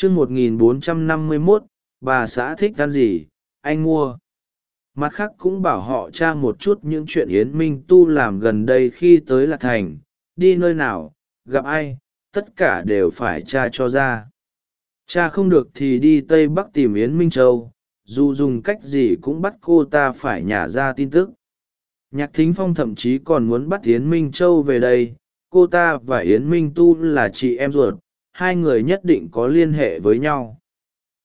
chương một nghìn bốn trăm năm mươi mốt, bà xã thích ăn gì, anh mua. Mặt khác cũng bảo họ tra một chút những chuyện yến minh tu làm gần đây khi tới lạc thành. Đi nơi nào, gặp ai, tất cả đều phải tra cho ra. Cha không được thì đi tây bắc tìm yến minh châu. Dù dùng cách gì cũng bắt cô ta phải nhả ra tin tức. Nhạc thính phong thậm chí còn muốn bắt yến minh châu về đây. Cô ta và yến minh tu là chị em ruột hai người nhất định có liên hệ với nhau.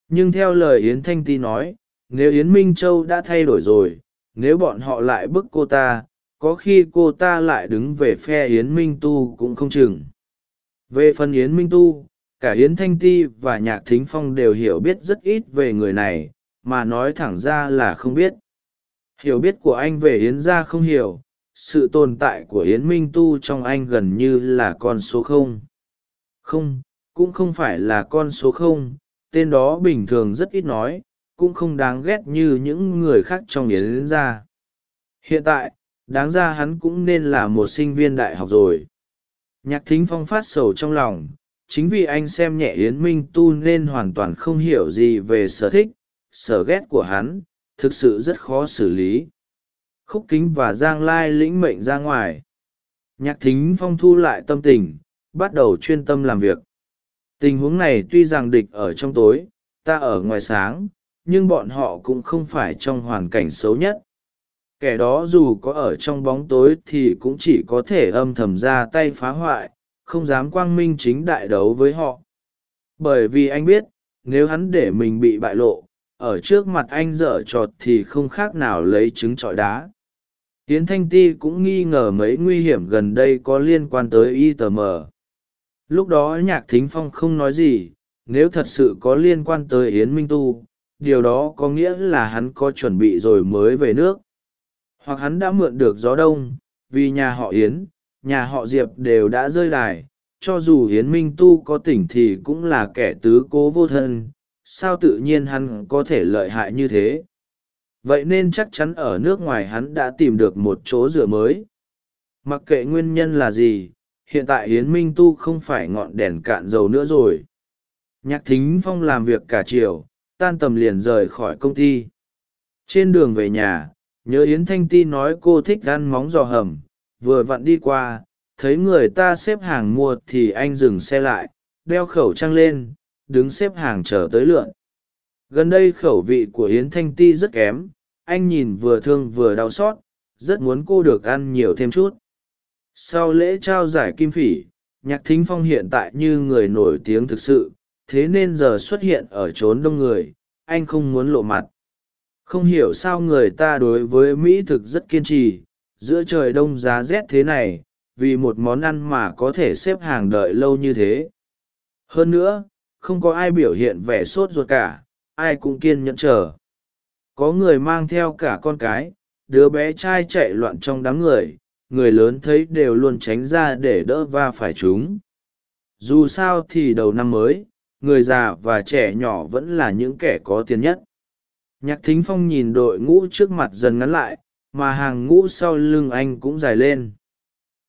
Nhưng theo lời yến thanh ti nói, nếu yến minh châu đã thay đổi rồi, nếu bọn họ lại bức cô ta, có khi cô ta lại đứng về phe yến minh tu cũng không chừng. Về phần yến minh tu, cả yến thanh ti và nhạc thính phong đều hiểu biết rất ít về người này, mà nói thẳng ra là không biết. Hiểu biết của anh về yến gia không hiểu, sự tồn tại của yến minh tu trong anh gần như là con số không. Không cũng không phải là con số không, tên đó bình thường rất ít nói, cũng không đáng ghét như những người khác trong yến ra hiện tại, đáng ra hắn cũng nên là một sinh viên đại học rồi. Nhạc thính phong phát sầu trong lòng, chính vì anh xem nhẹ yến minh tu nên hoàn toàn không hiểu gì về sở thích, sở ghét của hắn, thực sự rất khó xử lý. Khúc kính và giang lai lĩnh mệnh ra ngoài. Nhạc thính phong thu lại tâm tình, bắt đầu chuyên tâm làm việc tình huống này tuy rằng địch ở trong tối, ta ở ngoài sáng, nhưng bọn họ cũng không phải trong hoàn cảnh xấu nhất. Kẻ đó dù có ở trong bóng tối thì cũng chỉ có thể âm thầm ra tay phá hoại, không dám quang minh chính đại đấu với họ. Bởi vì anh biết, nếu hắn để mình bị bại lộ, ở trước mặt anh dở trọt thì không khác nào lấy trứng trọi đá. Tiến thanh ti cũng nghi ngờ mấy nguy hiểm gần đây có liên quan tới itm lúc đó nhạc thính phong không nói gì, nếu thật sự có liên quan tới yến minh tu, điều đó có nghĩa là hắn có chuẩn bị rồi mới về nước. Hoặc hắn đã mượn được gió đông, vì nhà họ yến, nhà họ diệp đều đã rơi đài, cho dù yến minh tu có tỉnh thì cũng là kẻ tứ cố vô thân, sao tự nhiên hắn có thể lợi hại như thế? Vậy nên chắc chắn ở nước ngoài hắn đã tìm được một chỗ dựa mới. Mặc kệ nguyên nhân là gì hiện tại yến minh tu không phải ngọn đèn cạn dầu nữa rồi. Nhạc thính phong làm việc cả chiều, tan tầm liền rời khỏi công ty. Trên đường về nhà, nhớ yến thanh ti nói cô thích ăn móng giò hầm. Vừa vặn đi qua, thấy người ta xếp hàng mua thì anh dừng xe lại, đeo khẩu trang lên, đứng xếp hàng chờ tới lượn. Gần đây khẩu vị của yến thanh ti rất kém, anh nhìn vừa thương vừa đau xót, rất muốn cô được ăn nhiều thêm chút sau lễ trao giải kim phỉ, nhạc thính phong hiện tại như người nổi tiếng thực sự, thế nên giờ xuất hiện ở trốn đông người, anh không muốn lộ mặt. Không hiểu sao người ta đối với mỹ thực rất kiên trì, giữa trời đông giá rét thế này, vì một món ăn mà có thể xếp hàng đợi lâu như thế. Hơn nữa, không có ai biểu hiện vẻ sốt ruột cả, ai cũng kiên nhẫn chờ. Có người mang theo cả con cái, đứa bé trai chạy loạn trong đám người người lớn thấy đều luôn tránh ra để đỡ va phải chúng. Dù sao thì đầu năm mới, người già và trẻ nhỏ vẫn là những kẻ có tiền nhất. Nhạc thính phong nhìn đội ngũ trước mặt dần ngắn lại, mà hàng ngũ sau lưng anh cũng dài lên.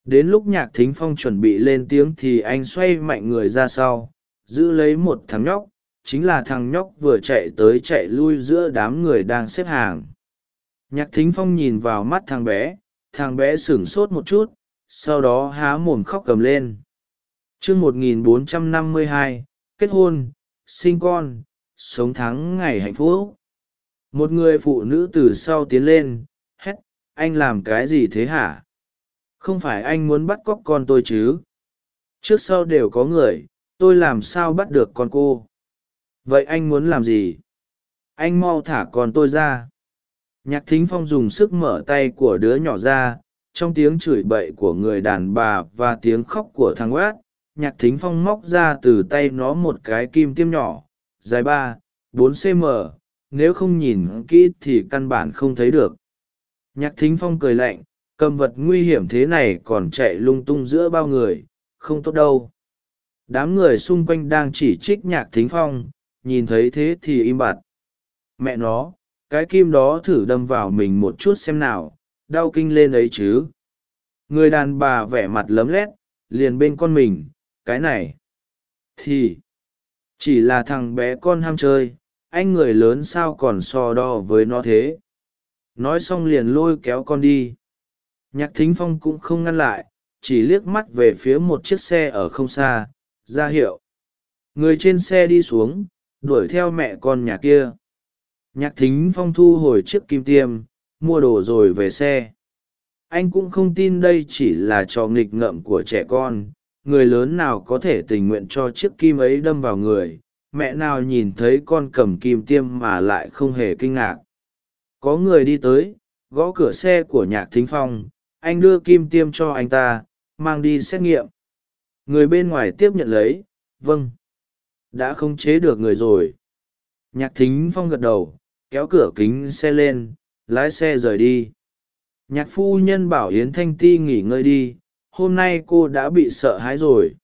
Đến lúc nhạc thính phong chuẩn bị lên tiếng thì anh xoay mạnh người ra sau, giữ lấy một thằng nhóc, chính là thằng nhóc vừa chạy tới chạy lui giữa đám người đang xếp hàng. Nhạc thính phong nhìn vào mắt thằng bé thằng bé sửng sốt một chút, sau đó há mồm khóc cầm lên. Chương một nghìn bốn trăm năm mươi hai, kết hôn, sinh con, sống tháng ngày hạnh phúc. Một người phụ nữ từ sau tiến lên, hét, anh làm cái gì thế hả? Không phải anh muốn bắt cóc con tôi chứ? Trước sau đều có người, tôi làm sao bắt được con cô? Vậy anh muốn làm gì? Anh mau thả con tôi ra nhạc thính phong dùng sức mở tay của đứa nhỏ ra, trong tiếng chửi bậy của người đàn bà và tiếng khóc của thằng quát, nhạc thính phong móc ra từ tay nó một cái kim tiêm nhỏ, dài ba, bốn cm nếu không nhìn kỹ thì căn bản không thấy được. Nhạc thính phong cười lạnh, cầm vật nguy hiểm thế này còn chạy lung tung giữa bao người, không tốt đâu. Đám người xung quanh đang chỉ trích nhạc thính phong, nhìn thấy thế thì im bặt. Mẹ nó cái kim đó thử đâm vào mình một chút xem nào, đau kinh lên ấy chứ. Người đàn bà vẻ mặt lấm lét, liền bên con mình, cái này, thì, chỉ là thằng bé con ham chơi, anh người lớn sao còn so đo với nó thế. Nói xong liền lôi kéo con đi. Nhạc thính phong cũng không ngăn lại, chỉ liếc mắt về phía một chiếc xe ở không xa, ra hiệu. Người trên xe đi xuống, đuổi theo mẹ con nhà kia nhạc thính phong thu hồi chiếc kim tiêm, mua đồ rồi về xe. Anh cũng không tin đây chỉ là trò nghịch ngợm của trẻ con. Người lớn nào có thể tình nguyện cho chiếc kim ấy đâm vào người? Mẹ nào nhìn thấy con cầm kim tiêm mà lại không hề kinh ngạc. Có người đi tới, gõ cửa xe của nhạc thính phong. Anh đưa kim tiêm cho anh ta, mang đi xét nghiệm. Người bên ngoài tiếp nhận lấy. Vâng. Đã không chế được người rồi. Nhạc thính phong gật đầu kéo cửa kính xe lên, lái xe rời đi. Nhạc phu nhân bảo yến thanh ti nghỉ ngơi đi, hôm nay cô đã bị sợ hãi rồi.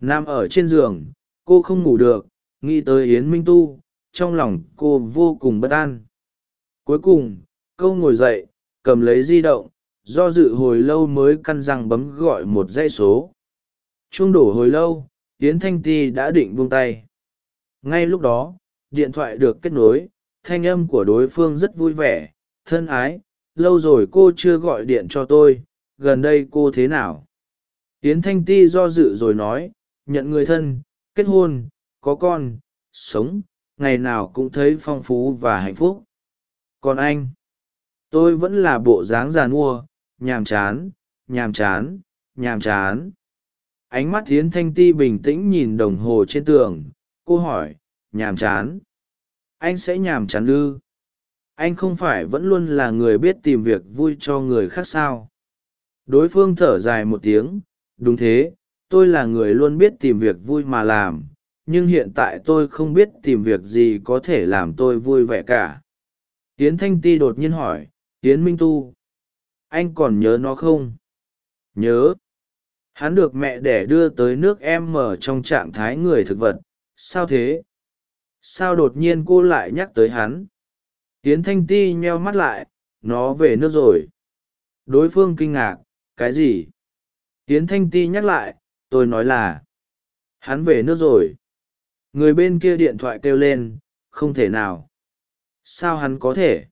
Nằm ở trên giường, cô không ngủ được, nghĩ tới yến minh tu, trong lòng cô vô cùng bất an. Cuối cùng câu ngồi dậy, cầm lấy di động, do dự hồi lâu mới căn răng bấm gọi một dãy số. Chuông đổ hồi lâu, yến thanh ti đã định buông tay. Ngay lúc đó, điện thoại được kết nối thanh âm của đối phương rất vui vẻ, thân ái, lâu rồi cô chưa gọi điện cho tôi, gần đây cô thế nào? Yến thanh ti do dự rồi nói, nhận người thân, kết hôn, có con, sống, ngày nào cũng thấy phong phú và hạnh phúc. Còn anh? Tôi vẫn là bộ dáng già nua, nhàm chán nhàm chán nhàm chán. Ánh mắt Thiến thanh ti bình tĩnh nhìn đồng hồ trên tường, cô hỏi, nhàm chán? Anh sẽ nhàm chán ư? Anh không phải vẫn luôn là người biết tìm việc vui cho người khác sao? Đối phương thở dài một tiếng, đúng thế, tôi là người luôn biết tìm việc vui mà làm, nhưng hiện tại tôi không biết tìm việc gì có thể làm tôi vui vẻ cả. Tiến thanh ti đột nhiên hỏi tiến minh tu, anh còn nhớ nó không? Nhớ. Hắn được mẹ đẻ đưa tới nước em ở trong trạng thái người thực vật. Sao thế? Sao đột nhiên cô lại nhắc tới hắn? Tiến thanh ti nheo mắt lại, nó về nước rồi. Đối phương kinh ngạc, cái gì? Tiến thanh ti nhắc lại, tôi nói là, hắn về nước rồi. Người bên kia điện thoại kêu lên, không thể nào. Sao hắn có thể?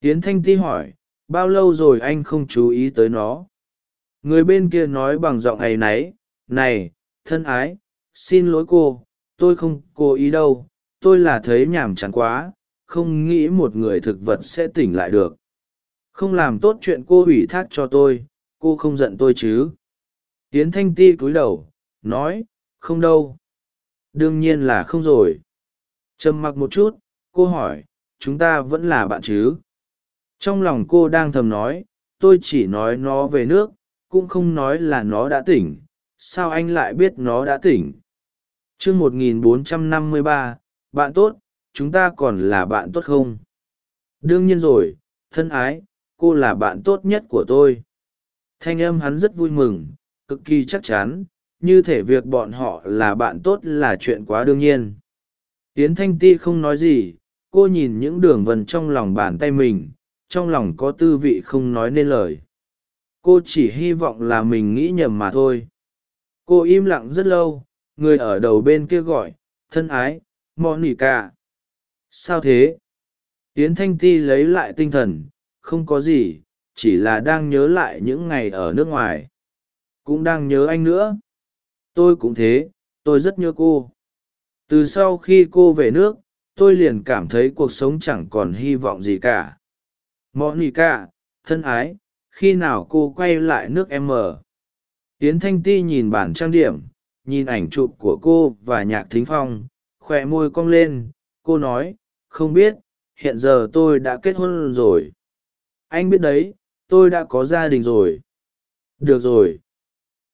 Tiến thanh ti hỏi, bao lâu rồi anh không chú ý tới nó? Người bên kia nói bằng giọng áy náy này, thân ái, xin lỗi cô, tôi không cố ý đâu tôi là thấy nhàm chán quá không nghĩ một người thực vật sẽ tỉnh lại được. Không làm tốt chuyện cô ủy thác cho tôi cô không giận tôi chứ? Tiến thanh ti cúi đầu nói không đâu. Đương nhiên là không rồi. Trầm mặc một chút cô hỏi chúng ta vẫn là bạn chứ? Trong lòng cô đang thầm nói tôi chỉ nói nó về nước cũng không nói là nó đã tỉnh. Sao anh lại biết nó đã tỉnh? T r ư ơ n g 1453, bạn tốt, chúng ta còn là bạn tốt không? Đương nhiên rồi, thân ái, cô là bạn tốt nhất của tôi. Thanh âm hắn rất vui mừng, cực kỳ chắc chắn, như thể việc bọn họ là bạn tốt là chuyện quá đương nhiên. Yến thanh ti không nói gì, cô nhìn những đường vần trong lòng bàn tay mình, trong lòng có tư vị không nói nên lời. Cô chỉ hy vọng là mình nghĩ nhầm mà thôi. Cô im lặng rất lâu, người ở đầu bên kia gọi, thân ái monica sao thế? Yến thanh ti lấy lại tinh thần, không có gì, chỉ là đang nhớ lại những ngày ở nước ngoài. Cũng đang nhớ anh nữa. Tôi cũng thế, tôi rất nhớ cô. Từ sau khi cô về nước, tôi liền cảm thấy cuộc sống chẳng còn hy vọng gì cả. Monica thân ái, khi nào cô quay lại nước em mở yến thanh ti nhìn bản trang điểm, nhìn ảnh chụp của cô và nhạc thính phong khoe môi cong lên, cô nói, không biết, hiện giờ tôi đã kết hôn rồi. Anh biết đấy, tôi đã có gia đình rồi. Được rồi.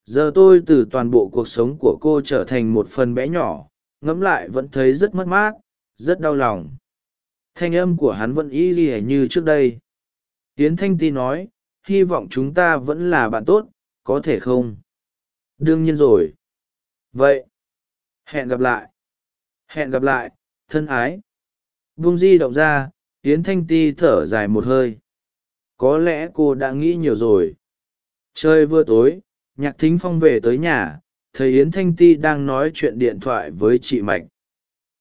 Giờ tôi từ toàn bộ cuộc sống của cô trở thành một phần bé nhỏ, ngẫm lại vẫn thấy rất mất mát, rất đau lòng. Thanh âm của hắn vẫn y ỉa như trước đây. Yến thanh ti nói, hy vọng chúng ta vẫn là bạn tốt, có thể không? Đương nhiên rồi. Vậy, hẹn gặp lại hẹn gặp lại, thân ái. Vung di động ra, yến thanh ti thở dài một hơi. Có lẽ cô đã nghĩ nhiều rồi. Chơi vừa tối, nhạc thính phong về tới nhà, thấy yến thanh ti đang nói chuyện điện thoại với chị mạch.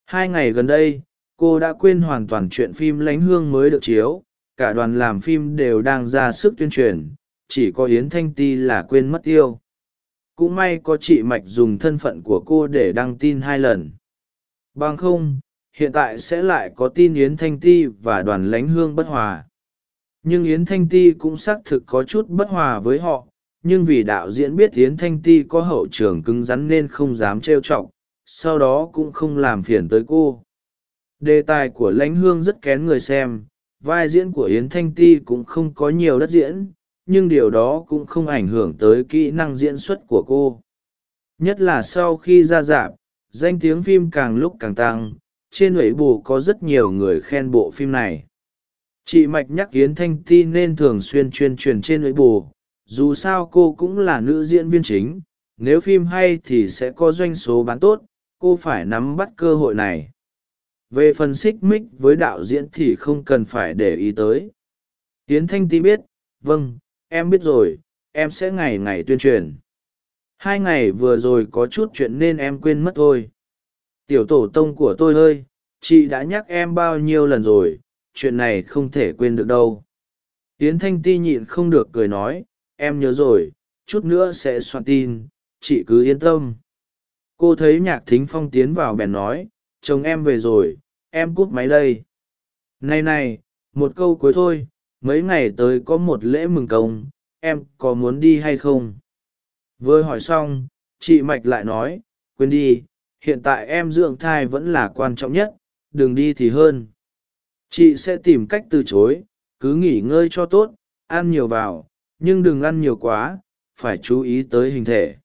Hai ngày gần đây, cô đã quên hoàn toàn chuyện phim lánh hương mới được chiếu. Cả đoàn làm phim đều đang ra sức tuyên truyền, chỉ có yến thanh ti là quên mất tiêu cũng may có chị mạch dùng thân phận của cô để đăng tin hai lần bằng không, hiện tại sẽ lại có tin yến thanh ti và đoàn lánh hương bất hòa nhưng yến thanh ti cũng xác thực có chút bất hòa với họ, nhưng vì đạo diễn biết yến thanh ti có hậu trường cứng rắn nên không dám trêu chọc, sau đó cũng không làm phiền tới cô đề tài của lãnh hương rất kén người xem, vai diễn của yến thanh ti cũng không có nhiều đất diễn, nhưng điều đó cũng không ảnh hưởng tới kỹ năng diễn xuất của cô nhất là sau khi ra giảm danh tiếng phim càng lúc càng tăng, trên ủy bù có rất nhiều người khen bộ phim này. Chị mạch nhắc yến thanh ti nên thường xuyên chuyên truyền trên ủy bù dù sao cô cũng là nữ diễn viên chính, nếu phim hay thì sẽ có doanh số bán tốt, cô phải nắm bắt cơ hội này. Về phần xích mích với đạo diễn thì không cần phải để ý tới. Yến thanh ti biết vâng em biết rồi, em sẽ ngày ngày tuyên truyền hai ngày vừa rồi có chút chuyện nên em quên mất thôi. Tiểu tổ tông của tôi ơi, chị đã nhắc em bao nhiêu lần rồi, chuyện này không thể quên được đâu. Tiến thanh ti nhịn không được cười nói, em nhớ rồi, chút nữa sẽ soạn tin, chị cứ yên tâm. Cô thấy nhạc thính phong tiến vào bèn nói, chồng em về rồi, em cúp máy đây. Này này, một câu cuối thôi, mấy ngày tới có một lễ mừng công, em có muốn đi hay không? Vừa hỏi xong, chị mạch lại nói, quên đi, hiện tại em dưỡng thai vẫn là quan trọng nhất, đừng đi thì hơn. Chị sẽ tìm cách từ chối, cứ nghỉ ngơi cho tốt, ăn nhiều vào, nhưng đừng ăn nhiều quá, phải chú ý tới hình thể.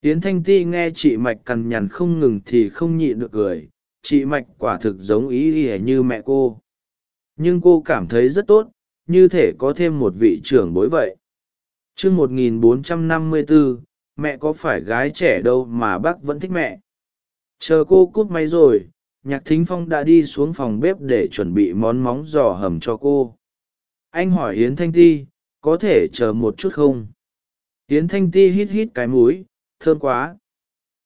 Yến thanh ti nghe chị mạch cằn nhằn không ngừng thì không nhịn được cười, chị mạch quả thực giống ý ỉa như mẹ cô. Nhưng cô cảm thấy rất tốt, như thể có thêm một vị trưởng bối vậy chương một nghìn bốn trăm năm mươi bốn mẹ có phải gái trẻ đâu mà bác vẫn thích mẹ? Chờ cô cút máy rồi, nhạc thính phong đã đi xuống phòng bếp để chuẩn bị món móng giò hầm cho cô. Anh hỏi yến thanh ti, có thể chờ một chút không? Yến thanh ti hít hít cái múi thơm quá.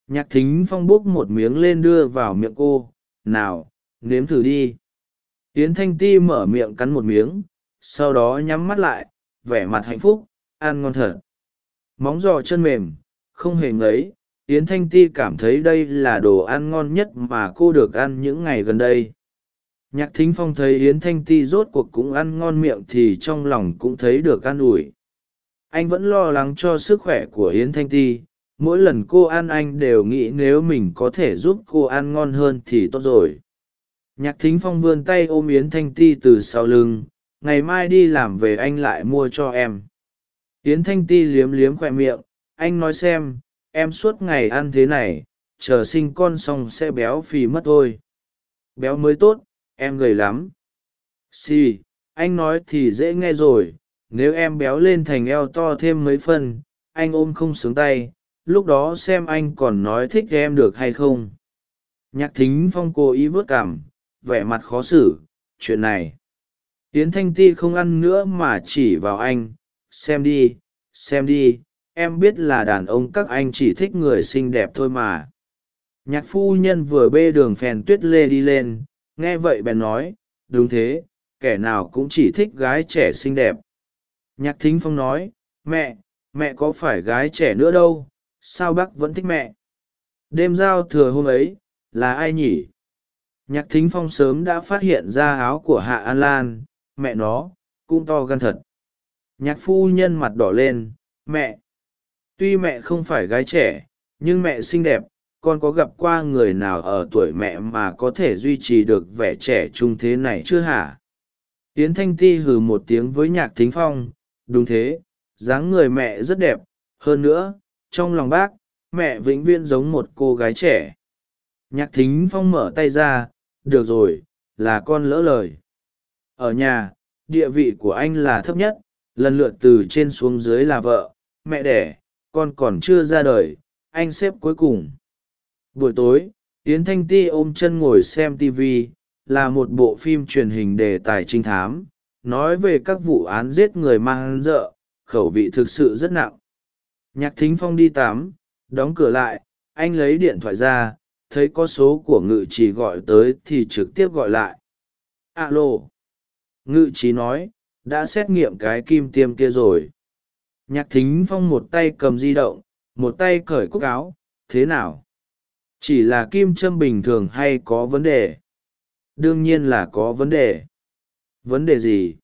Nhạc thính phong bốc một miếng lên đưa vào miệng cô, nào, nếm thử đi. Yến thanh ti mở miệng cắn một miếng, sau đó nhắm mắt lại, vẻ mặt hạnh phúc ăn ngon thật. Móng giò chân mềm, không hề ngấy. Yến thanh ti cảm thấy đây là đồ ăn ngon nhất mà cô được ăn những ngày gần đây. Nhạc thính phong thấy yến thanh ti rốt cuộc cũng ăn ngon miệng thì trong lòng cũng thấy được an ủi. Anh vẫn lo lắng cho sức khỏe của yến thanh ti. Mỗi lần cô ăn anh đều nghĩ nếu mình có thể giúp cô ăn ngon hơn thì tốt rồi. Nhạc thính phong vươn tay ôm yến thanh ti từ sau lưng. Ngày mai đi làm về anh lại mua cho em yến thanh ti liếm liếm khoe miệng anh nói xem em suốt ngày ăn thế này chờ sinh con xong sẽ béo phì mất thôi. Béo mới tốt em gầy lắm. Xì、sì, anh nói thì dễ nghe rồi nếu em béo lên thành eo to thêm mấy phân anh ôm không sướng tay lúc đó xem anh còn nói thích em được hay không. Nhạc thính phong cố ý vớt cảm vẻ mặt khó xử chuyện này. Yến thanh ti không ăn nữa mà chỉ vào anh xem đi xem đi, em biết là đàn ông các anh chỉ thích người xinh đẹp thôi mà. Nhạc phu nhân vừa bê đường phèn tuyết lê đi lên, nghe vậy bèn nói, đúng thế, kẻ nào cũng chỉ thích gái trẻ xinh đẹp. Nhạc thính phong nói, mẹ mẹ có phải gái trẻ nữa đâu, sao bác vẫn thích mẹ? Đêm giao thừa hôm ấy, là ai nhỉ? Nhạc thính phong sớm đã phát hiện ra áo của hạ an lan, mẹ nó, cũng to gan thật nhạc phu nhân mặt đỏ lên, mẹ, tuy mẹ không phải gái trẻ, nhưng mẹ xinh đẹp, con có gặp qua người nào ở tuổi mẹ mà có thể duy trì được vẻ trẻ trung thế này chưa hả? Yến thanh ti hừ một tiếng với nhạc thính phong, đúng thế, dáng người mẹ rất đẹp, hơn nữa, trong lòng bác, mẹ vĩnh viễn giống một cô gái trẻ. Nhạc thính phong mở tay ra, được rồi, là con lỡ lời. Ở nhà, địa vị của anh là thấp nhất lần lượt từ trên xuống dưới là vợ, mẹ đẻ, con còn chưa ra đời, anh xếp cuối cùng. Buổi tối, yến thanh ti ôm chân ngồi xem tv là một bộ phim truyền hình đề tài trinh thám, nói về các vụ án giết người mang rợ khẩu vị thực sự rất nặng. Nhạc thính phong đi tắm, đóng cửa lại, anh lấy điện thoại ra, thấy có số của ngự trì gọi tới thì trực tiếp gọi lại. Alo. Ngự trì nói đã xét nghiệm cái kim tiêm kia rồi. Nhạc thính phong một tay cầm di động, một tay cởi cúc áo, thế nào? Chỉ là kim châm bình thường hay có vấn đề? Đương nhiên là có vấn đề. Vấn đề gì?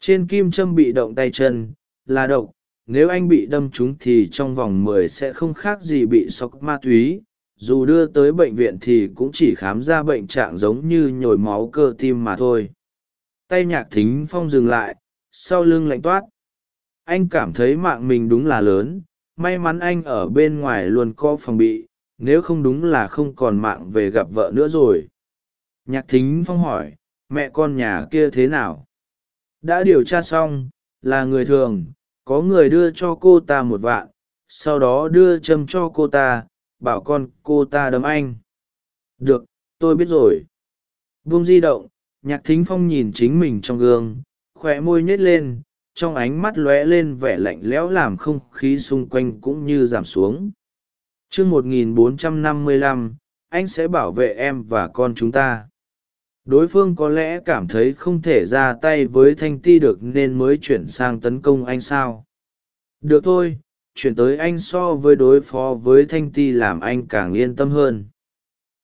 Trên kim châm bị động tay chân, là độc. Nếu anh bị đâm trúng thì trong vòng mười sẽ không khác gì bị sốc ma túy. Dù đưa tới bệnh viện thì cũng chỉ khám ra bệnh trạng giống như nhồi máu cơ tim mà thôi tay nhạc thính phong dừng lại, sau lưng lạnh toát. Anh cảm thấy mạng mình đúng là lớn, may mắn anh ở bên ngoài luôn có phòng bị, nếu không đúng là không còn mạng về gặp vợ nữa rồi. Nhạc thính phong hỏi, mẹ con nhà kia thế nào? Đã điều tra xong, là người thường, có người đưa cho cô ta một vạn, sau đó đưa châm cho cô ta, bảo con cô ta đấm anh. Được, tôi biết rồi. Vung di động nhạc thính phong nhìn chính mình trong gương khoe môi nhếch lên, trong ánh mắt lóe lên vẻ lạnh lẽo làm không khí xung quanh cũng như giảm xuống. Chương một nghìn bốn trăm năm mươi lăm, anh sẽ bảo vệ em và con chúng ta. Đối phương có lẽ cảm thấy không thể ra tay với thanh ti được nên mới chuyển sang tấn công anh sao? Được thôi, chuyển tới anh so với đối phó với thanh ti làm anh càng yên tâm hơn.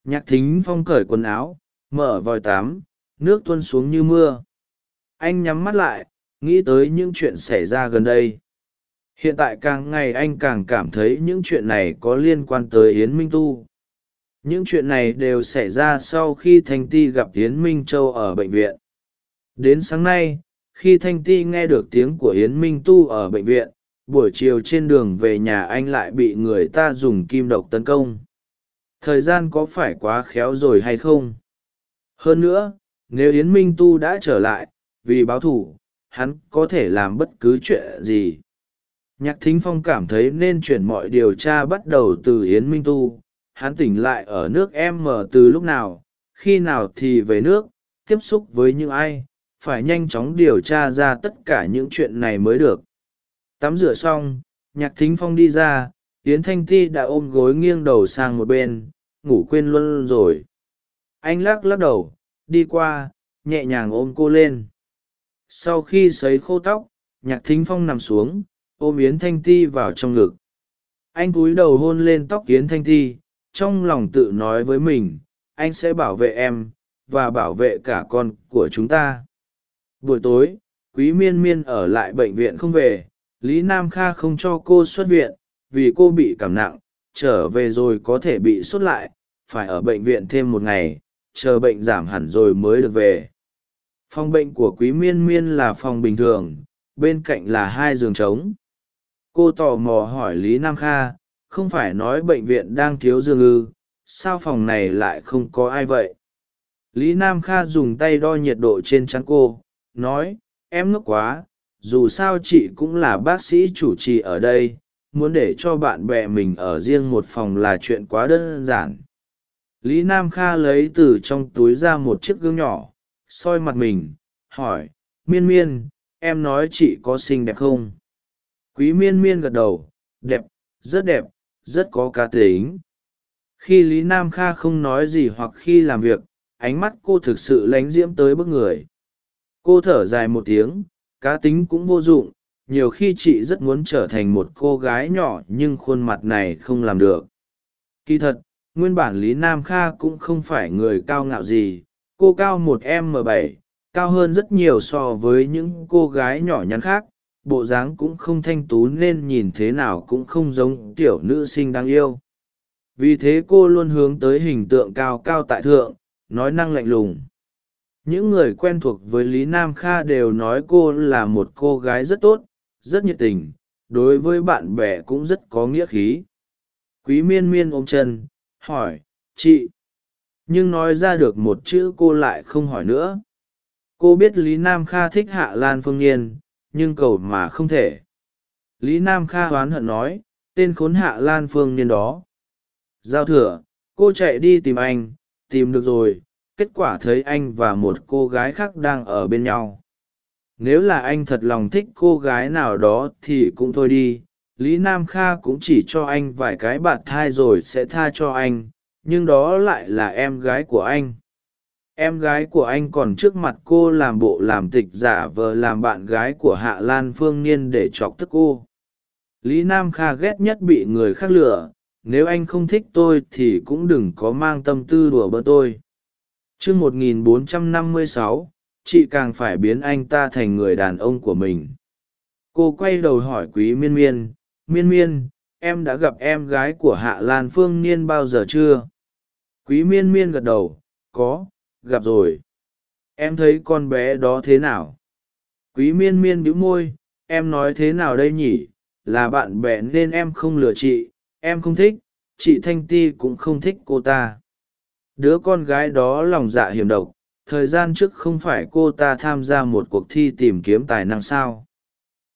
Nhạc thính phong cởi quần áo, mở vòi tắm nước tuôn xuống như mưa. Anh nhắm mắt lại, nghĩ tới những chuyện xảy ra gần đây. Hiện tại càng ngày anh càng cảm thấy những chuyện này có liên quan tới yến minh tu. Những chuyện này đều xảy ra sau khi thanh ti gặp yến minh châu ở bệnh viện. Đến sáng nay, khi thanh ti nghe được tiếng của yến minh tu ở bệnh viện, buổi chiều trên đường về nhà anh lại bị người ta dùng kim độc tấn công. Thời gian có phải quá khéo rồi hay không? Hơn nữa nếu yến minh tu đã trở lại, vì báo thù, hắn có thể làm bất cứ chuyện gì. Nhạc thính phong cảm thấy nên chuyển mọi điều tra bắt đầu từ yến minh tu. Hắn tỉnh lại ở nước em mở từ lúc nào, khi nào thì về nước, tiếp xúc với những ai, phải nhanh chóng điều tra ra tất cả những chuyện này mới được. Tắm rửa xong, nhạc thính phong đi ra, yến thanh ti đã ôm gối nghiêng đầu sang một bên, ngủ quên luôn rồi. Anh lắc lắc đầu đi qua, nhẹ nhàng ôm cô lên. Sau khi sấy khô tóc, nhạc thính phong nằm xuống, ôm yến thanh ti vào trong ngực. Anh cúi đầu hôn lên tóc yến thanh ti, trong lòng tự nói với mình, anh sẽ bảo vệ em và bảo vệ cả con của chúng ta. Buổi tối, quý miên miên ở lại bệnh viện không về, lý nam kha không cho cô xuất viện vì cô bị cảm nặng, trở về rồi có thể bị sốt lại, phải ở bệnh viện thêm một ngày chờ bệnh giảm hẳn rồi mới được về. Phòng bệnh của quý miên miên là phòng bình thường, bên cạnh là hai giường trống. Cô tò mò hỏi lý nam kha, không phải nói bệnh viện đang thiếu giường ư, sao phòng này lại không có ai vậy? Lý nam kha dùng tay đo nhiệt độ trên trán cô, nói, em ngốc quá, dù sao chị cũng là bác sĩ chủ trì ở đây, muốn để cho bạn bè mình ở riêng một phòng là chuyện quá đơn giản lý nam kha lấy từ trong túi ra một chiếc gương nhỏ, soi mặt mình, hỏi, miên miên, em nói chị có xinh đẹp không? Quý miên miên gật đầu, đẹp, rất đẹp, rất có cá tính. Khi lý nam kha không nói gì hoặc khi làm việc, ánh mắt cô thực sự lánh diễm tới bức người. Cô thở dài một tiếng, cá tính cũng vô dụng, nhiều khi chị rất muốn trở thành một cô gái nhỏ nhưng khuôn mặt này không làm được. Kỳ thật nguyên bản lý nam kha cũng không phải người cao ngạo gì, cô cao một m bảy, cao hơn rất nhiều so với những cô gái nhỏ nhắn khác, bộ dáng cũng không thanh tú nên nhìn thế nào cũng không giống tiểu nữ sinh đáng yêu. Vì thế cô luôn hướng tới hình tượng cao cao tại thượng, nói năng lạnh lùng. Những người quen thuộc với lý nam kha đều nói cô là một cô gái rất tốt, rất nhiệt tình, đối với bạn bè cũng rất có nghĩa khí. Quý miên miên ôm chân hỏi, chị. Nhưng nói ra được một chữ cô lại không hỏi nữa. Cô biết lý nam kha thích hạ lan phương nhiên, nhưng cầu mà không thể. Lý nam kha oán hận nói, tên khốn hạ lan phương niên đó. Giao thừa, cô chạy đi tìm anh, tìm được rồi, kết quả thấy anh và một cô gái khác đang ở bên nhau. Nếu là anh thật lòng thích cô gái nào đó thì cũng thôi đi lý nam kha cũng chỉ cho anh vài cái bạt thai rồi sẽ tha cho anh, nhưng đó lại là em gái của anh. Em gái của anh còn trước mặt cô làm bộ làm tịch giả vờ làm bạn gái của hạ lan phương niên để chọc tức cô. Lý nam kha ghét nhất bị người khác lừa, nếu anh không thích tôi thì cũng đừng có mang tâm tư đùa bỡ tôi. Chương một nghìn bốn trăm năm mươi sáu, chị càng phải biến anh ta thành người đàn ông của mình. Cô quay đầu hỏi quý miên miên miên miên, em đã gặp em gái của hạ lan phương niên bao giờ chưa? Quý miên miên gật đầu, có, gặp rồi. Em thấy con bé đó thế nào? Quý miên miên bĩu môi, em nói thế nào đây nhỉ? Là bạn bè nên em không lừa chị, em không thích, chị thanh ti cũng không thích cô ta. Đứa con gái đó lòng dạ hiểm độc, thời gian trước không phải cô ta tham gia một cuộc thi tìm kiếm tài năng sao?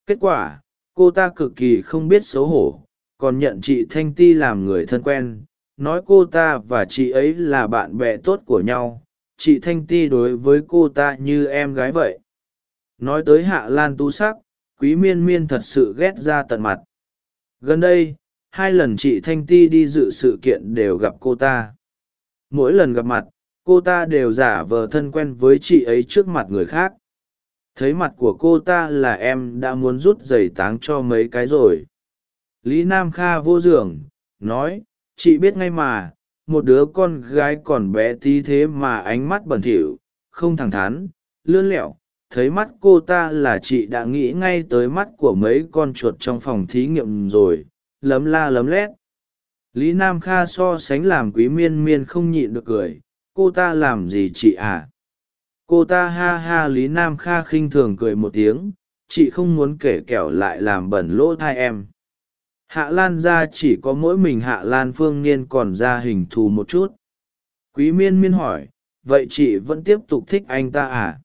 Kết quả cô ta cực kỳ không biết xấu hổ, còn nhận chị thanh ti làm người thân quen. Nói cô ta và chị ấy là bạn bè tốt của nhau. Chị thanh ti đối với cô ta như em gái vậy. Nói tới hạ lan tu sắc, quý miên miên thật sự ghét ra tận mặt. Gần đây, hai lần chị thanh ti đi dự sự kiện đều gặp cô ta. Mỗi lần gặp mặt, cô ta đều giả vờ thân quen với chị ấy trước mặt người khác thấy mặt của cô ta là em đã muốn rút giày táng cho mấy cái rồi. Lý nam kha vô giường nói, chị biết ngay mà, một đứa con gái còn bé tí thế mà ánh mắt bẩn thỉu, không thẳng thắn, lươn lẹo, thấy mắt cô ta là chị đã nghĩ ngay tới mắt của mấy con chuột trong phòng thí nghiệm rồi, lấm la lấm lét. Lý nam kha so sánh làm quý miên miên không nhịn được cười, cô ta làm gì chị à cô ta ha ha lý nam kha khinh thường cười một tiếng, chị không muốn kể kẻo lại làm bẩn lỗ thai em. Hạ lan ra chỉ có mỗi mình hạ lan phương niên còn ra hình thù một chút. Quý miên miên hỏi, vậy chị vẫn tiếp tục thích anh ta à?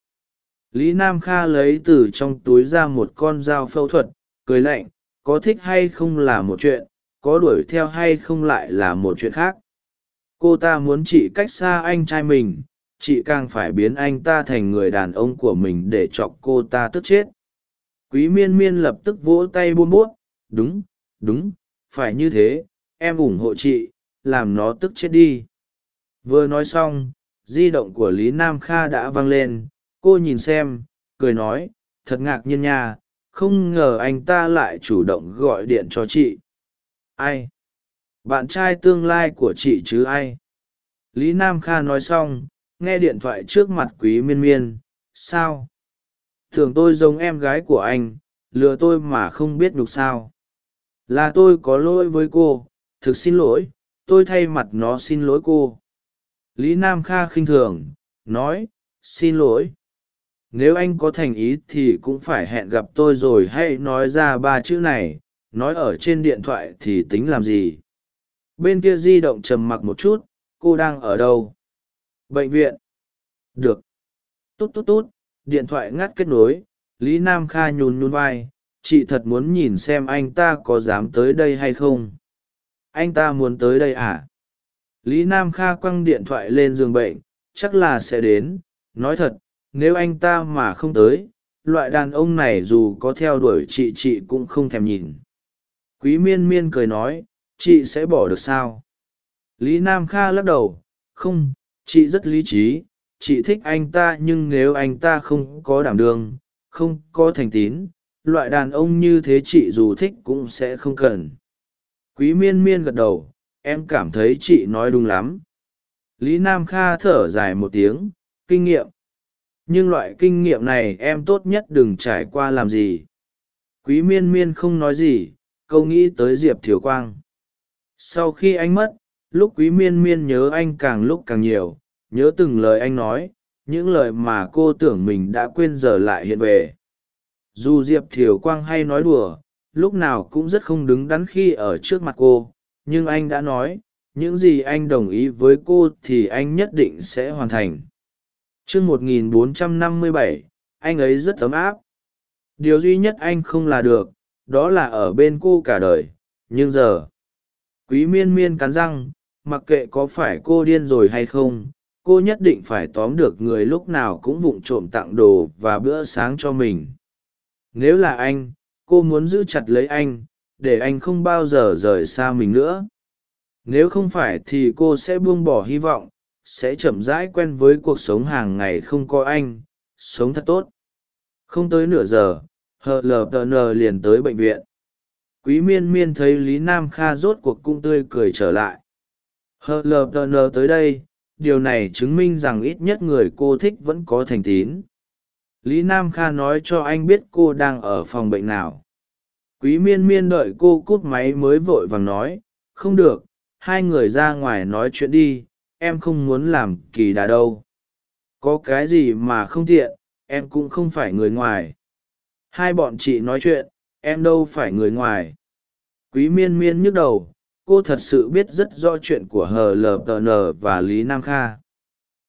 Lý nam kha lấy từ trong túi ra một con dao phẫu thuật, cười lạnh, có thích hay không là một chuyện, có đuổi theo hay không lại là một chuyện khác. Cô ta muốn chị cách xa anh trai mình chị càng phải biến anh ta thành người đàn ông của mình để chọc cô ta tức chết. Quý miên miên lập tức vỗ tay buôn bút đúng đúng, phải như thế, em ủng hộ chị, làm nó tức chết đi. Vừa nói xong, di động của lý nam kha đã vang lên, cô nhìn xem, cười nói, thật ngạc nhiên nha, không ngờ anh ta lại chủ động gọi điện cho chị. Ai? Bạn trai tương lai của chị chứ ai? Lý nam kha nói xong nghe điện thoại trước mặt quý miên miên, sao? Thường tôi giống em gái của anh, lừa tôi mà không biết nhục sao. Là tôi có lỗi với cô, thực xin lỗi, tôi thay mặt nó xin lỗi cô. Lý nam kha khinh thường, nói, xin lỗi. Nếu anh có thành ý thì cũng phải hẹn gặp tôi rồi hãy nói ra ba chữ này, nói ở trên điện thoại thì tính làm gì? Bên kia di động trầm mặc một chút, cô đang ở đâu? Bệnh viện. Được. Tốt tốt tốt điện thoại ngắt kết nối, lý nam kha nhún nhún vai, chị thật muốn nhìn xem anh ta có dám tới đây hay không. Anh ta muốn tới đây à? Lý nam kha quăng điện thoại lên giường bệnh, chắc là sẽ đến. Nói thật, nếu anh ta mà không tới, loại đàn ông này dù có theo đuổi chị chị cũng không thèm nhìn. Quý miên miên cười nói, chị sẽ bỏ được sao? Lý nam kha lắc đầu, không chị rất lý trí, chị thích anh ta nhưng nếu anh ta không có đảm đường không có thành tín, loại đàn ông như thế chị dù thích cũng sẽ không cần. Quý miên miên gật đầu, em cảm thấy chị nói đúng lắm. Lý nam kha thở dài một tiếng, kinh nghiệm. Nhưng loại kinh nghiệm này em tốt nhất đừng trải qua làm gì. Quý miên miên không nói gì, câu nghĩ tới diệp thiều quang. Sau khi anh mất lúc quý miên miên nhớ anh càng lúc càng nhiều, nhớ từng lời anh nói, những lời mà cô tưởng mình đã quên giờ lại hiện về. Dù diệp thiều quang hay nói đùa, lúc nào cũng rất không đứng đắn khi ở trước mặt cô, nhưng anh đã nói, những gì anh đồng ý với cô thì anh nhất định sẽ hoàn thành. Chương một nghìn bốn trăm năm mươi bảy, anh ấy rất ấm áp. Điều duy nhất anh không là được, đó là ở bên cô cả đời, nhưng giờ, quý miên miên cắn răng mặc kệ có phải cô điên rồi hay không, cô nhất định phải tóm được người lúc nào cũng vụng trộm tặng đồ và bữa sáng cho mình. Nếu là anh, cô muốn giữ chặt lấy anh, để anh không bao giờ rời xa mình nữa. Nếu không phải thì cô sẽ buông bỏ hy vọng, sẽ chậm rãi quen với cuộc sống hàng ngày không có anh, sống thật tốt. Không tới nửa giờ, hờ lờ tờ nờ liền tới bệnh viện. Quý miên miên thấy lý nam kha rốt cuộc cung tươi cười trở lại hờ lờ tờ nờ tới đây, điều này chứng minh rằng ít nhất người cô thích vẫn có thành tín. Lý nam kha nói cho anh biết cô đang ở phòng bệnh nào. Quý miên miên đợi cô cút máy mới vội vàng nói, không được, hai người ra ngoài nói chuyện đi, em không muốn làm kỳ đà đâu. Có cái gì mà không tiện, em cũng không phải người ngoài. Hai bọn chị nói chuyện, em đâu phải người ngoài. Quý miên miên nhức đầu cô thật sự biết rất rõ chuyện của hờ lờ và lý nam kha.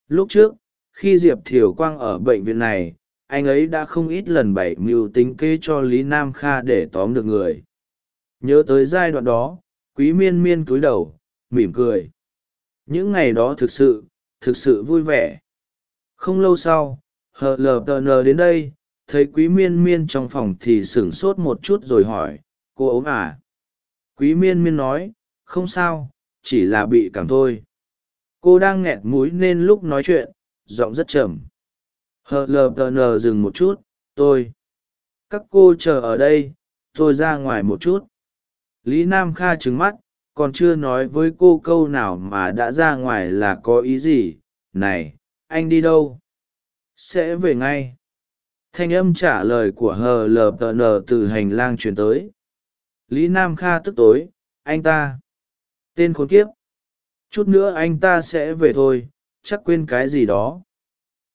Lúc trước, khi diệp thiều quang ở bệnh viện này, anh ấy đã không ít lần bày mưu tính kế cho lý nam kha để tóm được người. Nhớ tới giai đoạn đó, quý miên miên cúi đầu, mỉm cười. Những ngày đó thực sự thực sự vui vẻ. Không lâu sau hờ lờ tờ nờ đến đây, thấy quý miên miên trong phòng thì sửng sốt một chút rồi hỏi, cô ốm à? Quý miên miên nói không sao, chỉ là bị cảm thôi. Cô đang nghẹt mũi nên lúc nói chuyện, giọng rất trầm. Hờ lờ tờ nờ dừng một chút, tôi, các cô chờ ở đây, tôi ra ngoài một chút. Lý nam kha trứng mắt, còn chưa nói với cô câu nào mà đã ra ngoài là có ý gì? Này, anh đi đâu? Sẽ về ngay. Thanh âm trả lời của hờ lờ tờ nờ từ hành lang truyền tới. Lý nam kha tức tối, anh ta tên khốn kiếp. Chút nữa anh ta sẽ về thôi, chắc quên cái gì đó.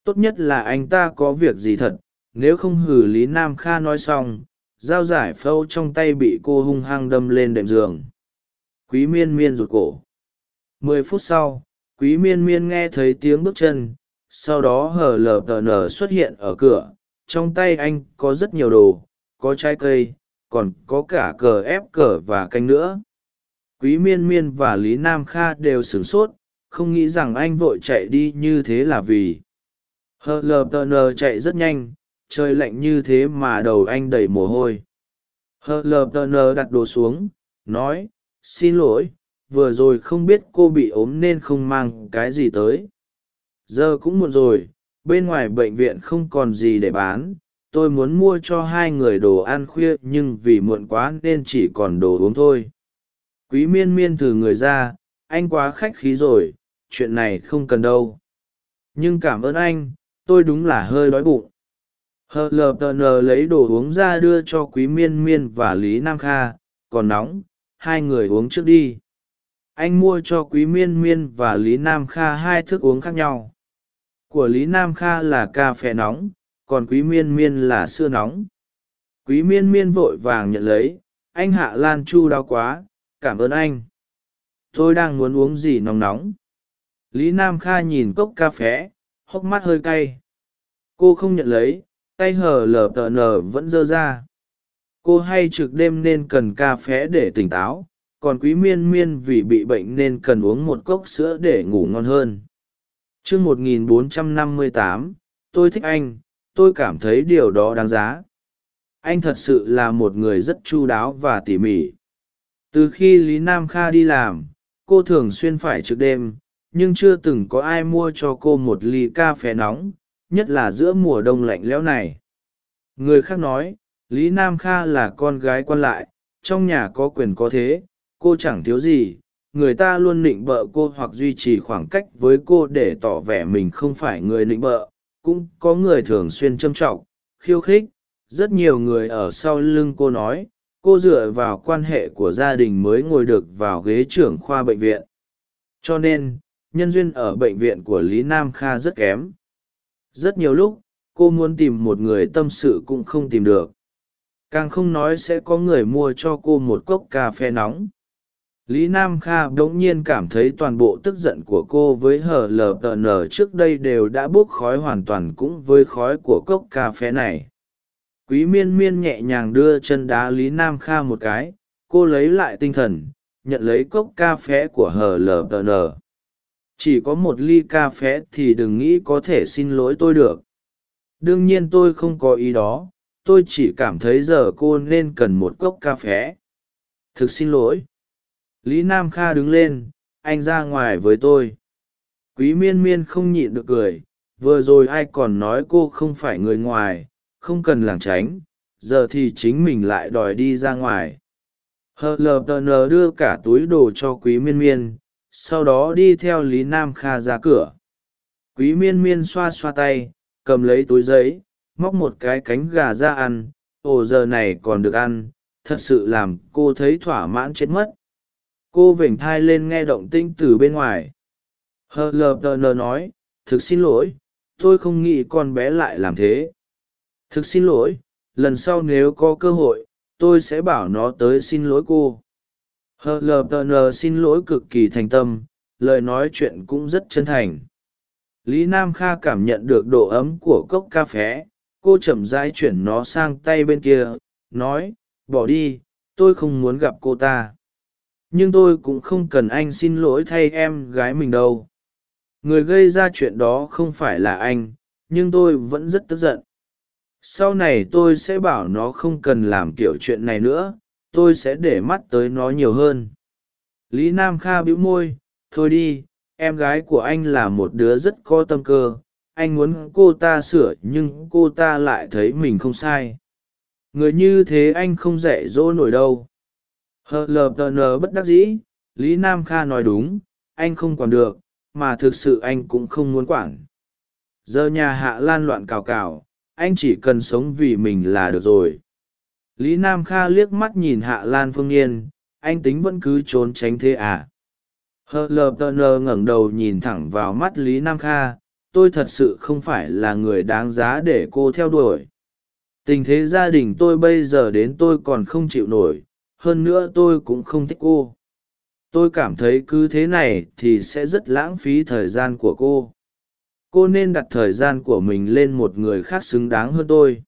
Tốt nhất là anh ta có việc gì thật, nếu không hử lý nam kha nói xong, dao giải phâu trong tay bị cô hung hăng đâm lên đệm giường. Quý miên miên rụt cổ. Mười phút sau, quý miên miên nghe thấy tiếng bước chân, sau đó hờ lờ tờ nở xuất hiện ở cửa. Trong tay anh có rất nhiều đồ, có trái cây, còn có cả cờ ép cờ và canh nữa quý miên miên và lý nam kha đều sửng sốt, không nghĩ rằng anh vội chạy đi như thế là vì. Hờ lờ tờ nờ chạy rất nhanh, trời lạnh như thế mà đầu anh đầy mồ hôi. Hờ lờ tờ nờ đặt đồ xuống, nói, xin lỗi, vừa rồi không biết cô bị ốm nên không mang cái gì tới. Giờ cũng muộn rồi, bên ngoài bệnh viện không còn gì để bán. Tôi muốn mua cho hai người đồ ăn khuya nhưng vì muộn quá nên chỉ còn đồ uống thôi quý miên miên thử người ra, anh quá khách khí rồi, chuyện này không cần đâu. Nhưng cảm ơn anh, tôi đúng là hơi đói bụng. Hờ lờ tờ nờ lấy đồ uống ra đưa cho quý miên miên và lý nam kha, còn nóng, hai người uống trước đi. Anh mua cho quý miên miên và lý nam kha hai thức uống khác nhau. Của lý nam kha là cà phê nóng, còn quý miên miên là sữa nóng. Quý miên miên vội vàng nhận lấy, anh hạ lan chu đau quá cảm ơn anh. Tôi đang muốn uống gì nóng nóng. Lý nam kha nhìn cốc cà phê hốc mắt hơi cay. Cô không nhận lấy tay hờ lờ tờ nờ vẫn dơ ra. Cô hay trực đêm nên cần cà phê để tỉnh táo còn quý miên miên vì bị bệnh nên cần uống một cốc sữa để ngủ ngon hơn. T r ư ơ n g 1458, tôi thích anh tôi cảm thấy điều đó đáng giá. Anh thật sự là một người rất chu đáo và tỉ mỉ từ khi lý nam kha đi làm, cô thường xuyên phải trực đêm, nhưng chưa từng có ai mua cho cô một ly cà phê nóng, nhất là giữa mùa đông lạnh lẽo này. Người khác nói, lý nam kha là con gái quan lại, trong nhà có quyền có thế, cô chẳng thiếu gì, người ta luôn nịnh bợ cô hoặc duy trì khoảng cách với cô để tỏ vẻ mình không phải người nịnh bợ, cũng có người thường xuyên châm trọng, khiêu khích. Rất nhiều người ở sau lưng cô nói cô dựa vào quan hệ của gia đình mới ngồi được vào ghế trưởng khoa bệnh viện. Cho nên, nhân duyên ở bệnh viện của lý nam kha rất kém. Rất nhiều lúc, cô muốn tìm một người tâm sự cũng không tìm được. Càng không nói sẽ có người mua cho cô một cốc cà phê nóng. Lý nam kha đ ỗ n g nhiên cảm thấy toàn bộ tức giận của cô với hờ lờ tờ nờ trước đây đều đã bốc khói hoàn toàn cũng với khói của cốc cà phê này quý miên miên nhẹ nhàng đưa chân đá lý nam kha một cái, cô lấy lại tinh thần, nhận lấy cốc cà phê của hờ lờ tờ nờ chỉ có một ly cà phê thì đừng nghĩ có thể xin lỗi tôi được. Đương nhiên tôi không có ý đó, tôi chỉ cảm thấy giờ cô nên cần một cốc cà phé. Thực xin lỗi. Lý nam kha đứng lên, anh ra ngoài với tôi. Quý miên miên không nhịn được cười, vừa rồi ai còn nói cô không phải người ngoài không cần lảng tránh, giờ thì chính mình lại đòi đi ra ngoài. Hờ lờ tờ nờ đưa cả túi đồ cho quý miên miên, sau đó đi theo lý nam kha ra cửa. Quý miên miên xoa xoa tay, cầm lấy túi giấy, móc một cái cánh gà ra ăn. Ồ, giờ này còn được ăn, thật sự làm cô thấy thỏa mãn chết mất. Cô vểnh thai lên nghe động tĩnh từ bên ngoài. Hờ lờ tờ nờ nói, thực xin lỗi, tôi không nghĩ con bé lại làm thế thực xin lỗi, lần sau nếu có cơ hội, tôi sẽ bảo nó tới xin lỗi cô. Hờ lờ tờ nờ xin lỗi cực kỳ thành tâm, lời nói chuyện cũng rất chân thành. Lý nam kha cảm nhận được độ ấm của cốc cà phé cô chậm rãi chuyển nó sang tay bên kia, nói, bỏ đi, tôi không muốn gặp cô ta. Nhưng tôi cũng không cần anh xin lỗi thay em gái mình đâu. Người gây ra chuyện đó không phải là anh, nhưng tôi vẫn rất tức giận sau này tôi sẽ bảo nó không cần làm kiểu chuyện này nữa, tôi sẽ để mắt tới nó nhiều hơn. Lý nam kha bĩu môi, thôi đi, em gái của anh là một đứa rất có tâm cơ, anh muốn cô ta sửa nhưng cô ta lại thấy mình không sai. Người như thế anh không dạy dỗ nổi đâu. Hờ lờ tờ nờ bất đắc dĩ, lý nam kha nói đúng, anh không còn được, mà thực sự anh cũng không muốn quản. Giờ nhà hạ lan loạn cào cào anh chỉ cần sống vì mình là được rồi. Lý nam kha liếc mắt nhìn hạ lan phương yên, anh tính vẫn cứ trốn tránh thế à? Hờ lờ tờ nờ ngẩng đầu nhìn thẳng vào mắt lý nam kha, tôi thật sự không phải là người đáng giá để cô theo đuổi. Tình thế gia đình tôi bây giờ đến tôi còn không chịu nổi, hơn nữa tôi cũng không thích cô. Tôi cảm thấy cứ thế này thì sẽ rất lãng phí thời gian của cô cô nên đặt thời gian của mình lên một người khác xứng đáng hơn tôi.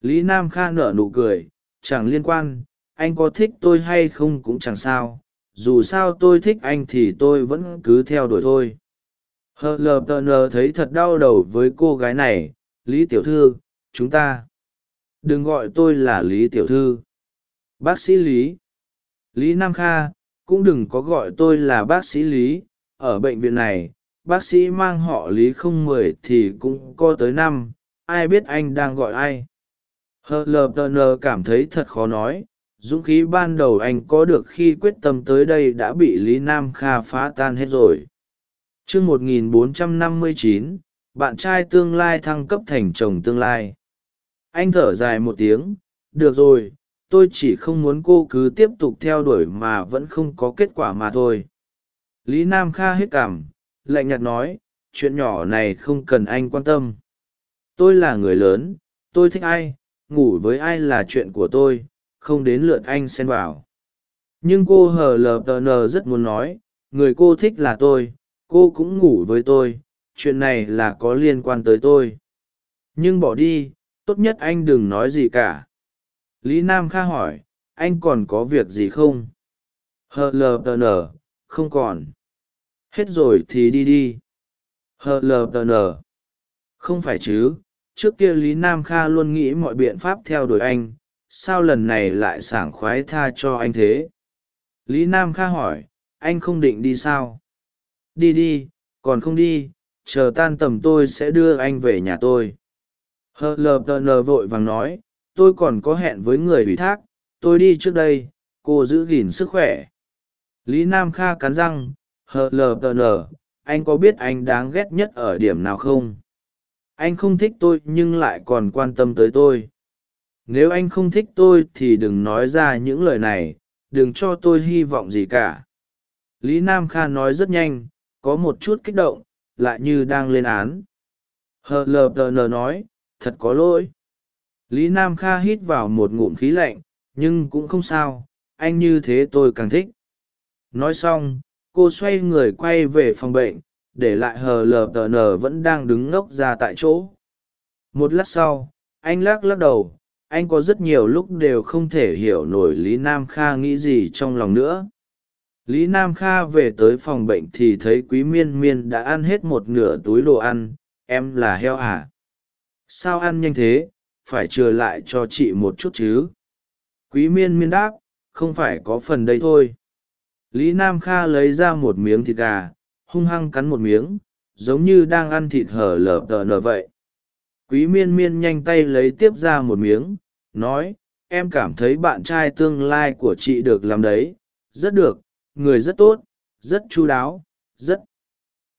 Lý nam kha nở nụ cười, chẳng liên quan, anh có thích tôi hay không cũng chẳng sao, dù sao tôi thích anh thì tôi vẫn cứ theo đuổi thôi. Hờ lờ tờ nờ thấy thật đau đầu với cô gái này, lý tiểu thư, chúng ta đừng gọi tôi là lý tiểu thư. Bác sĩ lý. Lý nam kha, cũng đừng có gọi tôi là bác sĩ lý, ở bệnh viện này bác sĩ mang họ lý không mười thì cũng có tới năm. Ai biết anh đang gọi ai? Hờ lờ tờ nờ cảm thấy thật khó nói. Dũng khí ban đầu anh có được khi quyết tâm tới đây đã bị lý nam kha phá tan hết rồi. T r ư một nghìn bốn trăm năm mươi chín, bạn trai tương lai thăng cấp thành chồng tương lai. Anh thở dài một tiếng. Được rồi, tôi chỉ không muốn cô cứ tiếp tục theo đuổi mà vẫn không có kết quả mà thôi. Lý nam kha hết cảm lạnh nhạt nói, chuyện nhỏ này không cần anh quan tâm. Tôi là người lớn, tôi thích ai, ngủ với ai là chuyện của tôi, không đến lượt anh xen vào. Nhưng cô hờ lờ tờ nờ rất muốn nói, người cô thích là tôi, cô cũng ngủ với tôi, chuyện này là có liên quan tới tôi. Nhưng bỏ đi, tốt nhất anh đừng nói gì cả. Lý nam kha hỏi, anh còn có việc gì không? Hờ lờ tờ nờ không còn hết rồi thì đi đi. Hờ lờ tờ nờ không phải chứ, trước kia lý nam kha luôn nghĩ mọi biện pháp theo đuổi anh, sao lần này lại sảng khoái tha cho anh thế? Lý nam kha hỏi, anh không định đi sao? Đi đi, còn không đi, chờ tan tầm tôi sẽ đưa anh về nhà tôi. Hờ lờ tờ nờ vội vàng nói, tôi còn có hẹn với người ủy thác, tôi đi trước đây, cô giữ gìn sức khỏe. Lý nam kha cắn răng hờ lờ anh có biết anh đáng ghét nhất ở điểm nào không? Anh không thích tôi nhưng lại còn quan tâm tới tôi. Nếu anh không thích tôi thì đừng nói ra những lời này, đừng cho tôi hy vọng gì cả. Lý nam kha nói rất nhanh, có một chút kích động, lại như đang lên án. Hờ lờ nói, thật có lỗi. Lý nam kha hít vào một ngụm khí lạnh, nhưng cũng không sao, anh như thế tôi càng thích. Nói xong cô xoay người quay về phòng bệnh, để lại hờ lờ tờ nờ vẫn đang đứng ngốc ra tại chỗ. Một lát sau, anh lắc lắc đầu, anh có rất nhiều lúc đều không thể hiểu nổi lý nam kha nghĩ gì trong lòng nữa. Lý nam kha về tới phòng bệnh thì thấy quý miên miên đã ăn hết một nửa túi đồ ăn, em là heo à? sao ăn nhanh thế? Phải trừ lại cho chị một chút chứ? Quý miên miên đáp, không phải có phần đây thôi lý nam kha lấy ra một miếng thịt gà, hung hăng cắn một miếng, giống như đang ăn thịt hở lở tờ nở vậy. Quý miên miên nhanh tay lấy tiếp ra một miếng, nói, em cảm thấy bạn trai tương lai của chị được làm đấy, rất được, người rất tốt, rất chu đáo, rất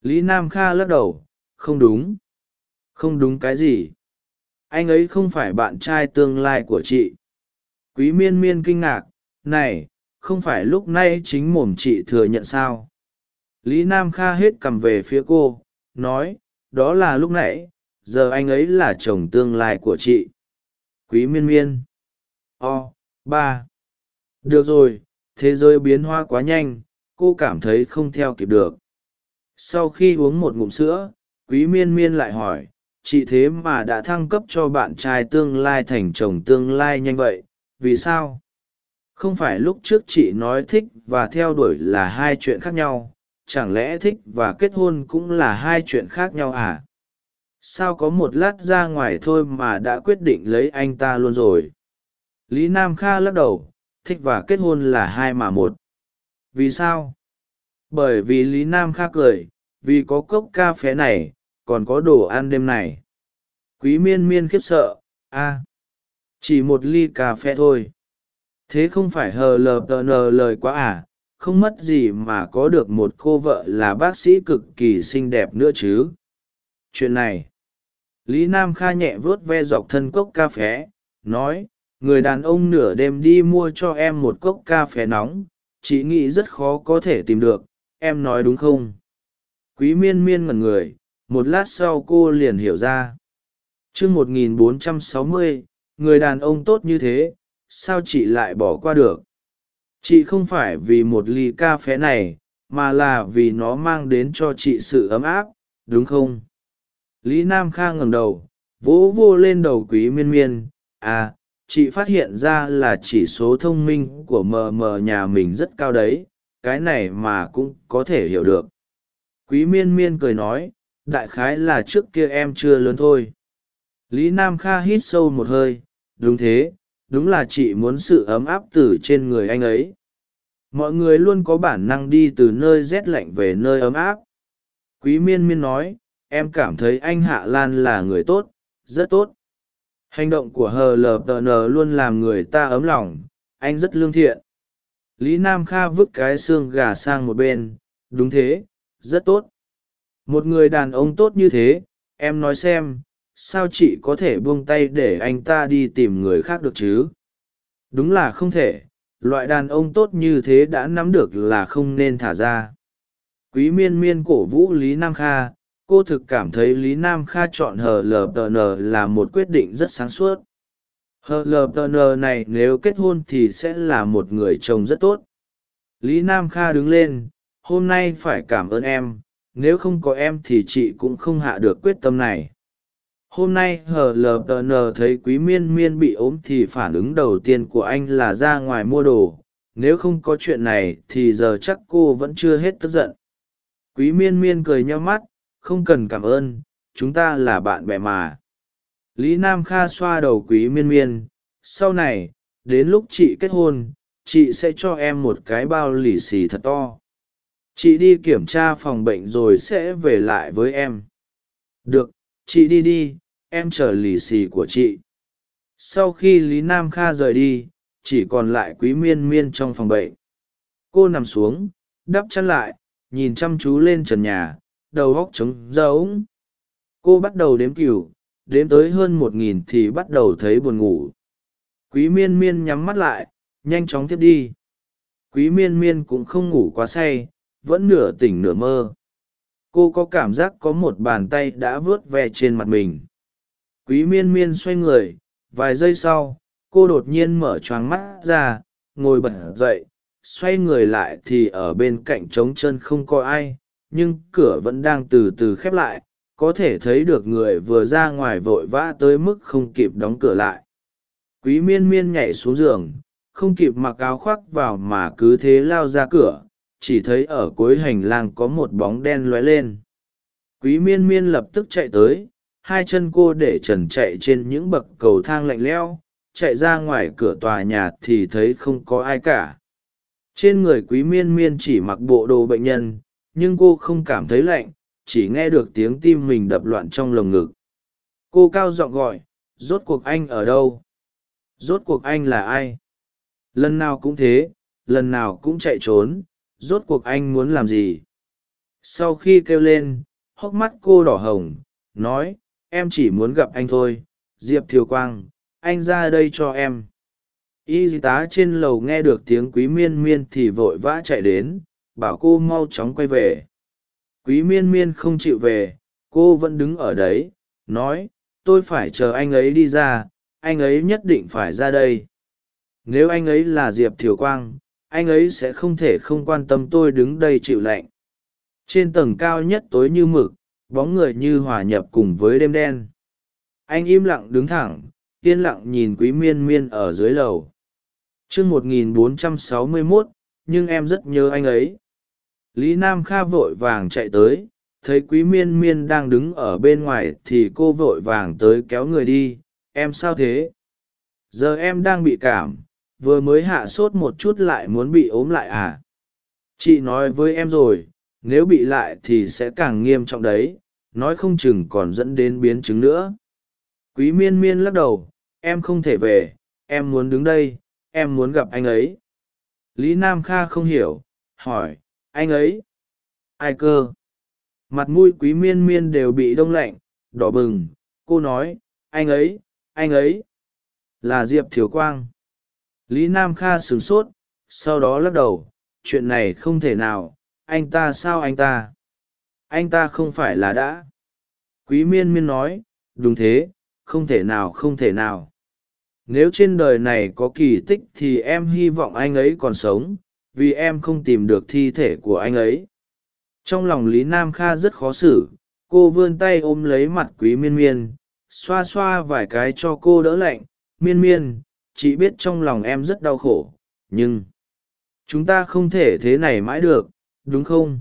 lý nam kha lắc đầu, không đúng. Không đúng cái gì? Anh ấy không phải bạn trai tương lai của chị. Quý miên miên kinh ngạc, này không phải lúc nay chính mồm chị thừa nhận sao? Lý nam kha hết cầm về phía cô, nói, đó là lúc nãy, giờ anh ấy là chồng tương lai của chị. Quý miên miên, o, ba, được rồi, thế giới biến hoa quá nhanh, cô cảm thấy không theo kịp được. Sau khi uống một ngụm sữa, quý miên miên lại hỏi, chị thế mà đã thăng cấp cho bạn trai tương lai thành chồng tương lai nhanh vậy, vì sao? Không phải lúc trước chị nói thích và theo đuổi là hai chuyện khác nhau, chẳng lẽ thích và kết hôn cũng là hai chuyện khác nhau à? Sao có một lát ra ngoài thôi mà đã quyết định lấy anh ta luôn rồi? Lý nam kha lắc đầu, thích và kết hôn là hai mà một. Vì sao? Bởi vì lý nam kha cười, vì có cốc cà phé này, còn có đồ ăn đêm này. Quý miên miên khiếp sợ, a, chỉ một ly cà phê thôi thế không phải hờ lờ tờ nờ lời quá à không mất gì mà có được một cô vợ là bác sĩ cực kỳ xinh đẹp nữa chứ. Chuyện này, lý nam kha nhẹ vuốt ve dọc thân cốc cà phé nói, người đàn ông nửa đêm đi mua cho em một cốc cà phê nóng, chị nghĩ rất khó có thể tìm được, em nói đúng không? Quý miên miên ngẩn người, một lát sau cô liền hiểu ra. Chương một nghìn bốn trăm sáu mươi, người đàn ông tốt như thế sao chị lại bỏ qua được? Chị không phải vì một ly cà phé này, mà là vì nó mang đến cho chị sự ấm áp, đúng không? Lý nam kha ngẩng đầu, vỗ vô lên đầu quý miên miên. À chị phát hiện ra là chỉ số thông minh của mờ mờ nhà mình rất cao đấy, cái này mà cũng có thể hiểu được. Quý miên miên cười nói, đại khái là trước kia em chưa lớn thôi. Lý nam kha hít sâu một hơi, đúng thế đúng là chị muốn sự ấm áp từ trên người anh ấy. Mọi người luôn có bản năng đi từ nơi rét lạnh về nơi ấm áp. Quý miên miên nói, em cảm thấy anh hạ lan là người tốt, rất tốt. Hành động của hờ lờ tờ nờ luôn làm người ta ấm lòng, anh rất lương thiện. Lý nam kha vứt cái xương gà sang một bên, đúng thế, rất tốt. Một người đàn ông tốt như thế, em nói xem sao chị có thể buông tay để anh ta đi tìm người khác được chứ? Đúng là không thể, loại đàn ông tốt như thế đã nắm được là không nên thả ra. Quý miên miên cổ vũ lý nam kha, cô thực cảm thấy lý nam kha chọn hờ lpn là một quyết định rất sáng suốt. Hờ lpn này nếu kết hôn thì sẽ là một người chồng rất tốt. Lý nam kha đứng lên, hôm nay phải cảm ơn em, nếu không có em thì chị cũng không hạ được quyết tâm này hôm nay hờ lờ tờ nờ thấy quý miên miên bị ốm thì phản ứng đầu tiên của anh là ra ngoài mua đồ. Nếu không có chuyện này thì giờ chắc cô vẫn chưa hết tức giận. Quý miên miên cười nheo mắt, không cần cảm ơn, chúng ta là bạn bè mà. Lý nam kha xoa đầu quý miên miên, sau này, đến lúc chị kết hôn, chị sẽ cho em một cái bao lì xì thật to. Chị đi kiểm tra phòng bệnh rồi sẽ về lại với em. Được, chị đi đi em chờ lì xì của chị. Sau khi lý nam kha rời đi, chỉ còn lại quý miên miên trong phòng bệnh. Cô nằm xuống, đắp chăn lại, nhìn chăm chú lên trần nhà, đầu góc trống rỗng. Cô bắt đầu đếm cừu đếm tới hơn một nghìn thì bắt đầu thấy buồn ngủ. Quý miên miên nhắm mắt lại, nhanh chóng tiếp đi. Quý miên miên cũng không ngủ quá say, vẫn nửa tỉnh nửa mơ. Cô có cảm giác có một bàn tay đã vớt ve trên mặt mình quý miên miên xoay người, vài giây sau, cô đột nhiên mở choáng mắt ra, ngồi bật dậy, xoay người lại thì ở bên cạnh trống chân không có ai, nhưng cửa vẫn đang từ từ khép lại, có thể thấy được người vừa ra ngoài vội vã tới mức không kịp đóng cửa lại. Quý miên miên nhảy xuống giường, không kịp mặc áo khoác vào mà cứ thế lao ra cửa, chỉ thấy ở cuối hành lang có một bóng đen lóe lên. Quý miên miên lập tức chạy tới hai chân cô để trần chạy trên những bậc cầu thang lạnh lẽo, chạy ra ngoài cửa tòa nhà thì thấy không có ai cả. Trên người quý miên miên chỉ mặc bộ đồ bệnh nhân, nhưng cô không cảm thấy lạnh, chỉ nghe được tiếng tim mình đập loạn trong lồng ngực. Cô cao giọng gọi, rốt cuộc anh ở đâu? Rốt cuộc anh là ai? Lần nào cũng thế, lần nào cũng chạy trốn, rốt cuộc anh muốn làm gì? Sau khi kêu lên, hốc mắt cô đỏ hồng, nói em chỉ muốn gặp anh thôi, diệp thiều quang, anh ra đây cho em. Y tá trên lầu nghe được tiếng quý miên miên thì vội vã chạy đến, bảo cô mau chóng quay về. Quý miên miên không chịu về, cô vẫn đứng ở đấy, nói, tôi phải chờ anh ấy đi ra, anh ấy nhất định phải ra đây. Nếu anh ấy là diệp thiều quang, anh ấy sẽ không thể không quan tâm tôi đứng đây chịu lạnh trên tầng cao nhất tối như mực bóng người như hòa nhập cùng với đêm đen. Anh im lặng đứng thẳng, yên lặng nhìn quý miên miên ở dưới lầu. Chương một nghìn bốn trăm sáu mươi mốt, nhưng em rất nhớ anh ấy. Lý nam kha vội vàng chạy tới, thấy quý miên miên đang đứng ở bên ngoài thì cô vội vàng tới kéo người đi. Em sao thế? Giờ em đang bị cảm, vừa mới hạ sốt một chút lại muốn bị ốm lại à? Chị nói với em rồi, nếu bị lại thì sẽ càng nghiêm trọng đấy nói không chừng còn dẫn đến biến chứng nữa. Quý miên miên lắc đầu, em không thể về, em muốn đứng đây, em muốn gặp anh ấy. Lý nam kha không hiểu, hỏi, anh ấy? Ai cơ? Mặt mũi quý miên miên đều bị đông lạnh, đỏ bừng, cô nói, anh ấy anh ấy. Là diệp thiều quang. Lý nam kha sửng sốt, sau đó lắc đầu, chuyện này không thể nào, anh ta sao anh ta? Anh ta không phải là đã. Quý miên miên nói, đúng thế, không thể nào, không thể nào. Nếu trên đời này có kỳ tích thì em hy vọng anh ấy còn sống, vì em không tìm được thi thể của anh ấy. Trong lòng lý nam kha rất khó xử, cô vươn tay ôm lấy mặt quý miên miên, xoa xoa vài cái cho cô đỡ lạnh. Miên miên, chị biết trong lòng em rất đau khổ, nhưng chúng ta không thể thế này mãi được, đúng không?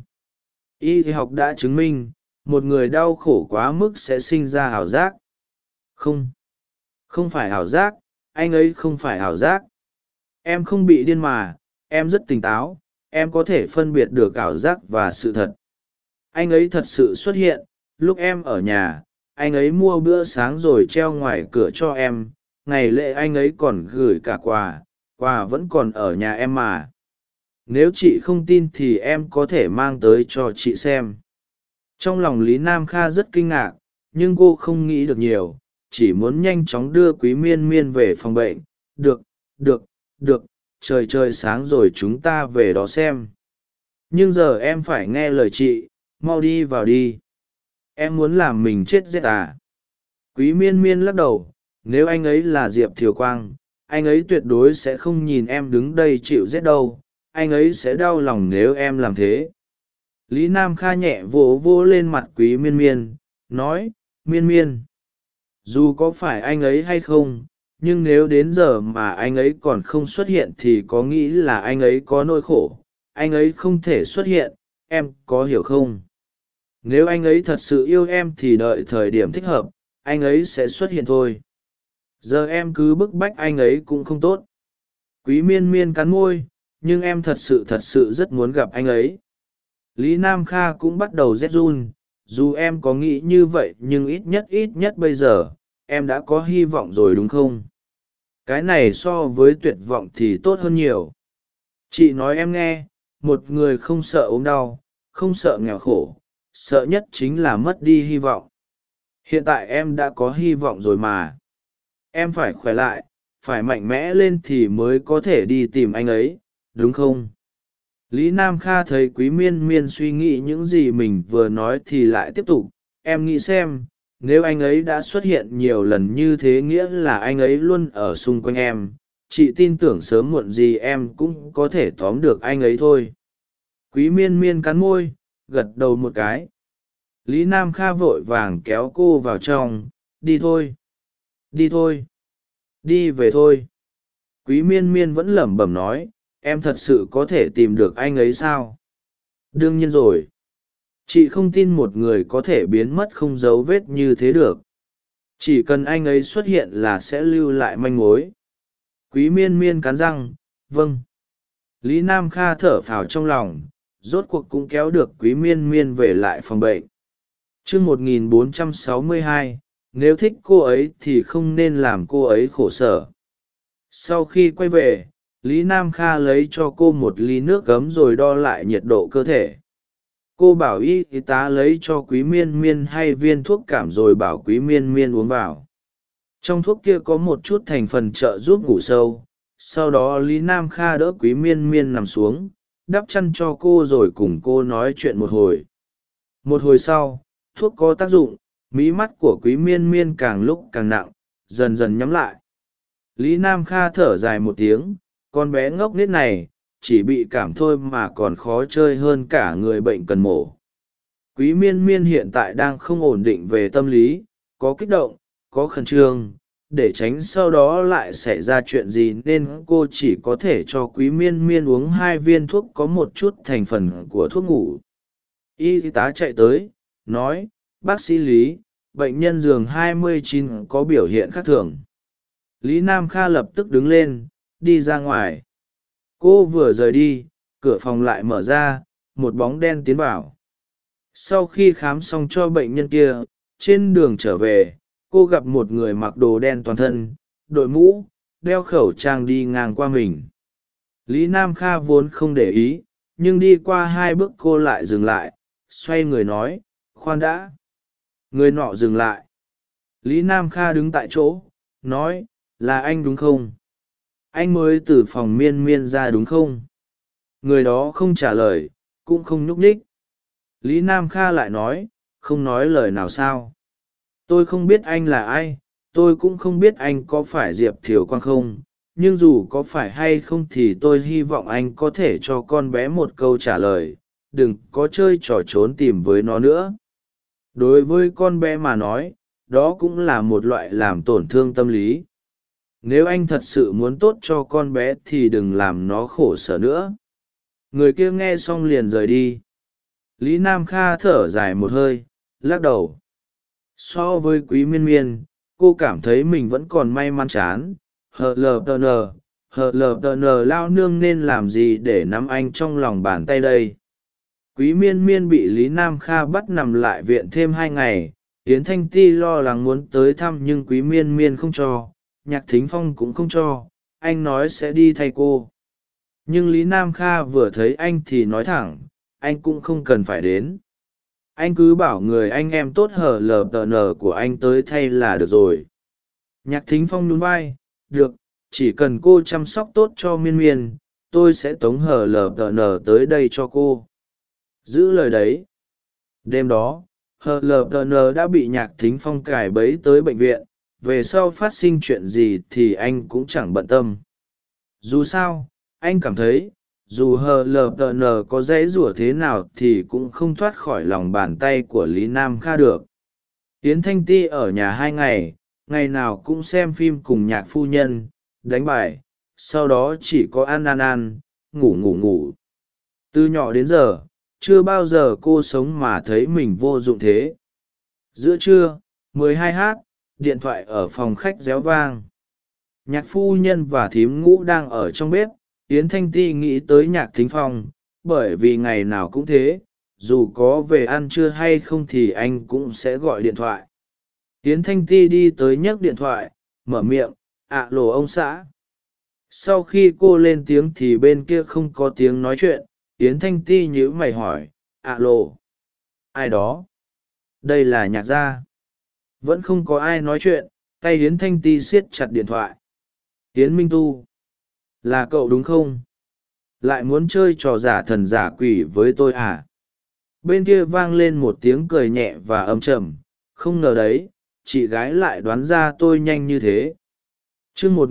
Y học đã chứng minh, một người đau khổ quá mức sẽ sinh ra ảo giác. Không. Không phải ảo giác, anh ấy không phải ảo giác. Em không bị điên mà, em rất tỉnh táo, em có thể phân biệt được ảo giác và sự thật. Anh ấy thật sự xuất hiện, lúc em ở nhà, anh ấy mua bữa sáng rồi treo ngoài cửa cho em, ngày lễ anh ấy còn gửi cả quà quà vẫn còn ở nhà em mà nếu chị không tin thì em có thể mang tới cho chị xem. Trong lòng lý nam kha rất kinh ngạc, nhưng cô không nghĩ được nhiều, chỉ muốn nhanh chóng đưa quý miên miên về phòng bệnh. Được được được, trời trời sáng rồi chúng ta về đó xem. Nhưng giờ em phải nghe lời chị, mau đi vào đi. Em muốn làm mình chết rét à? Quý miên miên lắc đầu, nếu anh ấy là diệp thiều quang, anh ấy tuyệt đối sẽ không nhìn em đứng đây chịu rét đâu anh ấy sẽ đau lòng nếu em làm thế. Lý nam kha nhẹ vỗ vỗ lên mặt quý miên miên, nói, miên miên, dù có phải anh ấy hay không, nhưng nếu đến giờ mà anh ấy còn không xuất hiện thì có nghĩ là anh ấy có nỗi khổ? Anh ấy không thể xuất hiện, em có hiểu không? Nếu anh ấy thật sự yêu em thì đợi thời điểm thích hợp, anh ấy sẽ xuất hiện thôi. Giờ em cứ bức bách anh ấy cũng không tốt. Quý miên miên cắn môi nhưng em thật sự thật sự rất muốn gặp anh ấy. Lý nam kha cũng bắt đầu rét run, dù em có nghĩ như vậy nhưng ít nhất ít nhất bây giờ, em đã có hy vọng rồi đúng không? Cái này so với tuyệt vọng thì tốt hơn nhiều. Chị nói em nghe, một người không sợ ốm đau, không sợ nghèo khổ, sợ nhất chính là mất đi hy vọng. Hiện tại em đã có hy vọng rồi mà. Em phải khỏe lại, phải mạnh mẽ lên thì mới có thể đi tìm anh ấy đúng không? Lý nam kha thấy quý miên miên suy nghĩ những gì mình vừa nói thì lại tiếp tục, em nghĩ xem, nếu anh ấy đã xuất hiện nhiều lần như thế nghĩa là anh ấy luôn ở xung quanh em. Chị tin tưởng sớm muộn gì em cũng có thể tóm được anh ấy thôi. Quý miên miên cắn môi, gật đầu một cái. Lý nam kha vội vàng kéo cô vào trong, đi thôi đi thôi, đi về thôi. Quý miên miên vẫn lẩm bẩm nói em thật sự có thể tìm được anh ấy sao? Đương nhiên rồi. Chị không tin một người có thể biến mất không dấu vết như thế được. Chỉ cần anh ấy xuất hiện là sẽ lưu lại manh mối. Quý miên miên cắn răng vâng. Lý nam kha thở phào trong lòng, rốt cuộc cũng kéo được quý miên miên về lại phòng bệnh. Chương một nghìn bốn trăm sáu mươi hai, nếu thích cô ấy thì không nên làm cô ấy khổ sở. Sau khi quay về lý nam kha lấy cho cô một ly nước cấm rồi đo lại nhiệt độ cơ thể. Cô bảo y tá lấy cho quý miên miên hay viên thuốc cảm rồi bảo quý miên miên uống vào. Trong thuốc kia có một chút thành phần trợ giúp ngủ sâu. Sau đó lý nam kha đỡ quý miên miên nằm xuống, đắp chăn cho cô rồi cùng cô nói chuyện một hồi. Một hồi sau, thuốc có tác dụng, mí mắt của quý miên miên càng lúc càng nặng, dần dần nhắm lại. Lý nam kha thở dài một tiếng con bé ngốc nết này, chỉ bị cảm thôi mà còn khó chơi hơn cả người bệnh cần mổ. Quý miên miên hiện tại đang không ổn định về tâm lý, có kích động, có khẩn trương, để tránh sau đó lại xảy ra chuyện gì nên cô chỉ có thể cho quý miên miên uống hai viên thuốc có một chút thành phần của thuốc ngủ. Y tá chạy tới, nói, bác sĩ lý, bệnh nhân giường 29 có biểu hiện khác thường. Lý nam kha lập tức đứng lên đi ra ngoài. Cô vừa rời đi, cửa phòng lại mở ra, một bóng đen tiến vào. Sau khi khám xong cho bệnh nhân kia, trên đường trở về, cô gặp một người mặc đồ đen toàn thân, đội mũ, đeo khẩu trang đi ngang qua mình. Lý nam kha vốn không để ý, nhưng đi qua hai bước cô lại dừng lại, xoay người nói, khoan đã. Người nọ dừng lại. Lý nam kha đứng tại chỗ, nói, là anh đúng không? Anh mới từ phòng miên miên ra đúng không? Người đó không trả lời, cũng không nhúc nhích. Lý nam kha lại nói, không nói lời nào sao? Tôi không biết anh là ai, tôi cũng không biết anh có phải diệp thiều quang không, nhưng dù có phải hay không thì tôi hy vọng anh có thể cho con bé một câu trả lời, đừng có chơi trò trốn tìm với nó nữa. Đối với con bé mà nói, đó cũng là một loại làm tổn thương tâm lý nếu anh thật sự muốn tốt cho con bé thì đừng làm nó khổ sở nữa. Người kia nghe xong liền rời đi. Lý nam kha thở dài một hơi, lắc đầu. So với quý miên miên, cô cảm thấy mình vẫn còn may mắn chán. Hờ lờ tờ nờ, hờ lờ tờ nờ lao nương nên làm gì để nắm anh trong lòng bàn tay đây? Quý miên miên bị lý nam kha bắt nằm lại viện thêm hai ngày. Yến thanh ti lo lắng muốn tới thăm nhưng quý miên miên không cho nhạc thính phong cũng không cho, anh nói sẽ đi thay cô. Nhưng lý nam kha vừa thấy anh thì nói thẳng, anh cũng không cần phải đến. Anh cứ bảo người anh em tốt hở lờ tờ nờ của anh tới thay là được rồi. Nhạc thính phong nhún vai, được, chỉ cần cô chăm sóc tốt cho miên miên, tôi sẽ tống hở lờ tờ nờ tới đây cho cô. Giữ lời đấy. Đêm đó hờ lờ tờ nờ đã bị nhạc thính phong cài bấy tới bệnh viện về sau phát sinh chuyện gì thì anh cũng chẳng bận tâm. Dù sao, anh cảm thấy, dù hờ lờ tờ nờ có dãy rủa thế nào thì cũng không thoát khỏi lòng bàn tay của lý nam kha được. Yến thanh ti ở nhà hai ngày ngày nào cũng xem phim cùng nhạc phu nhân, đánh bài, sau đó chỉ có ăn ăn ăn, ngủ ngủ ngủ. Từ nhỏ đến giờ, chưa bao giờ cô sống mà thấy mình vô dụng thế. Giữa trưa 12 h điện thoại ở phòng khách réo vang. Nhạc phu nhân và thím ngũ đang ở trong bếp, yến thanh ti nghĩ tới nhạc thính phong, bởi vì ngày nào cũng thế, dù có về ăn trưa hay không thì anh cũng sẽ gọi điện thoại. Yến thanh ti đi tới nhấc điện thoại, mở miệng, ạ lồ ông xã. Sau khi cô lên tiếng thì bên kia không có tiếng nói chuyện, yến thanh ti nhíu mày hỏi, ạ lồ ai đó? Đây là nhạc gia vẫn không có ai nói chuyện, tay yến thanh ti siết chặt điện thoại. Yến minh tu, là cậu đúng không? Lại muốn chơi trò giả thần giả quỷ với tôi à? Bên kia vang lên một tiếng cười nhẹ và âm trầm. Không ngờ đấy, chị gái lại đoán ra tôi nhanh như thế. T r ư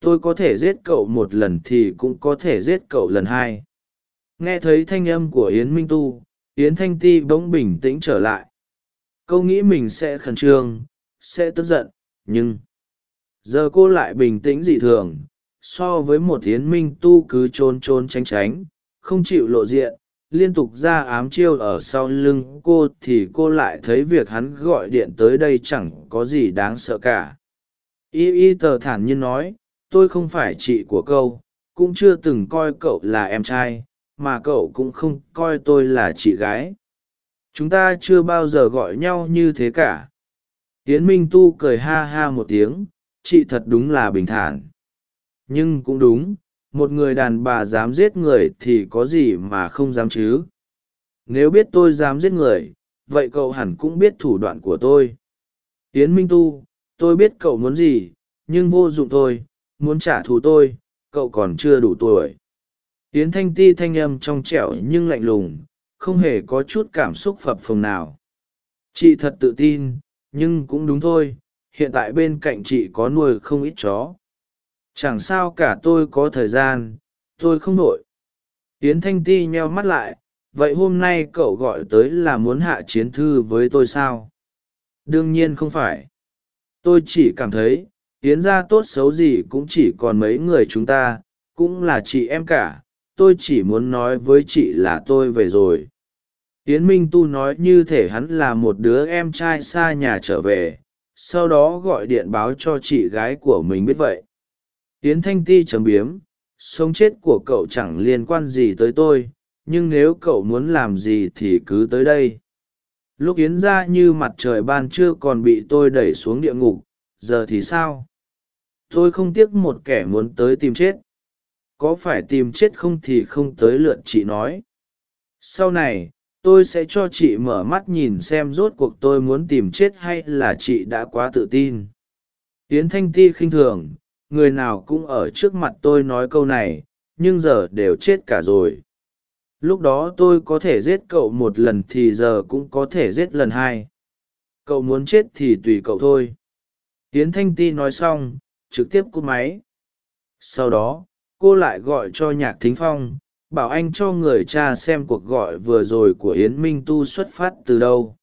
tôi có thể giết cậu một lần thì cũng có thể giết cậu lần hai. Nghe thấy thanh âm của yến minh tu, yến thanh ti bỗng bình tĩnh trở lại câu nghĩ mình sẽ khẩn trương, sẽ tức giận, nhưng giờ cô lại bình tĩnh dị thường, so với một tiến minh tu cứ trôn trôn tránh tránh, không chịu lộ diện, liên tục ra ám chiêu ở sau lưng cô thì cô lại thấy việc hắn gọi điện tới đây chẳng có gì đáng sợ cả. Y y tờ thản nhiên nói, tôi không phải chị của câu cũng chưa từng coi cậu là em trai, mà cậu cũng không coi tôi là chị gái chúng ta chưa bao giờ gọi nhau như thế cả. Yến minh tu cười ha ha một tiếng, chị thật đúng là bình thản. Nhưng cũng đúng, một người đàn bà dám giết người thì có gì mà không dám chứ? Nếu biết tôi dám giết người, vậy cậu hẳn cũng biết thủ đoạn của tôi. Yến minh tu, tôi biết cậu muốn gì, nhưng vô dụng thôi, muốn trả thù tôi, cậu còn chưa đủ tuổi. Yến thanh ti thanh âm trong trẻo nhưng lạnh lùng không hề có chút cảm xúc phập phồng nào. Chị thật tự tin, nhưng cũng đúng thôi, hiện tại bên cạnh chị có nuôi không ít chó. Chẳng sao cả tôi có thời gian, tôi không nội. yến thanh ti nheo mắt lại, vậy hôm nay cậu gọi tới là muốn hạ chiến thư với tôi sao? Đương nhiên không phải. Tôi chỉ cảm thấy, yến ra tốt xấu gì cũng chỉ còn mấy người chúng ta, cũng là chị em cả. Tôi chỉ muốn nói với chị là tôi về rồi yến minh tu nói như thể hắn là một đứa em trai xa nhà trở về, sau đó gọi điện báo cho chị gái của mình biết vậy. Yến thanh ti trầm biếm, sống chết của cậu chẳng liên quan gì tới tôi, nhưng nếu cậu muốn làm gì thì cứ tới đây. Lúc yến ra như mặt trời ban trưa còn bị tôi đẩy xuống địa ngục, giờ thì sao? Tôi không tiếc một kẻ muốn tới tìm chết. Có phải tìm chết không thì không tới lượt chị nói. Sau này tôi sẽ cho chị mở mắt nhìn xem rốt cuộc tôi muốn tìm chết hay là chị đã quá tự tin. Yến thanh ti khinh thường, người nào cũng ở trước mặt tôi nói câu này, nhưng giờ đều chết cả rồi. Lúc đó tôi có thể giết cậu một lần thì giờ cũng có thể giết lần hai. Cậu muốn chết thì tùy cậu thôi. Yến thanh ti nói xong, trực tiếp cúp máy. Sau đó, cô lại gọi cho nhạc thính phong bảo anh cho người cha xem cuộc gọi vừa rồi của yến minh tu xuất phát từ đâu.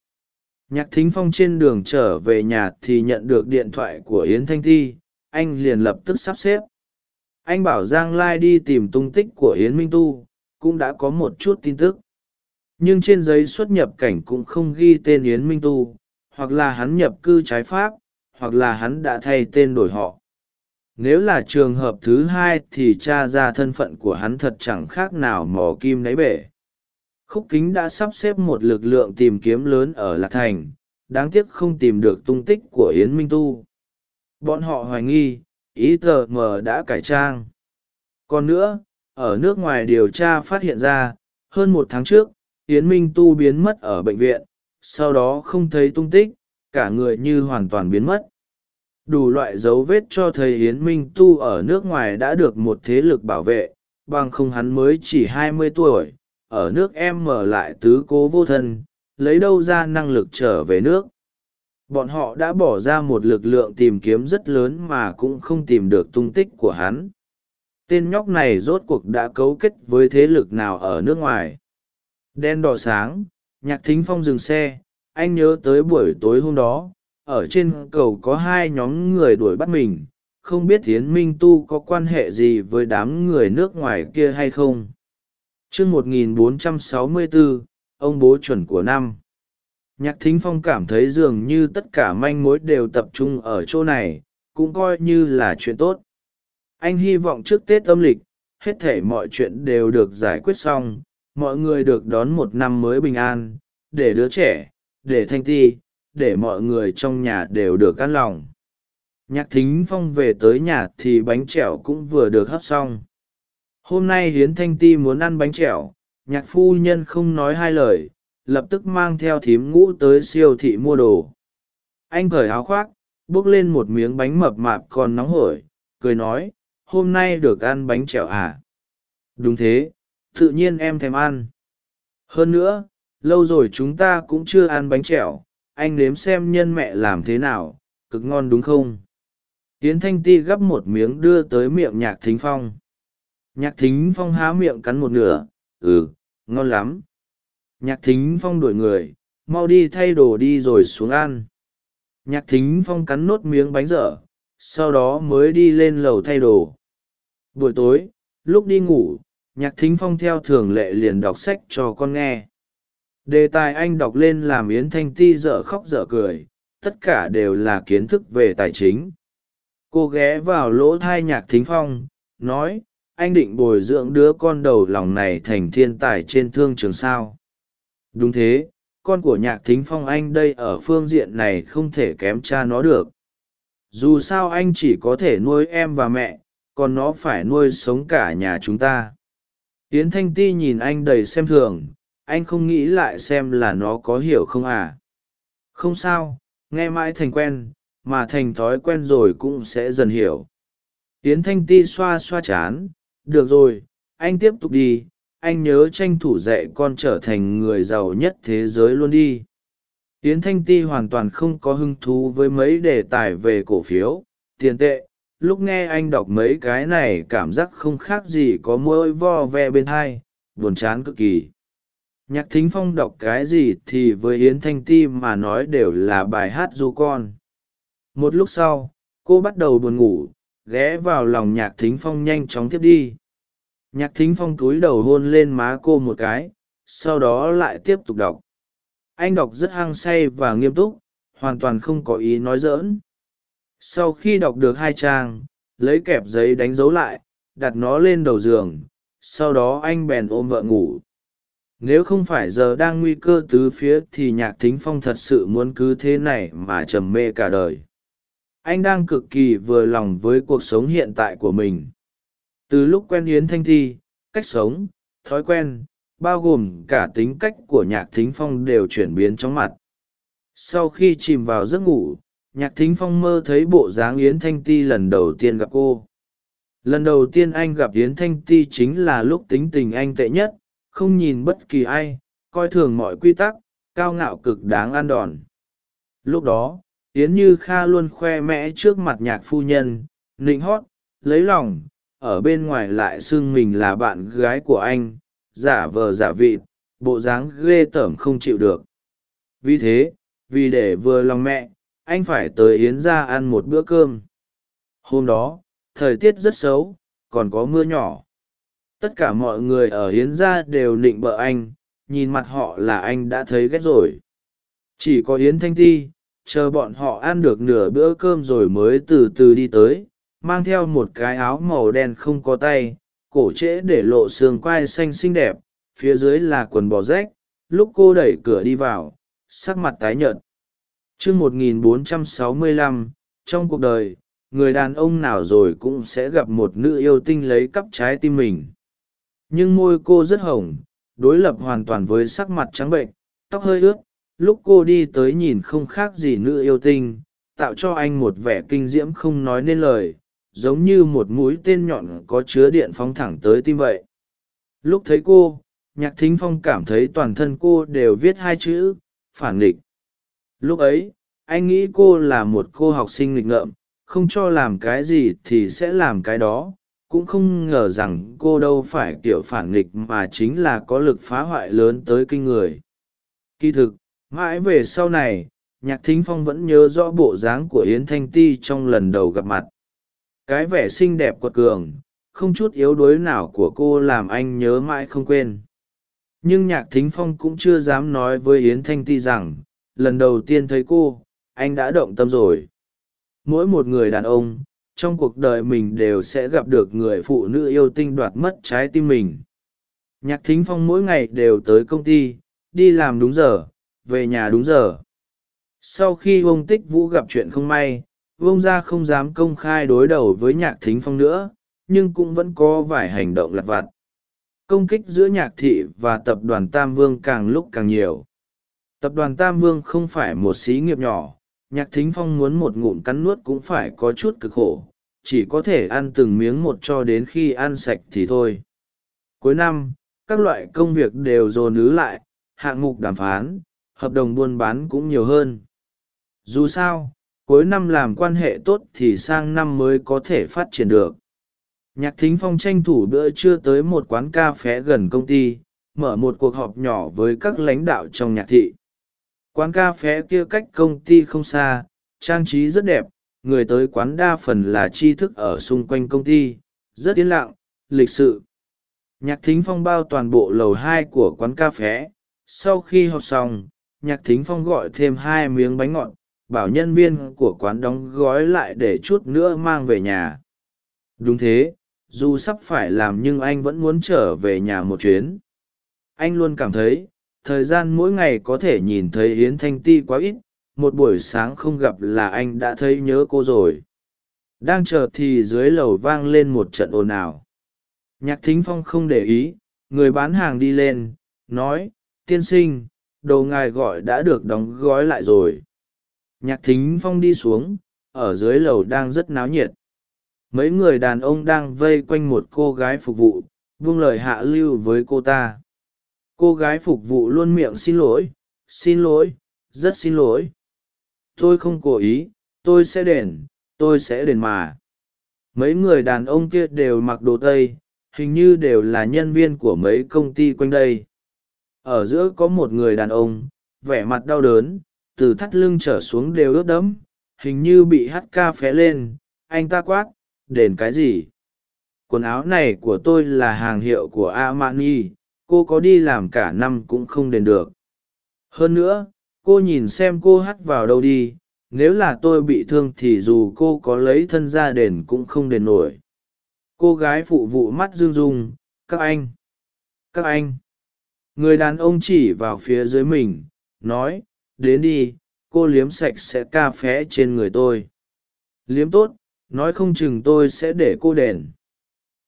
Nhạc thính phong trên đường trở về nhà thì nhận được điện thoại của yến thanh Thi. anh liền lập tức sắp xếp. Anh bảo giang lai đi tìm tung tích của yến minh tu, cũng đã có một chút tin tức. Nhưng trên giấy xuất nhập cảnh cũng không ghi tên yến minh tu, hoặc là hắn nhập cư trái pháp, hoặc là hắn đã thay tên đổi họ nếu là trường hợp thứ hai thì t r a ra thân phận của hắn thật chẳng khác nào mò kim đáy bể. Khúc kính đã sắp xếp một lực lượng tìm kiếm lớn ở lạc thành, đáng tiếc không tìm được tung tích của yến minh tu. Bọn họ hoài nghi, ý tờ mờ đã cải trang. Còn nữa, ở nước ngoài điều tra phát hiện ra, hơn một tháng trước, yến minh tu biến mất ở bệnh viện, sau đó không thấy tung tích, cả người như hoàn toàn biến mất đủ loại dấu vết cho thấy yến minh tu ở nước ngoài đã được một thế lực bảo vệ, bằng không hắn mới chỉ hai mươi tuổi, ở nước em mở lại tứ cố vô thân, lấy đâu ra năng lực trở về nước. Bọn họ đã bỏ ra một lực lượng tìm kiếm rất lớn mà cũng không tìm được tung tích của hắn. Tên nhóc này rốt cuộc đã cấu kết với thế lực nào ở nước ngoài? Đen đỏ sáng, nhạc thính phong dừng xe, anh nhớ tới buổi tối hôm đó ở trên cầu có hai nhóm người đuổi bắt mình, không biết Thiến minh tu có quan hệ gì với đám người nước ngoài kia hay không. Chương một nghìn bốn trăm sáu mươi bốn ông bố chuẩn của năm. Nhạc thính phong cảm thấy dường như tất cả manh mối đều tập trung ở chỗ này, cũng coi như là chuyện tốt. Anh hy vọng trước tết âm lịch, hết thể mọi chuyện đều được giải quyết xong, mọi người được đón một năm mới bình an, để đứa trẻ, để thanh ti để mọi người trong nhà đều được an lòng. Nhạc thính phong về tới nhà thì bánh trẻo cũng vừa được hấp xong. Hôm nay hiến thanh ti muốn ăn bánh trẻo nhạc phu nhân không nói hai lời, lập tức mang theo thím ngũ tới siêu thị mua đồ. Anh cởi áo khoác bốc lên một miếng bánh mập mạp còn nóng hổi, cười nói, hôm nay được ăn bánh trẻo à? Đúng thế, tự nhiên em thèm ăn. Hơn nữa, lâu rồi chúng ta cũng chưa ăn bánh trẻo anh nếm xem nhân mẹ làm thế nào, cực ngon đúng không? Tiến thanh ti gắp một miếng đưa tới miệng nhạc thính phong. Nhạc thính phong há miệng cắn một nửa ừ ngon lắm. Nhạc thính phong đuổi người, mau đi thay đồ đi rồi xuống ăn. Nhạc thính phong cắn nốt miếng bánh dở, sau đó mới đi lên lầu thay đồ. Buổi tối, lúc đi ngủ, nhạc thính phong theo thường lệ liền đọc sách cho con nghe đề tài anh đọc lên làm yến thanh ti dở khóc dở cười, tất cả đều là kiến thức về tài chính. Cô ghé vào lỗ thai nhạc thính phong, nói, anh định bồi dưỡng đứa con đầu lòng này thành thiên tài trên thương trường sao? Đúng thế, con của nhạc thính phong anh đây ở phương diện này không thể kém cha nó được. Dù sao anh chỉ có thể nuôi em và mẹ, còn nó phải nuôi sống cả nhà chúng ta. Yến thanh ti nhìn anh đầy xem thường anh không nghĩ lại xem là nó có hiểu không à? Không sao, nghe mãi thành quen, mà thành thói quen rồi cũng sẽ dần hiểu. Yến thanh ti xoa xoa chán, được rồi, anh tiếp tục đi, anh nhớ tranh thủ dạy con trở thành người giàu nhất thế giới luôn đi. Yến thanh ti hoàn toàn không có hứng thú với mấy đề tài về cổ phiếu, tiền tệ, lúc nghe anh đọc mấy cái này cảm giác không khác gì có mỗi vo ve bên hai, buồn chán cực kỳ nhạc thính phong đọc cái gì thì với yến thanh ti mà nói đều là bài hát du con. Một lúc sau, cô bắt đầu buồn ngủ, ghé vào lòng nhạc thính phong nhanh chóng tiếp đi. Nhạc thính phong cúi đầu hôn lên má cô một cái, sau đó lại tiếp tục đọc. Anh đọc rất hăng say và nghiêm túc, hoàn toàn không có ý nói dỡn sau khi đọc được hai trang, lấy kẹp giấy đánh dấu lại, đặt nó lên đầu giường, sau đó anh bèn ôm vợ ngủ nếu không phải giờ đang nguy cơ tứ phía thì nhạc thính phong thật sự muốn cứ thế này mà trầm mê cả đời. Anh đang cực kỳ vừa lòng với cuộc sống hiện tại của mình. Từ lúc quen yến thanh thi, cách sống, thói quen, bao gồm cả tính cách của nhạc thính phong đều chuyển biến chóng mặt. Sau khi chìm vào giấc ngủ, nhạc thính phong mơ thấy bộ dáng yến thanh ti lần đầu tiên gặp cô. Lần đầu tiên anh gặp yến thanh ti chính là lúc tính tình anh tệ nhất không nhìn bất kỳ ai, coi thường mọi quy tắc, cao ngạo cực đáng ăn đòn. Lúc đó, yến như kha luôn khoe mẽ trước mặt nhạc phu nhân, nịnh hót, lấy lòng, ở bên ngoài lại xưng mình là bạn gái của anh, giả vờ giả vịt, bộ dáng ghê tởm không chịu được. Vì thế, vì để vừa lòng mẹ, anh phải tới yến ra ăn một bữa cơm. Hôm đó, thời tiết rất xấu, còn có mưa nhỏ tất cả mọi người ở Hiến gia đều nịnh bợ anh, nhìn mặt họ là anh đã thấy ghét rồi. Chỉ có yến thanh ti, chờ bọn họ ăn được nửa bữa cơm rồi mới từ từ đi tới, mang theo một cái áo màu đen không có tay, cổ trễ để lộ xương quai xanh xinh đẹp, phía dưới là quần bò rách, lúc cô đẩy cửa đi vào, sắc mặt tái nhợt. Chương một nghìn bốn trăm sáu mươi lăm, trong cuộc đời, người đàn ông nào rồi cũng sẽ gặp một nữ yêu tinh lấy cắp trái tim mình nhưng môi cô rất hồng, đối lập hoàn toàn với sắc mặt trắng bệnh, tóc hơi ướt. Lúc cô đi tới nhìn không khác gì nữ yêu tinh, tạo cho anh một vẻ kinh diễm không nói nên lời, giống như một mũi tên nhọn có chứa điện phóng thẳng tới tim vậy. Lúc thấy cô, nhạc thính phong cảm thấy toàn thân cô đều viết hai chữ, phản nghịch. Lúc ấy, anh nghĩ cô là một cô học sinh nghịch ngợm, không cho làm cái gì thì sẽ làm cái đó cũng không ngờ rằng cô đâu phải kiểu phản nghịch mà chính là có lực phá hoại lớn tới kinh người. Kỳ thực, mãi về sau này, nhạc thính phong vẫn nhớ rõ bộ dáng của yến thanh ti trong lần đầu gặp mặt. Cái vẻ xinh đẹp quật cường, không chút yếu đuối nào của cô làm anh nhớ mãi không quên. Nhưng nhạc thính phong cũng chưa dám nói với yến thanh ti rằng, lần đầu tiên thấy cô, anh đã động tâm rồi. Mỗi một người đàn ông trong cuộc đời mình đều sẽ gặp được người phụ nữ yêu tinh đoạt mất trái tim mình. Nhạc thính phong mỗi ngày đều tới công ty, đi làm đúng giờ, về nhà đúng giờ. Sau khi vương tích vũ gặp chuyện không may vông gia không dám công khai đối đầu với nhạc thính phong nữa, nhưng cũng vẫn có vài hành động lặt vặt. Công kích giữa nhạc thị và tập đoàn tam vương càng lúc càng nhiều. Tập đoàn tam vương không phải một xí nghiệp nhỏ nhạc thính phong muốn một ngụm cắn nuốt cũng phải có chút cực khổ, chỉ có thể ăn từng miếng một cho đến khi ăn sạch thì thôi. Cuối năm, các loại công việc đều dồn ứ lại, hạng mục đàm phán, hợp đồng buôn bán cũng nhiều hơn. Dù sao, cuối năm làm quan hệ tốt thì sang năm mới có thể phát triển được. Nhạc thính phong tranh thủ bữa trưa tới một quán cà phé gần công ty, mở một cuộc họp nhỏ với các lãnh đạo trong nhạc thị quán cà phé kia cách công ty không xa, trang trí rất đẹp, người tới quán đa phần là tri thức ở xung quanh công ty, rất yên lặng, lịch sự. Nhạc thính phong bao toàn bộ lầu hai của quán cà phé sau khi họp xong, nhạc thính phong gọi thêm hai miếng bánh ngọt, bảo nhân viên của quán đóng gói lại để chút nữa mang về nhà. Đúng thế, dù sắp phải làm nhưng anh vẫn muốn trở về nhà một chuyến. Anh luôn cảm thấy thời gian mỗi ngày có thể nhìn thấy yến thanh ti quá ít, một buổi sáng không gặp là anh đã thấy nhớ cô rồi. Đang chờ thì dưới lầu vang lên một trận ồn ào. Nhạc thính phong không để ý, người bán hàng đi lên, nói, tiên sinh, đồ ngài gọi đã được đóng gói lại rồi. Nhạc thính phong đi xuống, ở dưới lầu đang rất náo nhiệt. Mấy người đàn ông đang vây quanh một cô gái phục vụ, buông lời hạ lưu với cô ta cô gái phục vụ luôn miệng xin lỗi xin lỗi, rất xin lỗi. Tôi không cố ý, tôi sẽ đền, tôi sẽ đền mà. Mấy người đàn ông kia đều mặc đồ tây, hình như đều là nhân viên của mấy công ty quanh đây. Ở giữa có một người đàn ông, vẻ mặt đau đớn, từ thắt lưng trở xuống đều ướt đẫm, hình như bị hắt ca phé lên. Anh ta quát, đền cái gì? Quần áo này của tôi là hàng hiệu của a mani cô có đi làm cả năm cũng không đền được. Hơn nữa, cô nhìn xem cô hắt vào đâu đi, nếu là tôi bị thương thì dù cô có lấy thân ra đền cũng không đền nổi. Cô gái phụ vụ mắt dương rung các anh các anh. Người đàn ông chỉ vào phía dưới mình, nói, đến đi, cô liếm sạch sẽ ca phé trên người tôi. Liếm tốt, nói không chừng tôi sẽ để cô đền.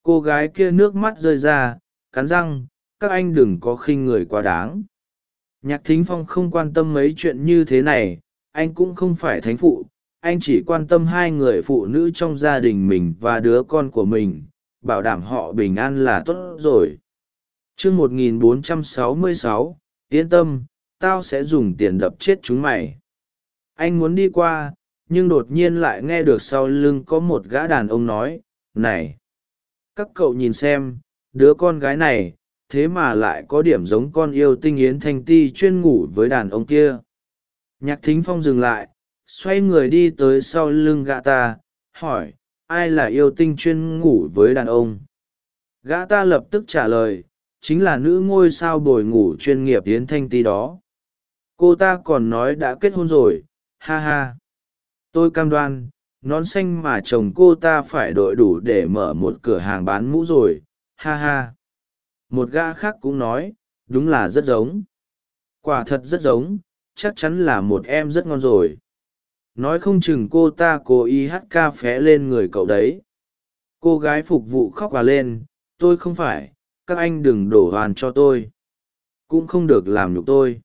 Cô gái kia nước mắt rơi ra, cắn răng các anh đừng có khinh người quá đáng. Nhạc thính phong không quan tâm mấy chuyện như thế này, anh cũng không phải thánh phụ, anh chỉ quan tâm hai người phụ nữ trong gia đình mình và đứa con của mình, bảo đảm họ bình an là tốt rồi. Chương một nghìn bốn trăm sáu mươi sáu, yên tâm, tao sẽ dùng tiền đập chết chúng mày. Anh muốn đi qua, nhưng đột nhiên lại nghe được sau lưng có một gã đàn ông nói, này, các cậu nhìn xem, đứa con gái này thế mà lại có điểm giống con yêu tinh yến thanh ti chuyên ngủ với đàn ông kia. Nhạc thính phong dừng lại, xoay người đi tới sau lưng gã ta, hỏi, ai là yêu tinh chuyên ngủ với đàn ông? Gã ta lập tức trả lời, chính là nữ ngôi sao bồi ngủ chuyên nghiệp yến thanh ti đó. Cô ta còn nói đã kết hôn rồi, ha ha. Tôi cam đoan, nón xanh mà chồng cô ta phải đội đủ để mở một cửa hàng bán mũ rồi, ha ha một gã khác cũng nói, đúng là rất giống. Quả thật rất giống, chắc chắn là một em rất ngon rồi. Nói không chừng cô ta cố ý hát ca phé lên người cậu đấy. Cô gái phục vụ khóc và lên, tôi không phải, các anh đừng đổ hoàn cho tôi. Cũng không được làm nhục tôi.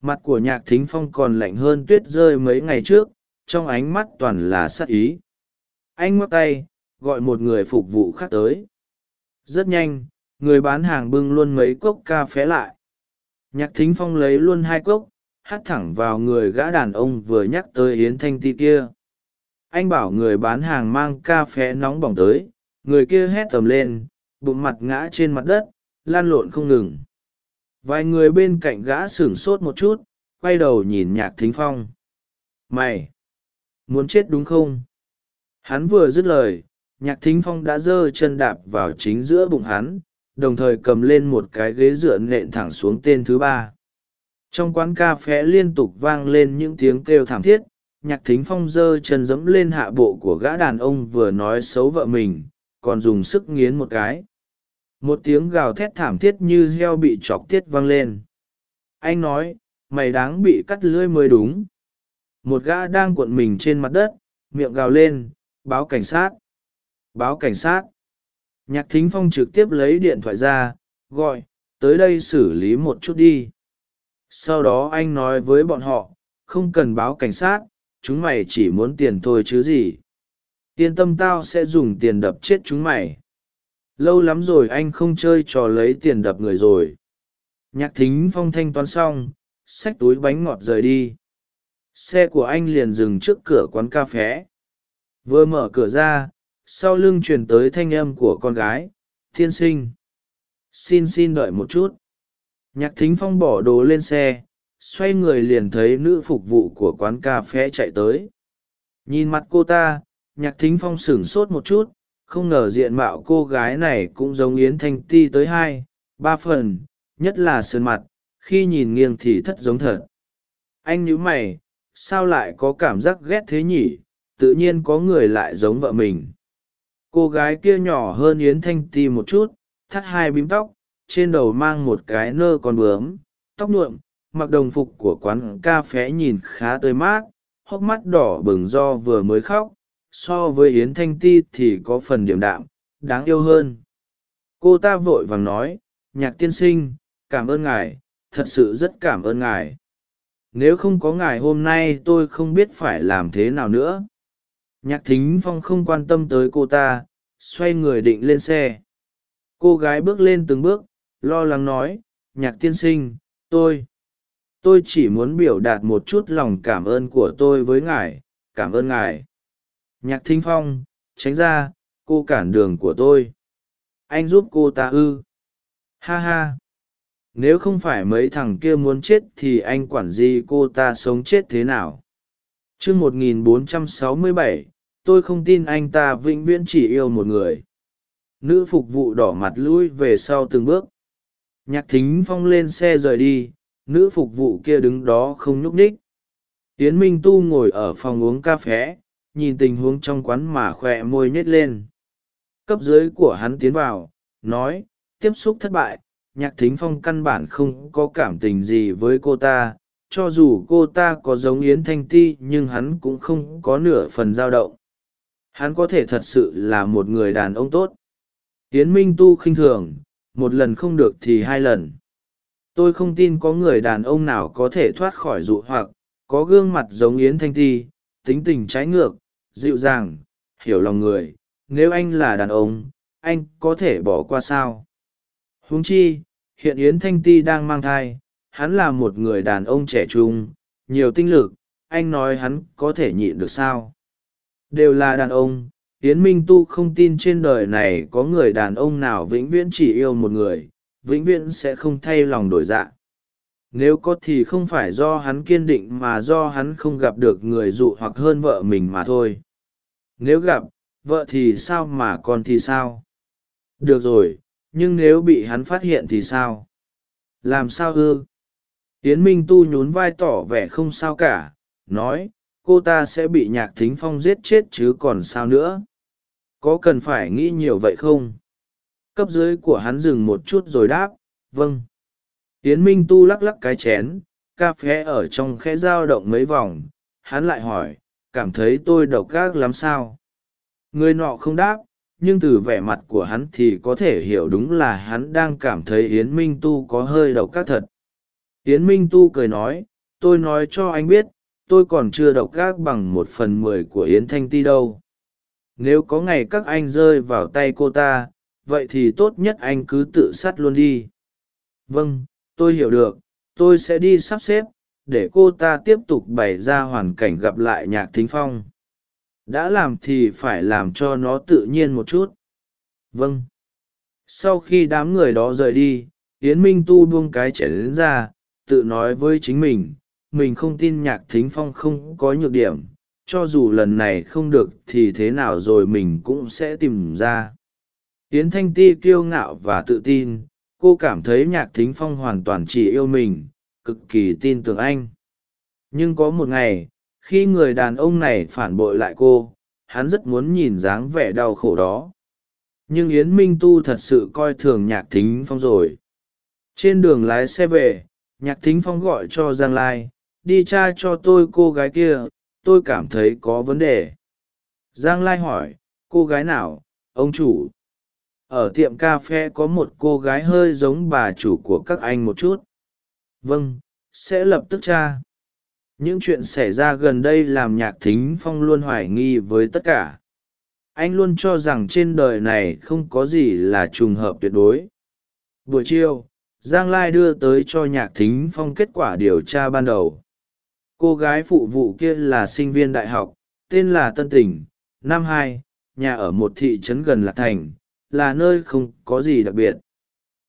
Mặt của nhạc thính phong còn lạnh hơn tuyết rơi mấy ngày trước, trong ánh mắt toàn là sắc ý. Anh ngoắc tay, gọi một người phục vụ khác tới. Rất nhanh người bán hàng bưng luôn mấy cốc ca phé lại. Nhạc thính phong lấy luôn hai cốc hắt thẳng vào người gã đàn ông vừa nhắc tới yến thanh ti kia. Anh bảo người bán hàng mang ca phé nóng bỏng tới, người kia hét tầm lên, bụng mặt ngã trên mặt đất, lan lộn không ngừng. Vài người bên cạnh gã sửng sốt một chút, quay đầu nhìn nhạc thính phong. Mày, muốn chết đúng không? Hắn vừa dứt lời, nhạc thính phong đã giơ chân đạp vào chính giữa bụng hắn đồng thời cầm lên một cái ghế dựa nện thẳng xuống tên thứ ba. Trong quán cà phé liên tục vang lên những tiếng kêu thảm thiết, nhạc thính phong giơ chân dẫm lên hạ bộ của gã đàn ông vừa nói xấu vợ mình, còn dùng sức nghiến một cái. Một tiếng gào thét thảm thiết như heo bị chọc tiết vang lên. Anh nói, mày đáng bị cắt lưỡi mới đúng. Một gã đang cuộn mình trên mặt đất, miệng gào lên, báo cảnh sát, báo cảnh sát nhạc thính phong trực tiếp lấy điện thoại ra, gọi, tới đây xử lý một chút đi. Sau đó anh nói với bọn họ, không cần báo cảnh sát, chúng mày chỉ muốn tiền thôi chứ gì. Yên tâm tao sẽ dùng tiền đập chết chúng mày. Lâu lắm rồi anh không chơi trò lấy tiền đập người rồi. Nhạc thính phong thanh toán xong, xách túi bánh ngọt rời đi. Xe của anh liền dừng trước cửa quán cà phé vừa mở cửa ra sau lưng truyền tới thanh âm của con gái, thiên sinh, xin xin đợi một chút. Nhạc thính phong bỏ đồ lên xe, xoay người liền thấy nữ phục vụ của quán cà phê chạy tới. Nhìn mặt cô ta, nhạc thính phong sửng sốt một chút, không ngờ diện mạo cô gái này cũng giống yến thanh ti tới hai, ba phần, nhất là sơn mặt, khi nhìn nghiêng thì thất giống thật. Anh nhíu mày, sao lại có cảm giác ghét thế nhỉ? Tự nhiên có người lại giống vợ mình cô gái kia nhỏ hơn yến thanh ti một chút, thắt hai bím tóc, trên đầu mang một cái nơ con bướm, tóc nhuộm, mặc đồng phục của quán cà phé nhìn khá tươi mát, hốc mắt đỏ bừng do vừa mới khóc, so với yến thanh ti thì có phần điềm đạm, đáng yêu hơn. Cô ta vội vàng nói, nhạc tiên sinh, cảm ơn ngài, thật sự rất cảm ơn ngài. Nếu không có ngài hôm nay tôi không biết phải làm thế nào nữa nhạc thính phong không quan tâm tới cô ta, xoay người định lên xe. Cô gái bước lên từng bước, lo lắng nói, nhạc tiên sinh, tôi tôi chỉ muốn biểu đạt một chút lòng cảm ơn của tôi với ngài, cảm ơn ngài. Nhạc thính phong, tránh ra, cô cản đường của tôi. Anh giúp cô ta ư. Ha ha. Nếu không phải mấy thằng kia muốn chết thì anh quản gì cô ta sống chết thế nào? Trưa một nghìn bốn trăm sáu mươi bảy tôi không tin anh ta vĩnh viễn chỉ yêu một người. Nữ phục vụ đỏ mặt lui về sau từng bước. Nhạc thính phong lên xe rời đi, nữ phục vụ kia đứng đó không nhúc ních tiến minh tu ngồi ở phòng uống cà phé nhìn tình huống trong quán mà khoe môi nhét lên. Cấp dưới của hắn tiến vào, nói, tiếp xúc thất bại, nhạc thính phong căn bản không có cảm tình gì với cô ta. Cho dù cô ta có giống yến thanh ti, nhưng hắn cũng không có nửa phần dao động hắn có thể thật sự là một người đàn ông tốt. Yến minh tu khinh thường, một lần không được thì hai lần. Tôi không tin có người đàn ông nào có thể thoát khỏi dụ hoặc, có gương mặt giống yến thanh ti, tính tình trái ngược, dịu dàng, hiểu lòng người. Nếu anh là đàn ông, anh có thể bỏ qua sao? Huống chi, hiện yến thanh ti đang mang thai, hắn là một người đàn ông trẻ trung, nhiều tinh lực, anh nói hắn có thể nhịn được sao? Đều là đàn ông. Yến minh tu không tin trên đời này có người đàn ông nào vĩnh viễn chỉ yêu một người, vĩnh viễn sẽ không thay lòng đổi dạ. Nếu có thì không phải do hắn kiên định mà do hắn không gặp được người dụ hoặc hơn vợ mình mà thôi. Nếu gặp, vợ thì sao mà con thì sao? Được rồi, nhưng nếu bị hắn phát hiện thì sao? Làm sao ư? Yến minh tu nhún vai tỏ vẻ không sao cả, nói cô ta sẽ bị nhạc thính phong giết chết chứ còn sao nữa? Có cần phải nghĩ nhiều vậy không? Cấp dưới của hắn dừng một chút rồi đáp vâng. Yến minh tu lắc lắc cái chén, cà phê ở trong khe dao động mấy vòng. Hắn lại hỏi, cảm thấy tôi độc gác lắm sao? Người nọ không đáp, nhưng từ vẻ mặt của hắn thì có thể hiểu đúng là hắn đang cảm thấy yến minh tu có hơi độc các thật. Yến minh tu cười nói, tôi nói cho anh biết tôi còn chưa độc ác bằng một phần mười của yến thanh ti đâu. Nếu có ngày các anh rơi vào tay cô ta, vậy thì tốt nhất anh cứ tự sát luôn đi. Vâng tôi hiểu được, tôi sẽ đi sắp xếp, để cô ta tiếp tục bày ra hoàn cảnh gặp lại nhạc thính phong. Đã làm thì phải làm cho nó tự nhiên một chút. Vâng. Sau khi đám người đó rời đi, yến minh tu buông cái chảy đến ra, tự nói với chính mình mình không tin nhạc thính phong không có nhược điểm, cho dù lần này không được thì thế nào rồi mình cũng sẽ tìm ra. Yến thanh ti kiêu ngạo và tự tin, cô cảm thấy nhạc thính phong hoàn toàn chỉ yêu mình, cực kỳ tin tưởng anh. Nhưng có một ngày, khi người đàn ông này phản bội lại cô, hắn rất muốn nhìn dáng vẻ đau khổ đó. Nhưng yến minh tu thật sự coi thường nhạc thính phong rồi. Trên đường lái xe về, nhạc thính phong gọi cho giang lai đi tra cho tôi cô gái kia, tôi cảm thấy có vấn đề. Giang lai hỏi, cô gái nào, ông chủ? Ở tiệm cà phê có một cô gái hơi giống bà chủ của các anh một chút. Vâng sẽ lập tức tra. Những chuyện xảy ra gần đây làm nhạc thính phong luôn hoài nghi với tất cả. Anh luôn cho rằng trên đời này không có gì là trùng hợp tuyệt đối. Buổi chiều, giang lai đưa tới cho nhạc thính phong kết quả điều tra ban đầu cô gái phụ vụ kia là sinh viên đại học tên là tân tỉnh năm hai nhà ở một thị trấn gần lạc thành là nơi không có gì đặc biệt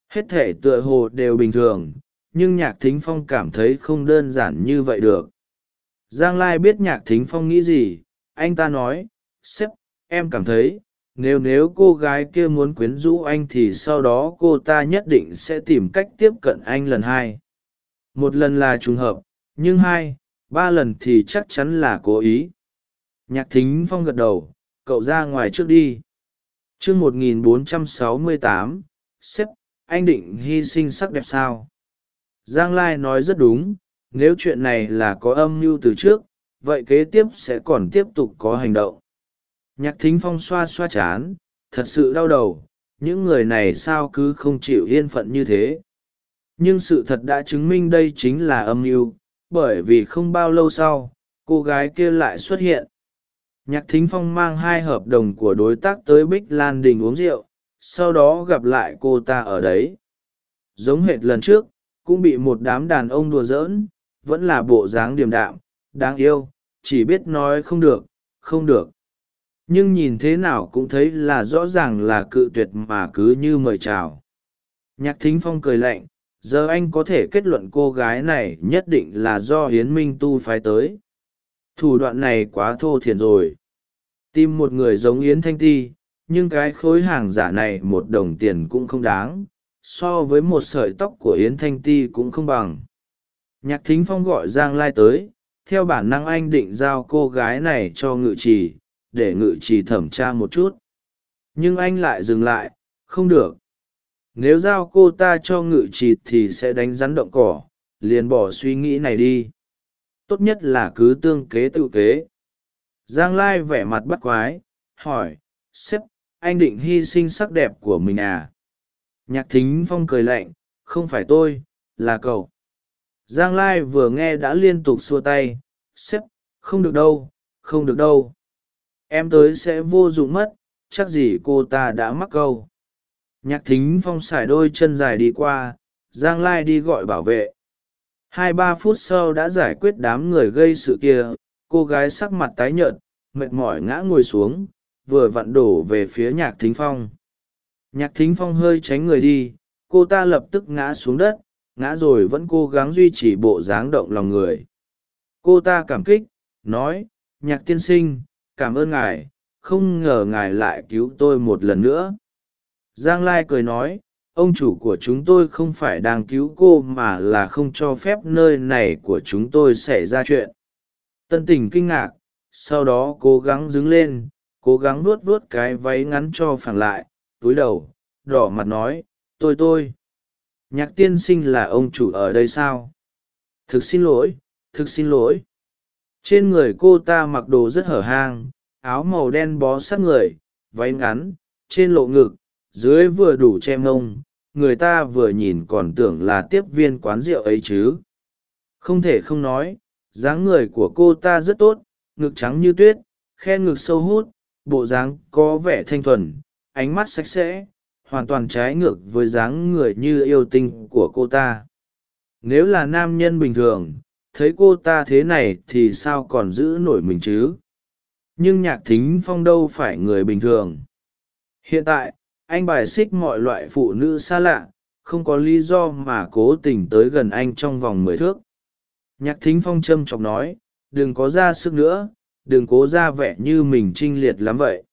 hết thể tựa hồ đều bình thường nhưng nhạc thính phong cảm thấy không đơn giản như vậy được Giang Lai biết nhạc thính phong nghĩ gì, anh ta nói, sếp, em cảm thấy, nếu nếu cô gái kia muốn quyến rũ anh thì sau đó cô ta nhất định sẽ tìm cách tiếp cận anh lần hai. Một lần là trùng hợp, nhưng hai, ba lần thì chắc chắn là cố ý. Nhạc thính phong gật đầu, cậu ra ngoài trước đi. chương một nghìn bốn trăm sáu mươi tám sếp anh định hy sinh sắc đẹp sao giang lai nói rất đúng nếu chuyện này là có âm mưu từ trước vậy kế tiếp sẽ còn tiếp tục có hành động nhạc thính phong xoa xoa chán thật sự đau đầu những người này sao cứ không chịu yên phận như thế nhưng sự thật đã chứng minh đây chính là âm mưu bởi vì không bao lâu sau, cô gái kia lại xuất hiện. Nhạc thính phong mang hai hợp đồng của đối tác tới bích lan đình uống rượu, sau đó gặp lại cô ta ở đấy. Giống hệt lần trước, cũng bị một đám đàn ông đùa giỡn, vẫn là bộ dáng điềm đạm, đáng yêu, chỉ biết nói không được không được. Nhưng nhìn thế nào cũng thấy là rõ ràng là cự tuyệt mà cứ như mời chào. Nhạc thính phong cười lạnh giờ anh có thể kết luận cô gái này nhất định là do hiến minh tu phái tới. Thủ đoạn này quá thô thiển rồi. Tìm một người giống yến thanh ti, nhưng cái khối hàng giả này một đồng tiền cũng không đáng, so với một sợi tóc của yến thanh ti cũng không bằng. Nhạc thính phong gọi giang lai tới, theo bản năng anh định giao cô gái này cho ngự trì, để ngự trì thẩm tra một chút. Nhưng anh lại dừng lại, không được nếu giao cô ta cho ngự trì thì sẽ đánh rắn động cỏ, liền bỏ suy nghĩ này đi. Tốt nhất là cứ tương kế tự kế. Giang lai vẻ mặt bắt quái, hỏi, sếp, anh định hy sinh sắc đẹp của mình à? Nhạc thính phong cười lạnh, không phải tôi, là cậu. Giang lai vừa nghe đã liên tục xua tay, sếp, không được đâu, không được đâu. Em tới sẽ vô dụng mất, chắc gì cô ta đã mắc câu nhạc thính phong xài đôi chân dài đi qua, giang lai đi gọi bảo vệ. Hai ba phút sau đã giải quyết đám người gây sự kia, cô gái sắc mặt tái nhợt, mệt mỏi ngã ngồi xuống, vừa vặn đổ về phía nhạc thính phong. Nhạc thính phong hơi tránh người đi, cô ta lập tức ngã xuống đất, ngã rồi vẫn cố gắng duy trì bộ dáng động lòng người. Cô ta cảm kích, nói, nhạc tiên sinh, cảm ơn ngài, không ngờ ngài lại cứu tôi một lần nữa giang lai cười nói, ông chủ của chúng tôi không phải đang cứu cô mà là không cho phép nơi này của chúng tôi xảy ra chuyện. Tân tình kinh ngạc, sau đó cố gắng đứng lên, cố gắng nuốt vuốt cái váy ngắn cho phẳng lại, túi đầu, đỏ mặt nói, tôi tôi, nhạc tiên sinh là ông chủ ở đây sao? Thực xin lỗi, thực xin lỗi. Trên người cô ta mặc đồ rất hở hang, áo màu đen bó sát người, váy ngắn, trên lộ ngực dưới vừa đủ che mông, người ta vừa nhìn còn tưởng là tiếp viên quán rượu ấy chứ. Không thể không nói, dáng người của cô ta rất tốt, ngực trắng như tuyết, khe ngực sâu hút, bộ dáng có vẻ thanh thuần, ánh mắt sạch sẽ, hoàn toàn trái ngược với dáng người như yêu tinh của cô ta. Nếu là nam nhân bình thường, thấy cô ta thế này thì sao còn giữ nổi mình chứ? Nhưng nhạc thính phong đâu phải người bình thường. Hiện tại anh bài xích mọi loại phụ nữ xa lạ, không có lý do mà cố tình tới gần anh trong vòng mười thước. Nhạc thính phong châm chọc nói, đừng có ra sức nữa, đừng cố ra vẻ như mình trinh liệt lắm vậy.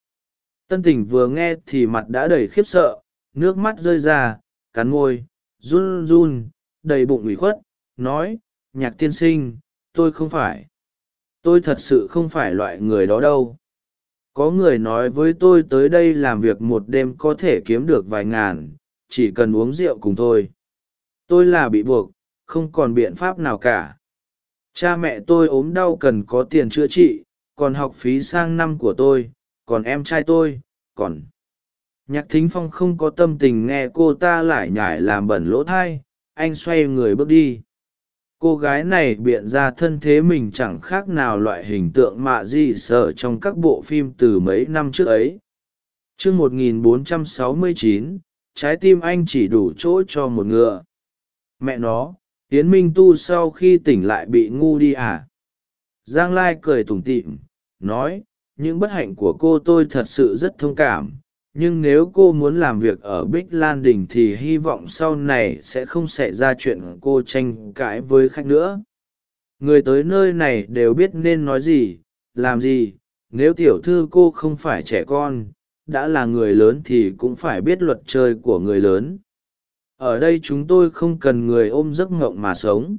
Tân tình vừa nghe thì mặt đã đầy khiếp sợ, nước mắt rơi ra, cắn môi, run run, đầy bụng ủy khuất, nói, nhạc tiên sinh, tôi không phải. Tôi thật sự không phải loại người đó đâu có người nói với tôi tới đây làm việc một đêm có thể kiếm được vài ngàn, chỉ cần uống rượu cùng thôi. tôi là bị buộc, không còn biện pháp nào cả. Cha mẹ tôi ốm đau cần có tiền chữa trị, còn học phí sang năm của tôi, còn em trai tôi, còn. Nhạc thính phong không có tâm tình nghe cô ta lải nhải làm bẩn lỗ thai, anh xoay người bước đi cô gái này biện ra thân thế mình chẳng khác nào loại hình tượng mạ di sợ trong các bộ phim từ mấy năm trước ấy. T r ư ớ c 1469, trái tim anh chỉ đủ chỗ cho một ngựa. Mẹ nó tiến minh tu sau khi tỉnh lại bị ngu đi à? Giang lai cười tủm tịm nói những bất hạnh của cô tôi thật sự rất thông cảm nhưng nếu cô muốn làm việc ở bích lan đình thì hy vọng sau này sẽ không xảy ra chuyện cô tranh cãi với khách nữa. Người tới nơi này đều biết nên nói gì, làm gì, nếu tiểu thư cô không phải trẻ con, đã là người lớn thì cũng phải biết luật chơi của người lớn. Ở đây chúng tôi không cần người ôm giấc ngộng mà sống.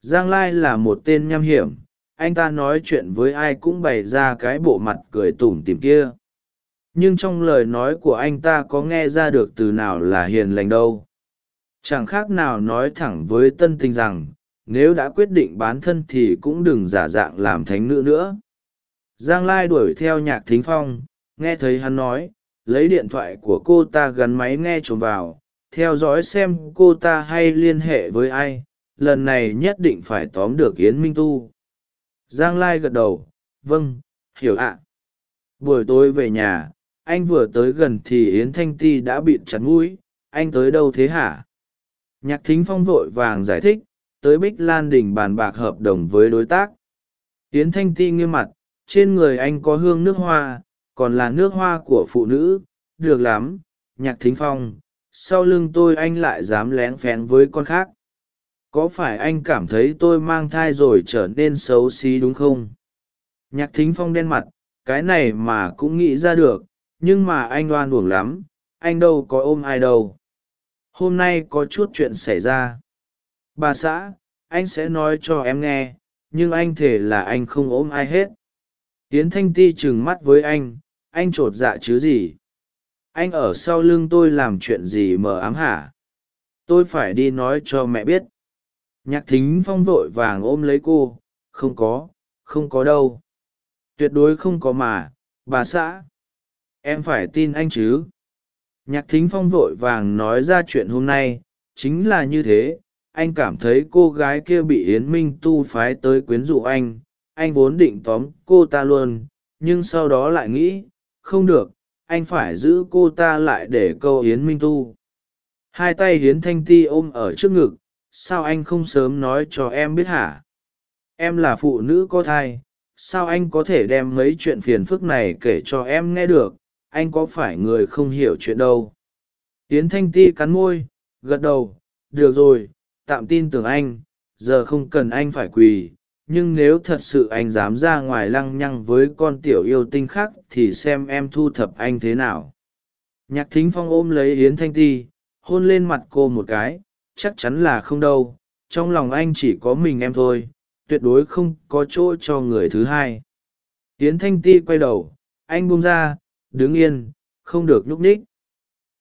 Giang lai là một tên nham hiểm, anh ta nói chuyện với ai cũng bày ra cái bộ mặt cười tủm tìm kia nhưng trong lời nói của anh ta có nghe ra được từ nào là hiền lành đâu. Chẳng khác nào nói thẳng với tân tình rằng, nếu đã quyết định bán thân thì cũng đừng giả dạng làm thánh nữ nữa. Giang lai đuổi theo nhạc thính phong, nghe thấy hắn nói, lấy điện thoại của cô ta gắn máy nghe trộm vào, theo dõi xem cô ta hay liên hệ với ai, lần này nhất định phải tóm được yến minh tu. Giang lai gật đầu vâng hiểu ạ. Buổi tối về nhà anh vừa tới gần thì yến thanh ti đã bị chặt mũi, anh tới đâu thế hả? Nhạc thính phong vội vàng giải thích, tới bích lan đình bàn bạc hợp đồng với đối tác. Yến thanh ti nghiêm mặt, trên người anh có hương nước hoa, còn là nước hoa của phụ nữ. Được lắm, nhạc thính phong, sau lưng tôi anh lại dám lén phén với con khác. Có phải anh cảm thấy tôi mang thai rồi trở nên xấu xí đúng không? Nhạc thính phong đen mặt, cái này mà cũng nghĩ ra được nhưng mà anh oan uổng lắm, anh đâu có ôm ai đâu. Hôm nay có chút chuyện xảy ra. Bà xã, anh sẽ nói cho em nghe, nhưng anh thể là anh không ôm ai hết. Yến thanh ti trừng mắt với anh anh t r ộ t dạ chứ gì? Anh ở sau lưng tôi làm chuyện gì mờ ám hả? Tôi phải đi nói cho mẹ biết. Nhạc thính phong vội vàng ôm lấy cô, không có không có đâu. Tuyệt đối không có mà, bà xã em phải tin anh chứ? Nhạc thính phong vội vàng nói ra chuyện hôm nay, chính là như thế, anh cảm thấy cô gái kia bị yến minh tu phái tới quyến rũ anh anh vốn định tóm cô ta luôn, nhưng sau đó lại nghĩ, không được, anh phải giữ cô ta lại để câu yến minh tu. Hai tay hiến thanh ti ôm ở trước ngực, sao anh không sớm nói cho em biết hả? Em là phụ nữ có thai, sao anh có thể đem mấy chuyện phiền phức này kể cho em nghe được? Anh có phải người không hiểu chuyện đâu? Yến thanh ti cắn môi, gật đầu, được rồi, tạm tin tưởng anh, giờ không cần anh phải quỳ, nhưng nếu thật sự anh dám ra ngoài lăng nhăng với con tiểu yêu tinh khác thì xem em thu thập anh thế nào. Nhạc thính phong ôm lấy yến thanh ti, hôn lên mặt cô một cái, chắc chắn là không đâu, trong lòng anh chỉ có mình em thôi, tuyệt đối không có chỗ cho người thứ hai. Yến thanh ti quay đầu, anh buông ra đứng yên, không được nhúc ních.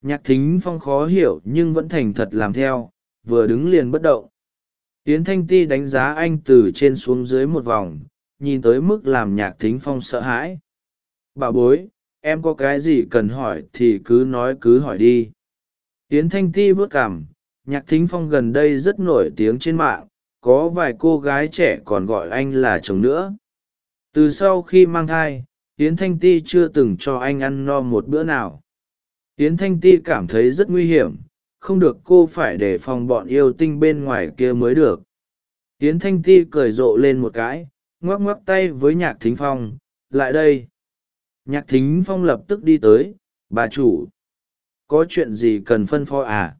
nhạc thính phong khó hiểu nhưng vẫn thành thật làm theo, vừa đứng liền bất động. Yến thanh ti đánh giá anh từ trên xuống dưới một vòng, nhìn tới mức làm nhạc thính phong sợ hãi. Bà bối, em có cái gì cần hỏi thì cứ nói cứ hỏi đi. Yến thanh ti vớt cảm nhạc thính phong gần đây rất nổi tiếng trên mạng, có vài cô gái trẻ còn gọi anh là chồng nữa. Từ sau khi mang thai yến thanh ti chưa từng cho anh ăn no một bữa nào. Yến thanh ti cảm thấy rất nguy hiểm, không được cô phải đề phòng bọn yêu tinh bên ngoài kia mới được. Yến thanh ti cười rộ lên một cái, ngoắc ngoắc tay với nhạc thính phong, lại đây. Nhạc thính phong lập tức đi tới, bà chủ, có chuyện gì cần phân phó à?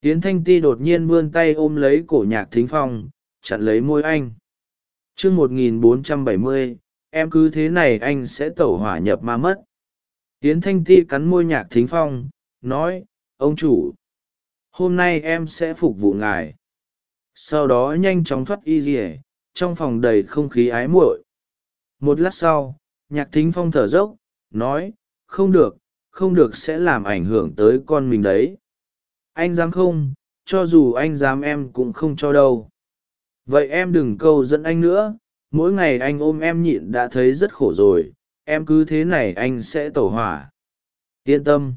Yến thanh ti đột nhiên vươn tay ôm lấy cổ nhạc thính phong, chặn lấy môi anh. T r ư ơ n g một nghìn bốn trăm bảy mươi em cứ thế này anh sẽ tẩu hỏa nhập ma mất. Tiến thanh ti cắn môi nhạc thính phong, nói, ông chủ, hôm nay em sẽ phục vụ ngài. Sau đó nhanh chóng thoát y rỉa trong phòng đầy không khí ái muội. Một lát sau, nhạc thính phong thở dốc, nói, không được không được sẽ làm ảnh hưởng tới con mình đấy. Anh dám không? Cho dù anh dám em cũng không cho đâu. Vậy em đừng câu dẫn anh nữa mỗi ngày anh ôm em nhịn đã thấy rất khổ rồi, em cứ thế này anh sẽ tẩu hỏa. Yên tâm.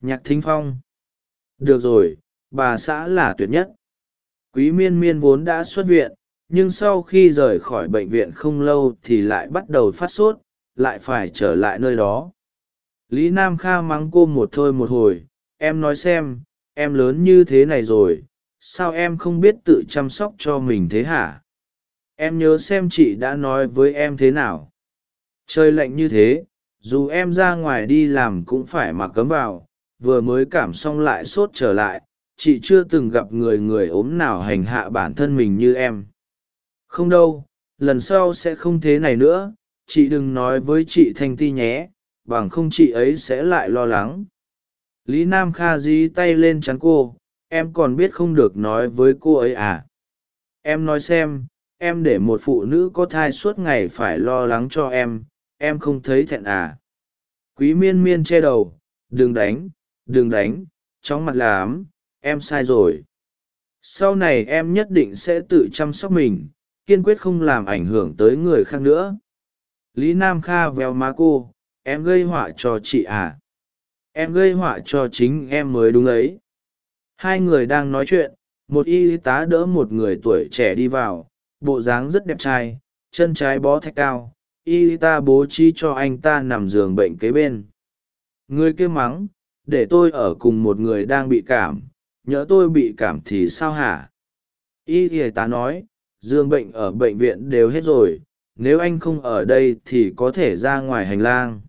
Nhạc thính phong. Được rồi, bà xã là tuyệt nhất. Quý miên miên vốn đã xuất viện, nhưng sau khi rời khỏi bệnh viện không lâu thì lại bắt đầu phát sốt, lại phải trở lại nơi đó. Lý nam kha mắng cô một thôi một hồi, em nói xem, em lớn như thế này rồi, sao em không biết tự chăm sóc cho mình thế hả? Em nhớ xem chị đã nói với em thế nào. Trời lạnh như thế, dù em ra ngoài đi làm cũng phải mặc cấm vào. Vừa mới cảm xong lại sốt trở lại, chị chưa từng gặp người người ốm nào hành hạ bản thân mình như em. Không đâu, lần sau sẽ không thế này nữa. Chị đừng nói với chị thanh ti nhé, bằng không chị ấy sẽ lại lo lắng. Lý nam kha dí tay lên chắn cô, em còn biết không được nói với cô ấy à? Em nói xem em để một phụ nữ có thai suốt ngày phải lo lắng cho em em không thấy thẹn à. Quý miên miên che đầu, đừng đánh đừng đánh, chóng mặt lám em sai rồi. Sau này em nhất định sẽ tự chăm sóc mình, kiên quyết không làm ảnh hưởng tới người khác nữa. Lý nam kha véo má cô, em gây họa cho chị à. Em gây họa cho chính em mới đúng ấy. Hai người đang nói chuyện, một y tá đỡ một người tuổi trẻ đi vào bộ dáng rất đẹp trai, chân trái bó thạch cao, y ta bố trí cho anh ta nằm giường bệnh kế bên. Người kia mắng, để tôi ở cùng một người đang bị cảm, nhỡ tôi bị cảm thì sao hả? Y y tá nói, giường bệnh ở bệnh viện đều hết rồi, nếu anh không ở đây thì có thể ra ngoài hành lang.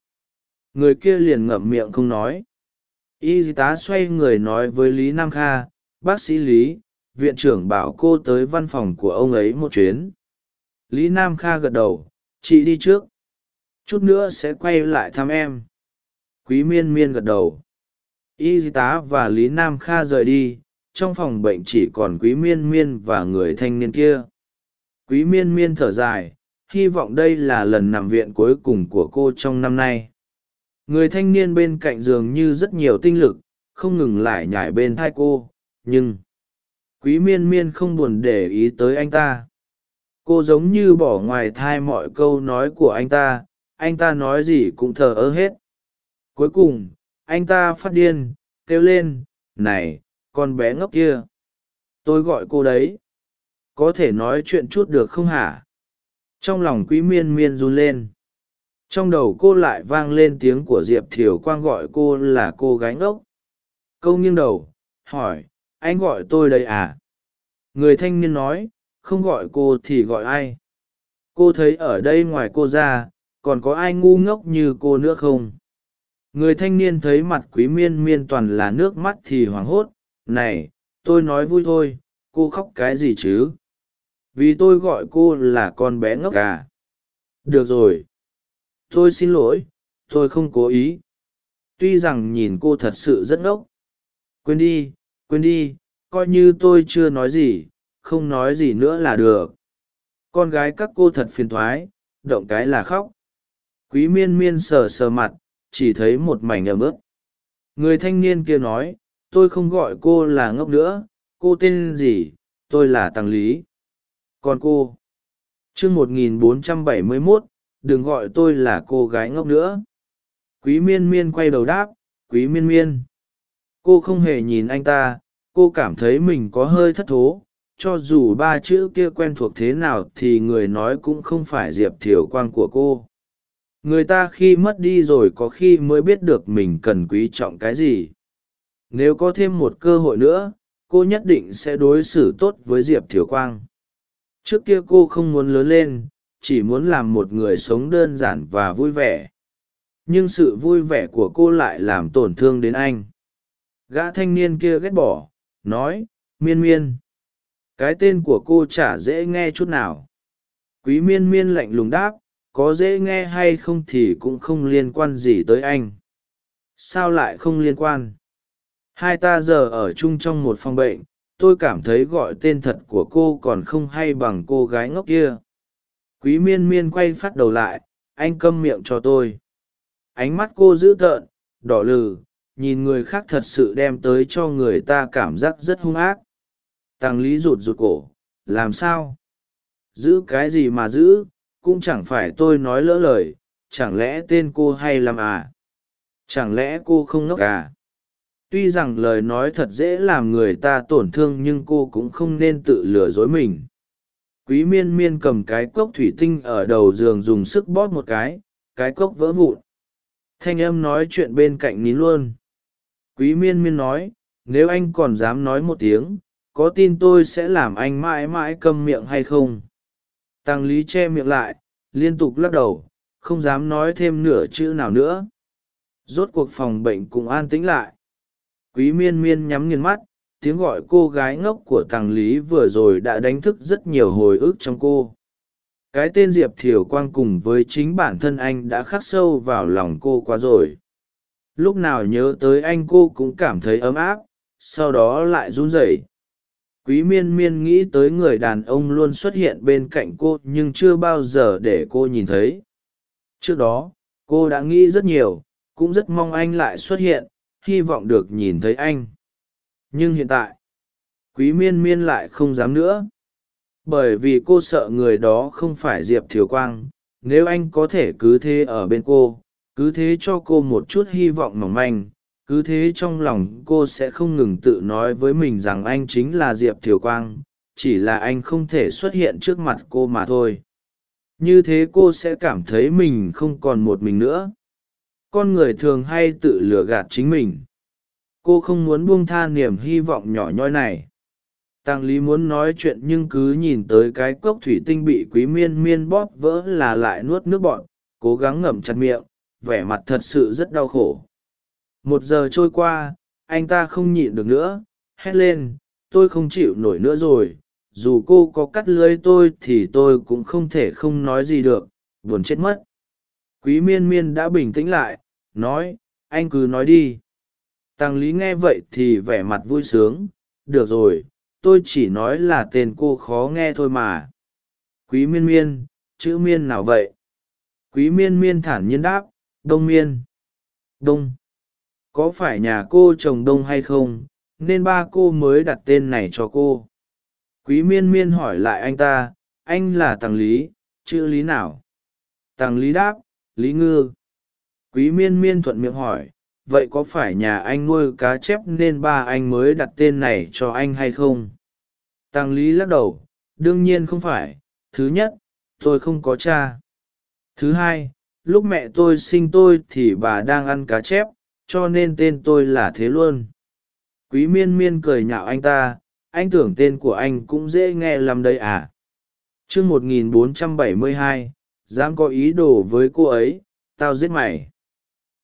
Người kia liền ngậm miệng không nói. Y tá xoay người nói với lý nam kha, bác sĩ lý viện trưởng bảo cô tới văn phòng của ông ấy một chuyến. Lý nam kha gật đầu, chị đi trước. Chút nữa sẽ quay lại thăm em. Quý miên miên gật đầu. Y tá và lý nam kha rời đi, trong phòng bệnh chỉ còn quý miên miên và người thanh niên kia. Quý miên miên thở dài, hy vọng đây là lần nằm viện cuối cùng của cô trong năm nay. Người thanh niên bên cạnh giường như rất nhiều tinh lực, không ngừng lại nhải bên thai cô, nhưng quý miên miên không buồn để ý tới anh ta. Cô giống như bỏ ngoài thai mọi câu nói của anh ta anh ta nói gì cũng thờ ơ hết. Cuối cùng, anh ta phát điên, kêu lên, này, con bé ngốc kia. Tôi gọi cô đấy. Có thể nói chuyện chút được không hả? Trong lòng quý miên miên run lên. Trong đầu cô lại vang lên tiếng của diệp thiều quang gọi cô là cô gái ngốc. Câu nghiêng đầu, hỏi anh gọi tôi đây à? Người thanh niên nói, không gọi cô thì gọi ai? Cô thấy ở đây ngoài cô ra, còn có ai ngu ngốc như cô nữa không? Người thanh niên thấy mặt quý miên miên toàn là nước mắt thì hoảng hốt. Này, tôi nói vui thôi, cô khóc cái gì chứ? Vì tôi gọi cô là con bé ngốc à? Được rồi. Tôi xin lỗi, tôi không cố ý. Tuy rằng nhìn cô thật sự rất ngốc. Quên đi quên đi, coi như tôi chưa nói gì, không nói gì nữa là được. Con gái các cô thật phiền thoái, động cái là khóc. Quý miên miên sờ sờ mặt, chỉ thấy một mảnh ẩm ướt. Người thanh niên kia nói, tôi không gọi cô là ngốc nữa, cô tên gì, tôi là tăng lý. Còn cô? Chương một nghìn bốn trăm bảy mươi mốt, đừng gọi tôi là cô gái ngốc nữa. Quý miên miên quay đầu đáp, quý miên miên cô không hề nhìn anh ta, cô cảm thấy mình có hơi thất thố, cho dù ba chữ kia quen thuộc thế nào thì người nói cũng không phải diệp thiều quang của cô. Người ta khi mất đi rồi có khi mới biết được mình cần quý trọng cái gì. Nếu có thêm một cơ hội nữa, cô nhất định sẽ đối xử tốt với diệp thiều quang. Trước kia cô không muốn lớn lên, chỉ muốn làm một người sống đơn giản và vui vẻ. Nhưng sự vui vẻ của cô lại làm tổn thương đến anh gã thanh niên kia ghét bỏ, nói, miên miên. Cái tên của cô chả dễ nghe chút nào. Quý miên miên lạnh lùng đáp, có dễ nghe hay không thì cũng không liên quan gì tới anh. Sao lại không liên quan? Hai ta giờ ở chung trong một phòng bệnh, tôi cảm thấy gọi tên thật của cô còn không hay bằng cô gái ngốc kia. Quý miên miên quay phát đầu lại, anh câm miệng cho tôi. Ánh mắt cô dữ tợn, đỏ lừ nhìn người khác thật sự đem tới cho người ta cảm giác rất hung ác. Tăng lý rụt rụt cổ, làm sao? Giữ cái gì mà giữ? Cũng chẳng phải tôi nói lỡ lời, chẳng lẽ tên cô hay lắm à? Chẳng lẽ cô không ngốc à? Tuy rằng lời nói thật dễ làm người ta tổn thương nhưng cô cũng không nên tự lừa dối mình. Quý miên miên cầm cái cốc thủy tinh ở đầu giường dùng sức bóp một cái cái cốc vỡ vụn. Thanh âm nói chuyện bên cạnh nín luôn quý miên miên nói, nếu anh còn dám nói một tiếng, có tin tôi sẽ làm anh mãi mãi câm miệng hay không? Tăng lý che miệng lại, liên tục lắc đầu, không dám nói thêm nửa chữ nào nữa. Rốt cuộc phòng bệnh cũng an tĩnh lại. Quý miên miên nhắm nghiền mắt, tiếng gọi cô gái ngốc của tàng lý vừa rồi đã đánh thức rất nhiều hồi ức trong cô. Cái tên diệp thiều quang cùng với chính bản thân anh đã khắc sâu vào lòng cô quá rồi lúc nào nhớ tới anh cô cũng cảm thấy ấm áp, sau đó lại run rẩy. Quý miên miên nghĩ tới người đàn ông luôn xuất hiện bên cạnh cô nhưng chưa bao giờ để cô nhìn thấy. Trước đó, cô đã nghĩ rất nhiều, cũng rất mong anh lại xuất hiện, hy vọng được nhìn thấy anh. Nhưng hiện tại, quý miên miên lại không dám nữa. Bởi vì cô sợ người đó không phải diệp thiều quang, nếu anh có thể cứ thế ở bên cô cứ thế cho cô một chút hy vọng mỏng manh, cứ thế trong lòng cô sẽ không ngừng tự nói với mình rằng anh chính là diệp thiều quang, chỉ là anh không thể xuất hiện trước mặt cô mà thôi. Như thế cô sẽ cảm thấy mình không còn một mình nữa. Con người thường hay tự lừa gạt chính mình. Cô không muốn buông tha niềm hy vọng nhỏ nhoi này. Tăng lý muốn nói chuyện nhưng cứ nhìn tới cái cốc thủy tinh bị quý miên miên bóp vỡ là lại nuốt nước bọn cố gắng ngậm chặt miệng vẻ mặt thật sự rất đau khổ. Một giờ trôi qua, anh ta không nhịn được nữa, hét lên, tôi không chịu nổi nữa rồi, dù cô có cắt lưới tôi thì tôi cũng không thể không nói gì được, buồn chết mất. Quý miên miên đã bình tĩnh lại, nói, anh cứ nói đi. Tăng lý nghe vậy thì vẻ mặt vui sướng, được rồi, tôi chỉ nói là tên cô khó nghe thôi mà. Quý miên miên, chữ miên nào vậy? Quý miên miên thản nhiên đáp đông miên. Đông. Có phải nhà cô chồng đông hay không? Nên ba cô mới đặt tên này cho cô. Quý miên miên hỏi lại anh ta, anh là tàng lý, chữ lý nào? Tàng lý đáp, lý ngư. Quý miên miên thuận miệng hỏi, vậy có phải nhà anh nuôi cá chép nên ba anh mới đặt tên này cho anh hay không? Tàng lý lắc đầu, đương nhiên không phải, thứ nhất, tôi không có cha. Thứ hai lúc mẹ tôi sinh tôi thì bà đang ăn cá chép, cho nên tên tôi là thế luôn quý miên miên cười nhạo anh ta, anh tưởng tên của anh cũng dễ nghe lắm đây à. Chương một nghìn bốn trăm bảy mươi hai, dám có ý đồ với cô ấy, tao giết mày.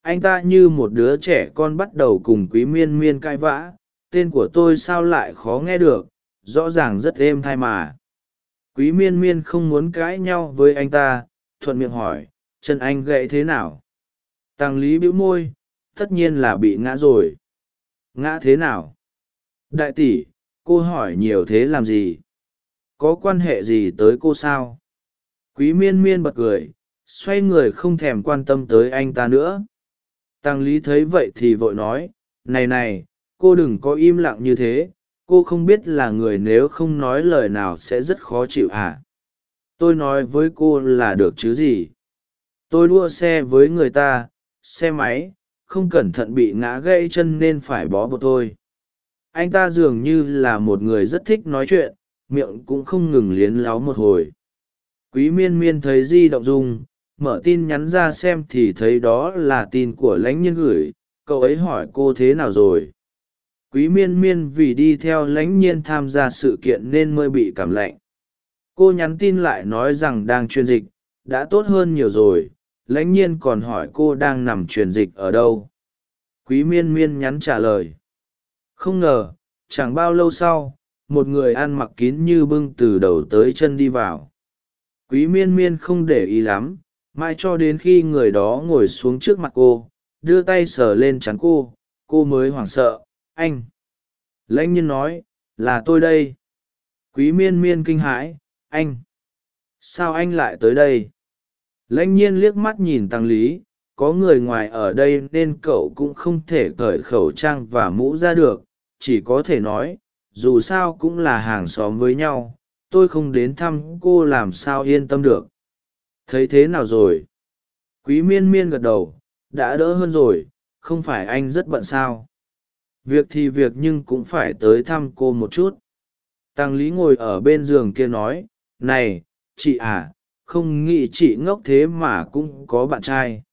Anh ta như một đứa trẻ con bắt đầu cùng quý miên miên cãi vã, tên của tôi sao lại khó nghe được, rõ ràng rất êm thai mà. Quý miên miên không muốn cãi nhau với anh ta, thuận miệng hỏi chân anh gậy thế nào? Tăng lý bĩu môi, tất nhiên là bị ngã rồi. Ngã thế nào? Đại tỷ, cô hỏi nhiều thế làm gì? Có quan hệ gì tới cô sao? Quý miên miên bật cười, xoay người không thèm quan tâm tới anh ta nữa. Tăng lý thấy vậy thì vội nói, này này, cô đừng có im lặng như thế. Cô không biết là người nếu không nói lời nào sẽ rất khó chịu à? Tôi nói với cô là được chứ gì? Tôi đua xe với người ta, xe máy, không cẩn thận bị ngã gãy chân nên phải bó bột thôi anh ta dường như là một người rất thích nói chuyện, miệng cũng không ngừng liến láo một hồi. Quý miên miên thấy di động dung, mở tin nhắn ra xem thì thấy đó là tin của lãnh nhiên gửi, cậu ấy hỏi cô thế nào rồi. Quý miên miên vì đi theo lãnh nhiên tham gia sự kiện nên mới bị cảm lạnh. Cô nhắn tin lại nói rằng đang truyền dịch, đã tốt hơn nhiều rồi lãnh nhiên còn hỏi cô đang nằm truyền dịch ở đâu? Quý miên miên nhắn trả lời. Không ngờ, chẳng bao lâu sau, một người ăn mặc kín như bưng từ đầu tới chân đi vào. Quý miên miên không để ý lắm, mãi cho đến khi người đó ngồi xuống trước mặt cô, đưa tay sờ lên chắn cô cô mới hoảng sợ, anh! Lãnh nhiên nói, là tôi đây. Quý miên miên kinh hãi, anh! Sao anh lại tới đây? Lãnh nhiên liếc mắt nhìn tăng lý, có người ngoài ở đây nên cậu cũng không thể cởi khẩu trang và mũ ra được, chỉ có thể nói, dù sao cũng là hàng xóm với nhau, tôi không đến thăm cô làm sao yên tâm được. Thấy thế nào rồi? Quý miên miên gật đầu, đã đỡ hơn rồi, không phải anh rất bận sao? Việc thì việc nhưng cũng phải tới thăm cô một chút. Tăng lý ngồi ở bên giường kia nói, này, chị à không nghĩ chị ngốc thế mà cũng có bạn trai.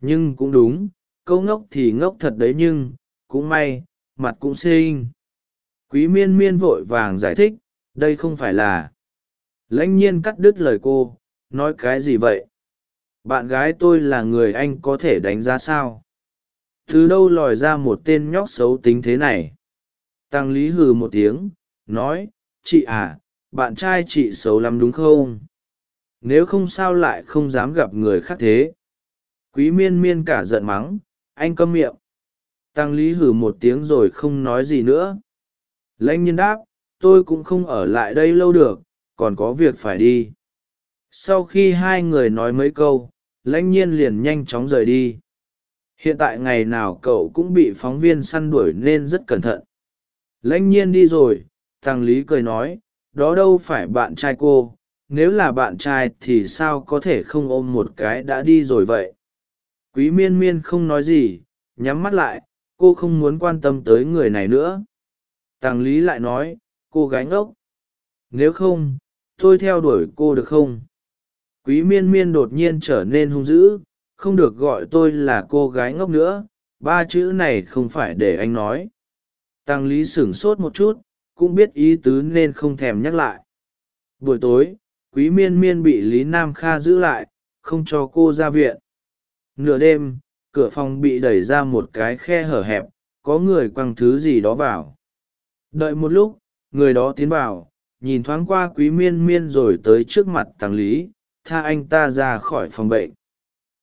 Nhưng cũng đúng, câu ngốc thì ngốc thật đấy nhưng, cũng may, mặt cũng xinh. Quý miên miên vội vàng giải thích, đây không phải là. Lãnh nhiên cắt đứt lời cô, nói cái gì vậy? Bạn gái tôi là người anh có thể đánh giá sao? Từ đâu lòi ra một tên nhóc xấu tính thế này? Tăng lý hừ một tiếng, nói, chị à bạn trai chị xấu lắm đúng không? Nếu không sao lại không dám gặp người khác thế. Quý miên miên cả giận mắng, anh câm miệng. Tăng lý hử một tiếng rồi không nói gì nữa. Lãnh nhiên đáp, tôi cũng không ở lại đây lâu được, còn có việc phải đi. Sau khi hai người nói mấy câu, lãnh nhiên liền nhanh chóng rời đi. Hiện tại ngày nào cậu cũng bị phóng viên săn đuổi nên rất cẩn thận. Lãnh nhiên đi rồi thằng lý cười nói, đó đâu phải bạn trai cô nếu là bạn trai thì sao có thể không ôm một cái đã đi rồi vậy? Quý miên miên không nói gì, nhắm mắt lại, cô không muốn quan tâm tới người này nữa. Tàng lý lại nói, cô gái ngốc. Nếu không, tôi theo đuổi cô được không? Quý miên miên đột nhiên trở nên hung dữ, không được gọi tôi là cô gái ngốc nữa, ba chữ này không phải để anh nói. Tăng lý sửng sốt một chút, cũng biết ý tứ nên không thèm nhắc lại. Buổi tối quý miên miên bị lý nam kha giữ lại, không cho cô ra viện. Nửa đêm, cửa phòng bị đẩy ra một cái khe hở hẹp, có người quăng thứ gì đó vào. Đợi một lúc, người đó tiến vào, nhìn thoáng qua quý miên miên rồi tới trước mặt tàng lý, tha anh ta ra khỏi phòng bệnh.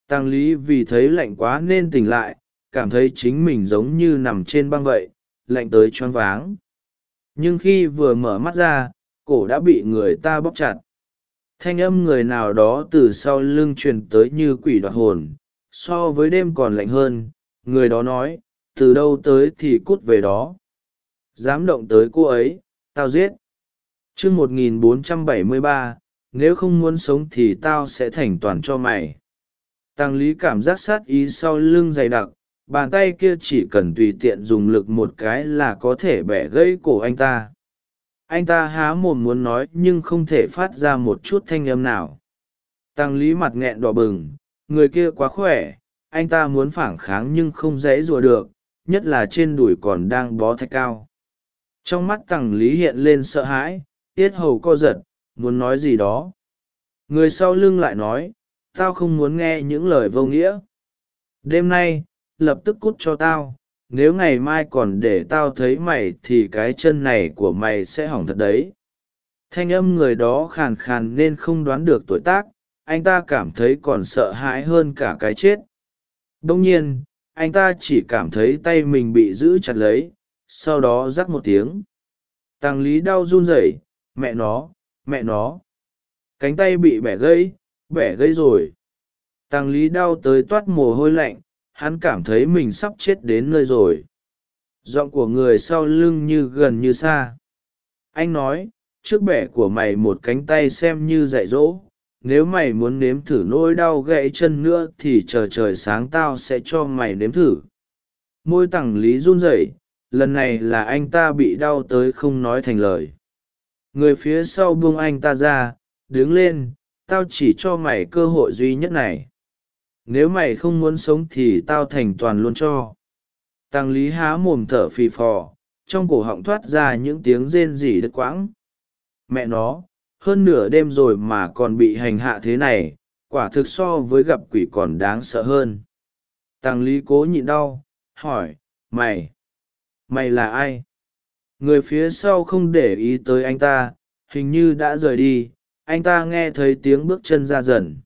Tàng lý vì thấy lạnh quá nên tỉnh lại, cảm thấy chính mình giống như nằm trên băng vậy, lạnh tới choáng váng. Nhưng khi vừa mở mắt ra, cổ đã bị người ta bóp chặt thanh âm người nào đó từ sau lưng truyền tới như quỷ đoạt hồn, so với đêm còn lạnh hơn, người đó nói, từ đâu tới thì cút về đó. Dám động tới cô ấy, tao giết. T r ư ơ n g một nghìn bốn trăm bảy mươi ba, nếu không muốn sống thì tao sẽ thành toàn cho mày. Tăng lý cảm giác sát ý sau lưng dày đặc, bàn tay kia chỉ cần tùy tiện dùng lực một cái là có thể bẻ gãy cổ anh ta anh ta há mồm muốn nói nhưng không thể phát ra một chút thanh âm nào. Tăng lý mặt nghẹn đỏ bừng, người kia quá khỏe, anh ta muốn phản kháng nhưng không dễ rùa được, nhất là trên đùi còn đang bó thạch cao. Trong mắt Tăng lý hiện lên sợ hãi, tiết hầu co giật, muốn nói gì đó. Người sau lưng lại nói, tao không muốn nghe những lời vô nghĩa. Đêm nay, lập tức cút cho tao nếu ngày mai còn để tao thấy mày thì cái chân này của mày sẽ hỏng thật đấy. Thanh âm người đó khàn khàn nên không đoán được tuổi tác, anh ta cảm thấy còn sợ hãi hơn cả cái chết. Đông nhiên, anh ta chỉ cảm thấy tay mình bị giữ chặt lấy, sau đó rắc một tiếng. Tăng lý đau run rẩy, mẹ nó mẹ nó, cánh tay bị bẻ gãy bẻ gãy rồi. Tăng lý đau tới toát mồ hôi lạnh hắn cảm thấy mình sắp chết đến nơi rồi. Giọng của người sau lưng như gần như xa. Anh nói, trước bẻ của mày một cánh tay xem như dạy dỗ. Nếu mày muốn nếm thử nỗi đau gãy chân nữa thì chờ trời sáng tao sẽ cho mày nếm thử. Môi tằng lý run rẩy, lần này là anh ta bị đau tới không nói thành lời. Người phía sau buông anh ta ra, đứng lên, tao chỉ cho mày cơ hội duy nhất này nếu mày không muốn sống thì tao thành toàn luôn cho. Tăng lý há mồm thở phì phò, trong cổ họng thoát ra những tiếng rên rỉ đứt quãng. Mẹ nó, hơn nửa đêm rồi mà còn bị hành hạ thế này, quả thực so với gặp quỷ còn đáng sợ hơn. Tăng lý cố nhịn đau, hỏi, mày mày là ai? Người phía sau không để ý tới anh ta, hình như đã rời đi, anh ta nghe thấy tiếng bước chân ra dần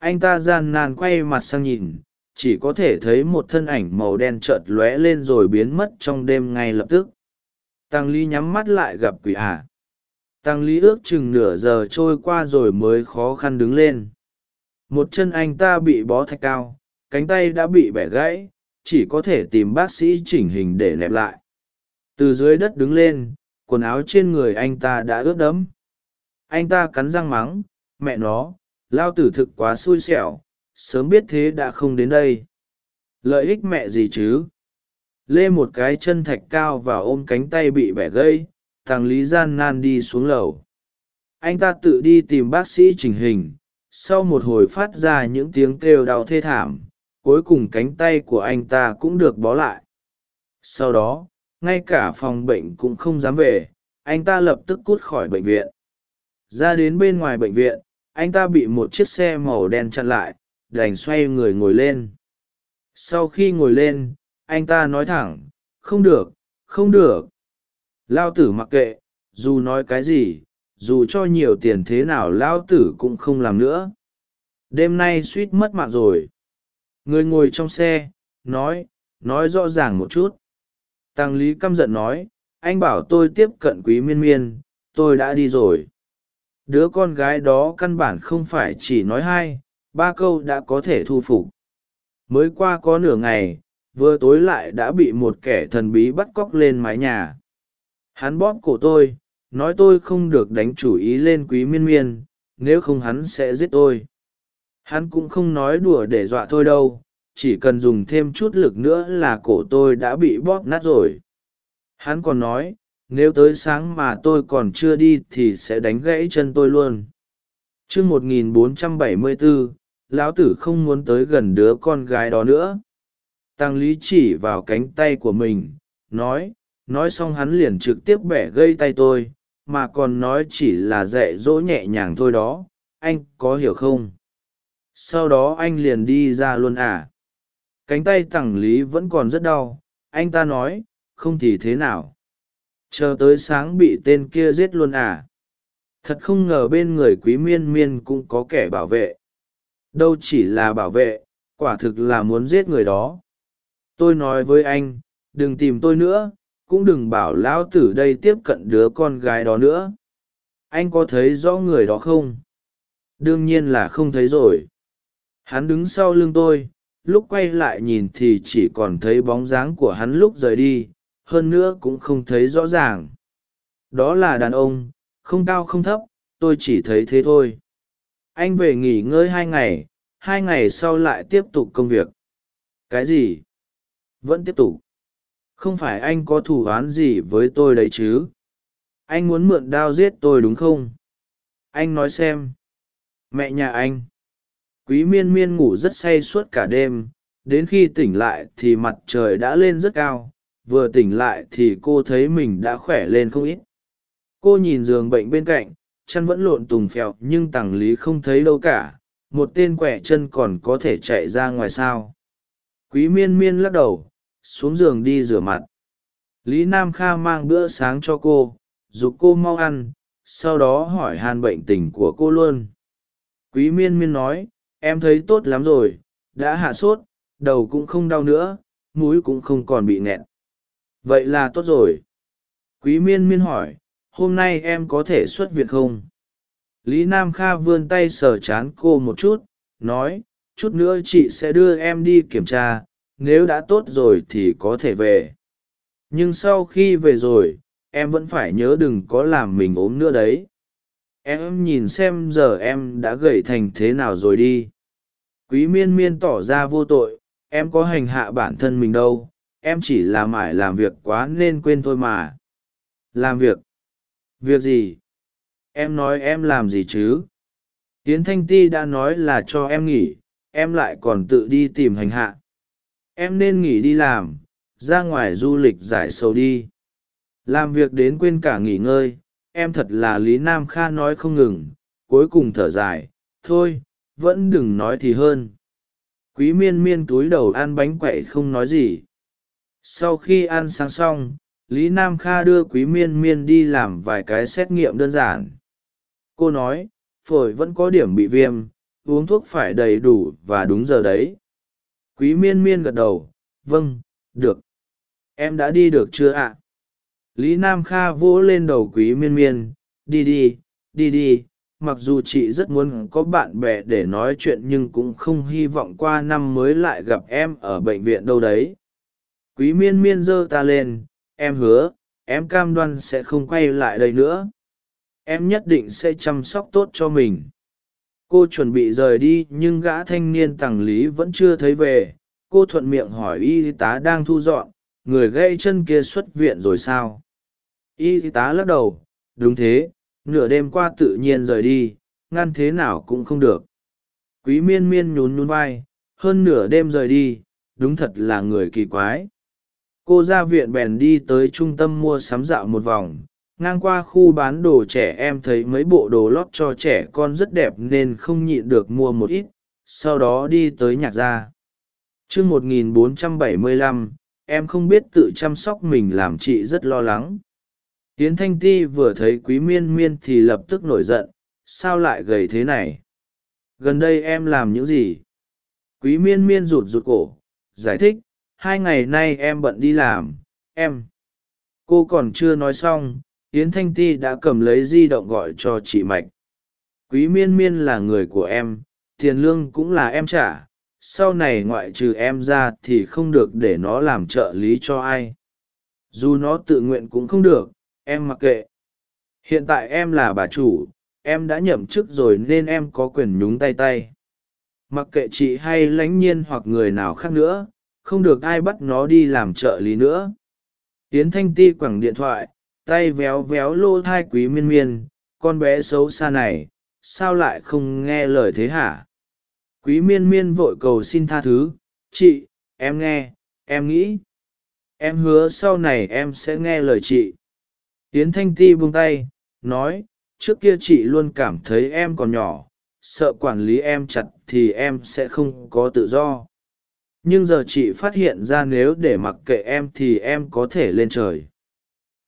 anh ta gian nan quay mặt sang nhìn, chỉ có thể thấy một thân ảnh màu đen chợt lóe lên rồi biến mất trong đêm ngay lập tức. Tăng ly nhắm mắt lại gặp quỷ ả à. tăng lý ước chừng nửa giờ trôi qua rồi mới khó khăn đứng lên. Một chân anh ta bị bó thạch cao, cánh tay đã bị bẻ gãy, chỉ có thể tìm bác sĩ chỉnh hình để nẹp lại. Từ dưới đất đứng lên, quần áo trên người anh ta đã ướt đẫm. Anh ta cắn răng mắng, mẹ nó lao tử thực quá xui xẻo, sớm biết thế đã không đến đây. Lợi ích mẹ gì chứ? Lê một cái chân thạch cao và ôm cánh tay bị bẻ gây thằng lý gian nan đi xuống lầu. Anh ta tự đi tìm bác sĩ chỉnh hình, sau một hồi phát ra những tiếng kêu đau thê thảm, cuối cùng cánh tay của anh ta cũng được bó lại. Sau đó, ngay cả phòng bệnh cũng không dám về, anh ta lập tức cút khỏi bệnh viện. Ra đến bên ngoài bệnh viện anh ta bị một chiếc xe màu đen chặn lại, đành xoay người ngồi lên. Sau khi ngồi lên, anh ta nói thẳng, không được không được. Lao tử mặc kệ, dù nói cái gì, dù cho nhiều tiền thế nào lao tử cũng không làm nữa. Đêm nay suýt mất mạng rồi. Người ngồi trong xe, nói nói rõ ràng một chút. Tăng lý căm giận nói, anh bảo tôi tiếp cận quý miên miên, tôi đã đi rồi đứa con gái đó căn bản không phải chỉ nói hai, ba câu đã có thể thu phục. Mới qua có nửa ngày, vừa tối lại đã bị một kẻ thần bí bắt cóc lên mái nhà. Hắn bóp cổ tôi, nói tôi không được đánh chủ ý lên quý miên miên, nếu không hắn sẽ giết tôi. Hắn cũng không nói đùa để dọa tôi đâu, chỉ cần dùng thêm chút lực nữa là cổ tôi đã bị bóp nát rồi. Hắn còn nói nếu tới sáng mà tôi còn chưa đi thì sẽ đánh gãy chân tôi luôn. T r ư ớ c 1474, lão tử không muốn tới gần đứa con gái đó nữa. Tăng lý chỉ vào cánh tay của mình nói nói xong hắn liền trực tiếp bẻ gây tay tôi mà còn nói chỉ là dạy dỗ nhẹ nhàng thôi đó. Anh có hiểu không? Sau đó anh liền đi ra luôn à? Cánh tay tằng lý vẫn còn rất đau. Anh ta nói không thì thế nào? Chờ tới sáng bị tên kia giết luôn à? Thật không ngờ bên người quý miên miên cũng có kẻ bảo vệ. Đâu chỉ là bảo vệ, quả thực là muốn giết người đó. Tôi nói với anh, đừng tìm tôi nữa, cũng đừng bảo lão tử đây tiếp cận đứa con gái đó nữa. Anh có thấy rõ người đó không? Đương nhiên là không thấy rồi. Hắn đứng sau lưng tôi, lúc quay lại nhìn thì chỉ còn thấy bóng dáng của hắn lúc rời đi hơn nữa cũng không thấy rõ ràng. Đó là đàn ông, không cao không thấp, tôi chỉ thấy thế thôi. Anh về nghỉ ngơi hai ngày hai ngày sau lại tiếp tục công việc. Cái gì? Vẫn tiếp tục. Không phải anh có thủ oán gì với tôi đấy chứ? Anh muốn mượn đao giết tôi đúng không? Anh nói xem. Mẹ nhà anh. Quý miên miên ngủ rất say suốt cả đêm, đến khi tỉnh lại thì mặt trời đã lên rất cao vừa tỉnh lại thì cô thấy mình đã khỏe lên không ít. Cô nhìn giường bệnh bên cạnh, chăn vẫn lộn tùng phèo nhưng tằng lý không thấy đâu cả, một tên quẻ chân còn có thể chạy ra ngoài sao. Quý miên miên lắc đầu, xuống giường đi rửa mặt. Lý nam kha mang bữa sáng cho cô g ụ c cô mau ăn, sau đó hỏi hàn bệnh tình của cô luôn. Quý miên miên nói, em thấy tốt lắm rồi, đã hạ sốt, đầu cũng không đau nữa, mũi cũng không còn bị nghẹn vậy là tốt rồi. Quý miên miên hỏi, hôm nay em có thể xuất viện không? Lý nam kha vươn tay sờ chán cô một chút, nói, chút nữa chị sẽ đưa em đi kiểm tra, nếu đã tốt rồi thì có thể về. Nhưng sau khi về rồi, em vẫn phải nhớ đừng có làm mình ốm nữa đấy. Em nhìn xem giờ em đã gầy thành thế nào rồi đi. Quý miên miên tỏ ra vô tội, em có hành hạ bản thân mình đâu em chỉ là mải làm việc quá nên quên thôi mà. Làm việc? Việc gì? Em nói em làm gì chứ? Tiến thanh ti đã nói là cho em nghỉ, em lại còn tự đi tìm hành hạ. Em nên nghỉ đi làm, ra ngoài du lịch giải sầu đi. Làm việc đến quên cả nghỉ ngơi, em thật là lý nam kha nói không ngừng, cuối cùng thở dài, thôi, vẫn đừng nói thì hơn. Quý miên miên túi đầu ăn bánh quậy không nói gì sau khi ăn sáng xong, lý nam kha đưa quý miên miên đi làm vài cái xét nghiệm đơn giản. Cô nói, phổi vẫn có điểm bị viêm, uống thuốc phải đầy đủ và đúng giờ đấy. Quý miên miên gật đầu vâng được. Em đã đi được chưa ạ? Lý nam kha vỗ lên đầu quý miên miên, đi đi đi đi, mặc dù chị rất muốn có bạn bè để nói chuyện nhưng cũng không hy vọng qua năm mới lại gặp em ở bệnh viện đâu đấy quý miên miên giơ ta lên, em hứa, em cam đoan sẽ không quay lại đây nữa. Em nhất định sẽ chăm sóc tốt cho mình. Cô chuẩn bị rời đi, nhưng gã thanh niên tằng lý vẫn chưa thấy về. Cô thuận miệng hỏi y tá đang thu dọn, người gây chân kia xuất viện rồi sao? Y tá lắc đầu, đúng thế, nửa đêm qua tự nhiên rời đi, ngăn thế nào cũng không được. Quý miên miên nhún nhún vai, hơn nửa đêm rời đi, đúng thật là người kỳ quái cô ra viện bèn đi tới trung tâm mua sắm dạo một vòng. Ngang qua khu bán đồ trẻ em thấy mấy bộ đồ lót cho trẻ con rất đẹp nên không nhịn được mua một ít sau đó đi tới nhạc gia. T r ư ớ c 1475, em không biết tự chăm sóc mình làm chị rất lo lắng. Hiến thanh ti vừa thấy quý miên miên thì lập tức nổi giận sao lại gầy thế này? Gần đây em làm những gì? Quý miên miên rụt rụt cổ giải thích hai ngày nay em bận đi làm, em. Cô còn chưa nói xong, yến thanh ti đã cầm lấy di động gọi cho chị mạch. Quý miên miên là người của em, tiền lương cũng là em trả, sau này ngoại trừ em ra thì không được để nó làm trợ lý cho ai. Dù nó tự nguyện cũng không được, em mặc kệ. Hiện tại em là bà chủ, em đã nhậm chức rồi nên em có quyền nhúng tay tay. Mặc kệ chị hay lãnh nhiên hoặc người nào khác nữa không được ai bắt nó đi làm trợ lý nữa. Tiến thanh ti quẳng điện thoại, tay véo véo lô thai quý miên miên, con bé xấu xa này, sao lại không nghe lời thế hả? Quý miên miên vội cầu xin tha thứ, chị, em nghe, em nghĩ, em hứa sau này em sẽ nghe lời chị. Tiến thanh ti buông tay, nói, trước kia chị luôn cảm thấy em còn nhỏ, sợ quản lý em chặt thì em sẽ không có tự do nhưng giờ chị phát hiện ra nếu để mặc kệ em thì em có thể lên trời.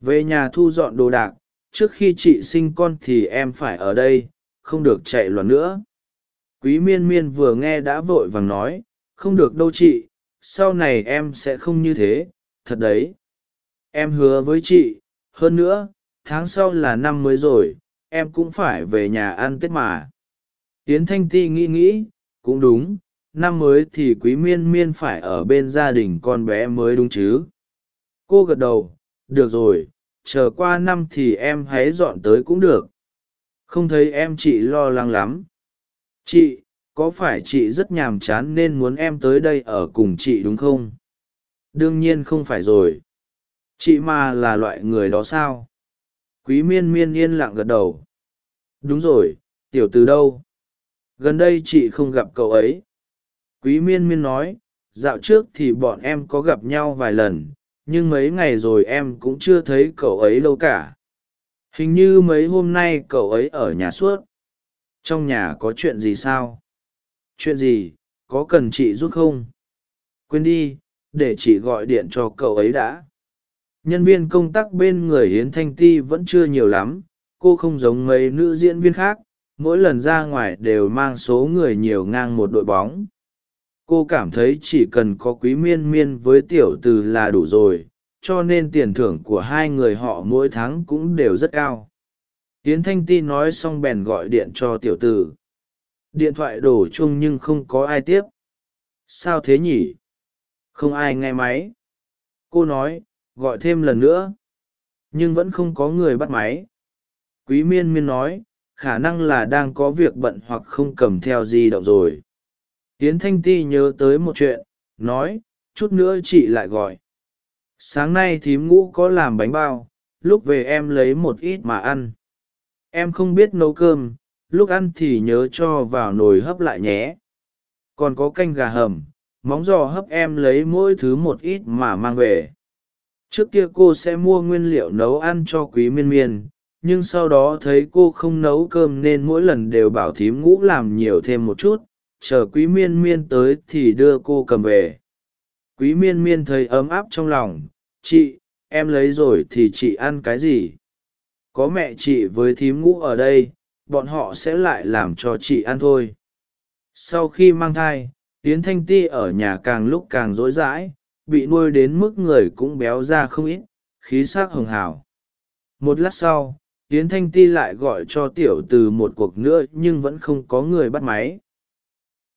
Về nhà thu dọn đồ đạc, trước khi chị sinh con thì em phải ở đây, không được chạy loạn nữa. Quý miên miên vừa nghe đã vội vàng nói, không được đâu chị, sau này em sẽ không như thế, thật đấy. Em hứa với chị, hơn nữa, tháng sau là năm mới rồi, em cũng phải về nhà ăn tết mà. Tiến thanh ti nghĩ nghĩ, cũng đúng năm mới thì quý miên miên phải ở bên gia đình con bé mới đúng chứ? Cô gật đầu, được rồi, chờ qua năm thì em hãy dọn tới cũng được. Không thấy em, chị lo lắng lắm. Chị, có phải chị rất nhàm chán nên muốn em tới đây ở cùng chị đúng không? Đương nhiên không phải rồi. Chị mà là loại người đó sao? Quý miên miên yên lặng gật đầu. Đúng rồi, tiểu từ đâu? Gần đây chị không gặp cậu ấy quý miên miên nói, dạo trước thì bọn em có gặp nhau vài lần, nhưng mấy ngày rồi em cũng chưa thấy cậu ấy đâu cả. Hình như mấy hôm nay cậu ấy ở nhà suốt. Trong nhà có chuyện gì sao? Chuyện gì? Có cần chị giúp không? Quên đi, để chị gọi điện cho cậu ấy đã. Nhân viên công tác bên người hiến thanh ti vẫn chưa nhiều lắm. Cô không giống mấy nữ diễn viên khác. Mỗi lần ra ngoài đều mang số người nhiều ngang một đội bóng cô cảm thấy chỉ cần có quý miên miên với tiểu từ là đủ rồi, cho nên tiền thưởng của hai người họ mỗi tháng cũng đều rất cao. Tiến thanh ti nói xong bèn gọi điện cho tiểu tử điện thoại đổ chuông nhưng không có ai tiếp. Sao thế nhỉ? Không ai nghe máy. Cô nói, gọi thêm lần nữa. Nhưng vẫn không có người bắt máy. Quý miên miên nói, khả năng là đang có việc bận hoặc không cầm theo di động rồi yến thanh ti nhớ tới một chuyện, nói, chút nữa chị lại gọi. Sáng nay thím ngũ có làm bánh bao, lúc về em lấy một ít mà ăn. Em không biết nấu cơm, lúc ăn thì nhớ cho vào nồi hấp lại nhé. Còn có canh gà hầm, móng giò hấp em lấy mỗi thứ một ít mà mang về. Trước kia cô sẽ mua nguyên liệu nấu ăn cho quý miên miên, nhưng sau đó thấy cô không nấu cơm nên mỗi lần đều bảo thím ngũ làm nhiều thêm một chút chờ quý miên miên tới thì đưa cô cầm về. Quý miên miên thấy ấm áp trong lòng, chị, em lấy rồi thì chị ăn cái gì? Có mẹ chị với thím ngũ ở đây, bọn họ sẽ lại làm cho chị ăn thôi. Sau khi mang thai tiến thanh ti ở nhà càng lúc càng rỗi rãi, bị nuôi đến mức người cũng béo ra không ít, khí s ắ c hường hào một lát sau tiến thanh ti lại gọi cho tiểu từ một cuộc nữa nhưng vẫn không có người bắt máy.